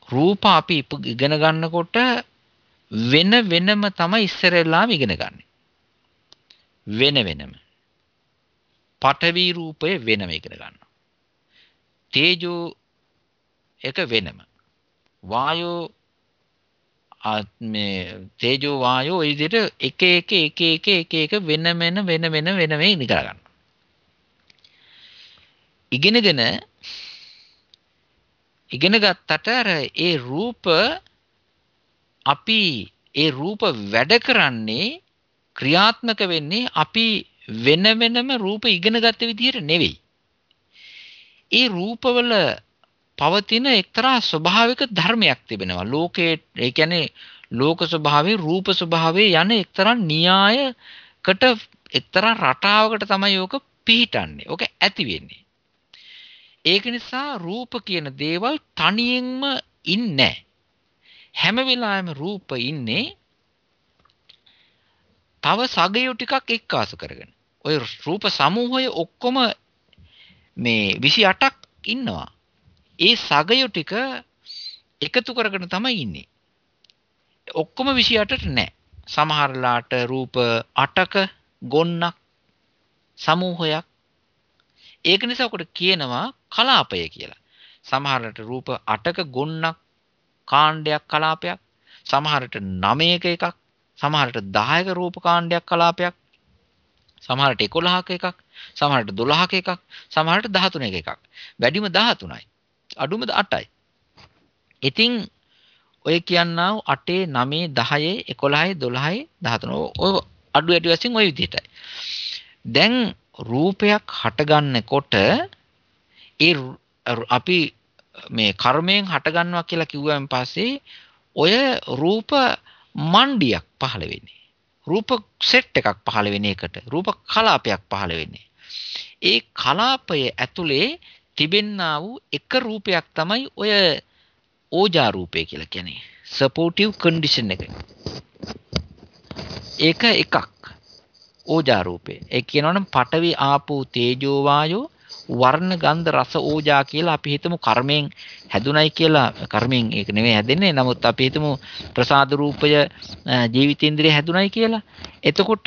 රූප අපි ඉගෙන ගන්නකොට වෙන වෙනම තමයි ඉස්සරෙල්ලාම ඉගෙන ගන්න. වෙන වෙනම. පඨවි රූපය වෙනම ඉගෙන ගන්නවා. තේජෝ එක වෙනම. වායෝ මේ තේජෝ වායෝ ඒ විදිහට එක එක එක එක එක එක වෙන වෙන වෙන වෙන වෙන මේ ඉගෙන ගන්නවා. ඉගෙනගෙන ඉගෙන ගත්තට අර ඒ රූප අපි ඒ රූප වැඩ කරන්නේ ක්‍රියාත්මක වෙන්නේ අපි වෙන වෙනම රූප ඉගෙන ගත්ත විදිහට නෙවෙයි. ඒ රූපවල පවතින එක්තරා ස්වභාවික ධර්මයක් තිබෙනවා. ලෝකයේ ඒ කියන්නේ ලෝක ස්වභාවයේ රූප ස්වභාවයේ යන එක්තරා න්‍යායකට එක්තරා රටාවකට තමයි ඕක පිහිටන්නේ. ඕක ඇති වෙන්නේ. ඒක නිසා රූප කියන දේවල් තනියෙන්ම ඉන්නේ හැම වෙලාවෙම රූප ඉන්නේ තව සගයෝ ටිකක් එක්කාසු කරගෙන. ඔය රූප සමූහය ඔක්කොම මේ 28ක් ඉන්නවා. ඒ සගයෝ ටික එකතු කරගෙන තමයි ඉන්නේ. ඔක්කොම 28ට නෑ. සමහරලාට රූප 8ක ගොන්නක් සමූහයක් ඒක නිසා ඔකට කියනවා කලාපය කියලා. සමහරට රූප 8ක ගොන්නක් කාණ්ඩයක් කලාපයක් සමහරට 9ක එකක් සමහරට 10ක රූප කාණ්ඩයක් කලාපයක් සමහරට 11ක එකක් සමහරට 12ක එකක් සමහරට 13ක එකක්. වැඩිම 13යි අඩුම 8යි ඉතින් ඔය කියන්නා 8 9 10 11 12 13 ඔය අඩු ඇටි වශයෙන් ওই විදිහටයි. දැන් රූපයක් හටගන්නකොට ඒ අපි මේ කර්මයෙන් හටගන්නවා කියලා කිව්වන් පස්සේ ඔය රූප මණ්ඩියක් පහළ වෙන්නේ. රූප සෙට් එකක් පහළ වෙන එකට රූප කලාපයක් පහළ වෙන්නේ. ඒ කලාපය ඇතුලේ තිබෙන්නා වූ එක රූපයක් තමයි ඔය ඕජා රූපය කියලා කියන්නේ. සපෝටිව් කන්ඩිෂන් එක. ඒක එකක්. ඕජා රූපේ. ඒ කියනවනම් පඨවි ආපෝ තේජෝ වායෝ වර්ණ ගන්ධ රස ඕජා කියලා අපි හිතමු කර්මයෙන් හැදුනයි කියලා කර්මයෙන් ඒක නෙමෙයි හැදෙන්නේ. නමුත් අපි හිතමු ප්‍රසාද රූපය ජීවිතේන්ද්‍රය හැදුනයි කියලා. එතකොට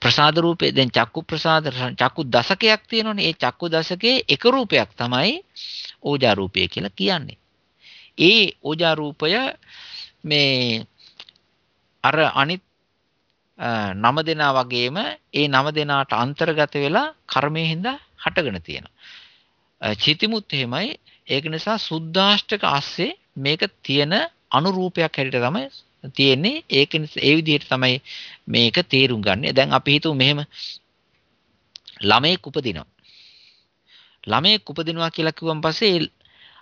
ප්‍රසාද රූපේ දැන් චක්කු ප්‍රසාද චක්කු දශකයක් තියෙනවනේ. ඒ චක්කු දශකයේ එක රූපයක් තමයි ඕජා රූපය කියලා කියන්නේ. ඒ ඕජා රූපය මේ අර අනිත් නම දෙනා වගේම ඒ නම දෙනාට අන්තර්ගත වෙලා කර්මයේ හින්දා හටගෙන තියෙනවා. චිතිමුත් එහෙමයි ඒක නිසා සුද්දාෂ්ටක ASCII මේක තියෙන අනුරූපයක් හැටියට තමයි තියෙන්නේ ඒක ඒ විදිහට තමයි මේක තේරුම් ගන්න. දැන් අපි හිතමු මෙහෙම ළමයෙක් උපදිනවා. ළමයෙක් උපදිනවා කියලා කිව්වන් පස්සේ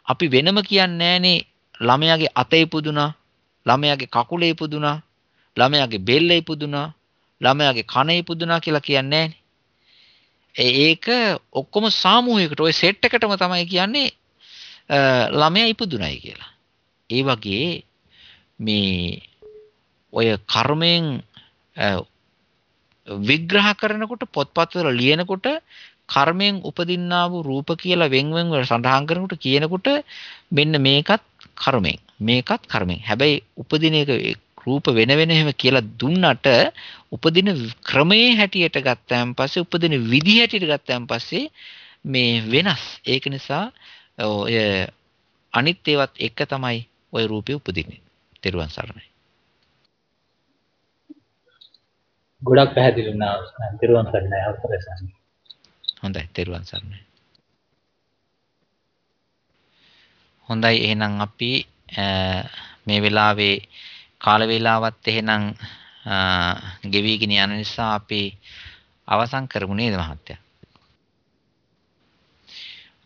අපි වෙනම කියන්නේ නෑනේ ළමයාගේ අතේ ඉපදුනා ළමයාගේ කකුලේ ඉපදුනා ළමයාගේ බෙල්ල ඉපදුනා ළමයාගේ කන ඉපදුනා කියලා කියන්නේ ඒක ඔක්කොම සාමූහිකට ওই සෙට් එකටම තමයි කියන්නේ ළමයා ඉපදුනයි කියලා. ඒ වගේ මේ ඔය කර්මයෙන් විග්‍රහ කරනකොට පොත්පත්වල ලියනකොට කර්මයෙන් උපදින්නා වූ රූප කියලා වෙන් වෙන් වල සඳහන් කරනකොට කියනකොට මෙන්න මේකත් කර්මයෙන් මේකත් කර්මයෙන්. හැබැයි උපදින එක රූප වෙන වෙන එහෙම කියලා දුන්නට උපදින ක්‍රමයේ හැටියට ගත්තාන් පස්සේ උපදින විදි හැටියට ගත්තාන් පස්සේ මේ වෙනස්. ඒක නිසා ඔය අනිත් ඒවත් එක තමයි ওই රූපේ උපදින්නේ. තෙරුවන් සරණයි. ගොඩක් පැහැදිලි වුණා. තෙරුවන් සරණයි අවසරයි. හොඳයි තෙරුවන් සරණයි. හොඳයි එහෙනම් අපි මේ වෙලාවේ කාල වේලාවත් එහෙනම් ගෙවිගෙන යන නිසා අපි අවසන් කරමු නේද මහත්තයා?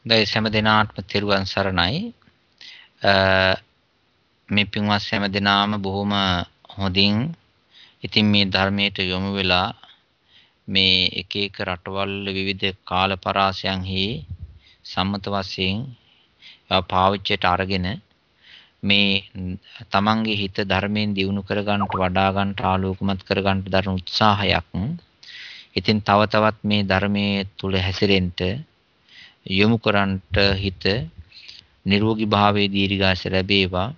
හොඳයි සෑම දිනාටම තෙරුවන් සරණයි. මේ පින්වත් සෑම දිනාම බොහොම හොඳින් ඉතින් මේ ධර්මයට යොමු වෙලා මේ එක එක රටවල් විවිධ කාල පරාසයන්හි සම්මත වශයෙන් ඒවා පාවිච්චියට අරගෙන මේ තමන්ගේ හිත ධර්මයෙන් දියුණු කරගන්නට වඩා ගන්නට ආලෝකමත් කරගන්නට දරන උත්සාහයක්. ඉතින් තව තවත් මේ ධර්මයේ තුල හැසිරෙන්න යොමු කරන්නට හිත නිරෝගී භාවයේ දීර්ඝාස ලැබේවා.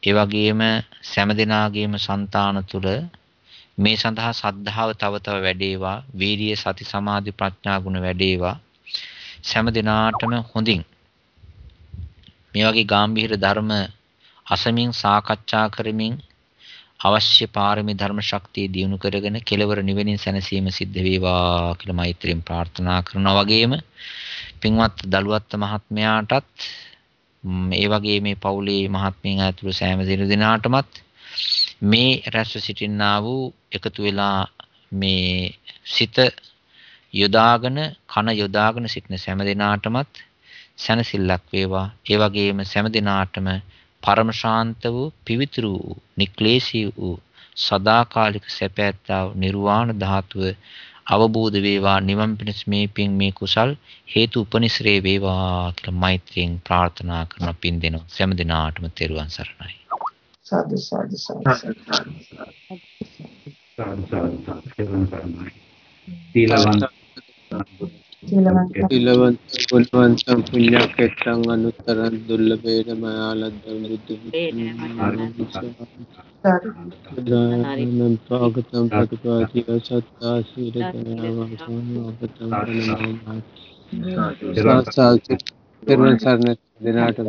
ඒ වගේම සෑම දිනාගේම సంతාන තුල මේ සඳහා සද්ධාව තව තව වැඩේවා. වීරිය සති සමාධි ප්‍රඥා ගුණ වැඩේවා. සෑම දිනාටම හොඳින් මේ වගේ ගැඹීර ධර්ම අසමින් සාකච්ඡා කරමින් අවශ්‍ය පාරමී ධර්ම ශක්තිය දියුණු කරගෙන කෙලවර නිවෙනින් සැනසීම සිද්ධ වේවා කියලා මෛත්‍රියෙන් ප්‍රාර්ථනා කරනවා. වගේම පින්වත් දලුවත් මහත්මයාටත් ඒ වගේ මේ පවුලේ මහත්මයන් ඇතුළු සෑම දිනකටමත් මේ රැස්ව සිටින්නා වූ එකතු වෙලා මේ සිත යොදාගෙන කන යොදාගෙන සිටින සෑම දිනාටමත් සැනසෙල්ලක් වේවා. ඒ වගේම සෑම දිනාටම පරම ශාන්ත වූ පිවිතුරු වූ නික්ලේශී වූ සදාකාලික සැපැත්තා වූ නිර්වාණ ධාතුව අවබෝධ වේවා නිවන් පිණිස මේ පින් මේ කුසල් හේතු උපනිශ්‍රේ වේවා කියලා මෛත්‍රියෙන් ප්‍රාර්ථනා කරන පින් දෙනවා. සෑම දිනාටම තෙරුවන් සරණයි. සාදු සාදු සාදු සීලවන්ත. ගුණවන්තං కులవంతం కులవంతం పుణ్యక్షేత్రం అనుత్తరం దుర్లభేణ మయాలద్దం స్వాగతం ప్రతిపాది సత్తాశీలతయావాసం ప్రణమామి సాక్షి తిరువన్ సార్ దినాటం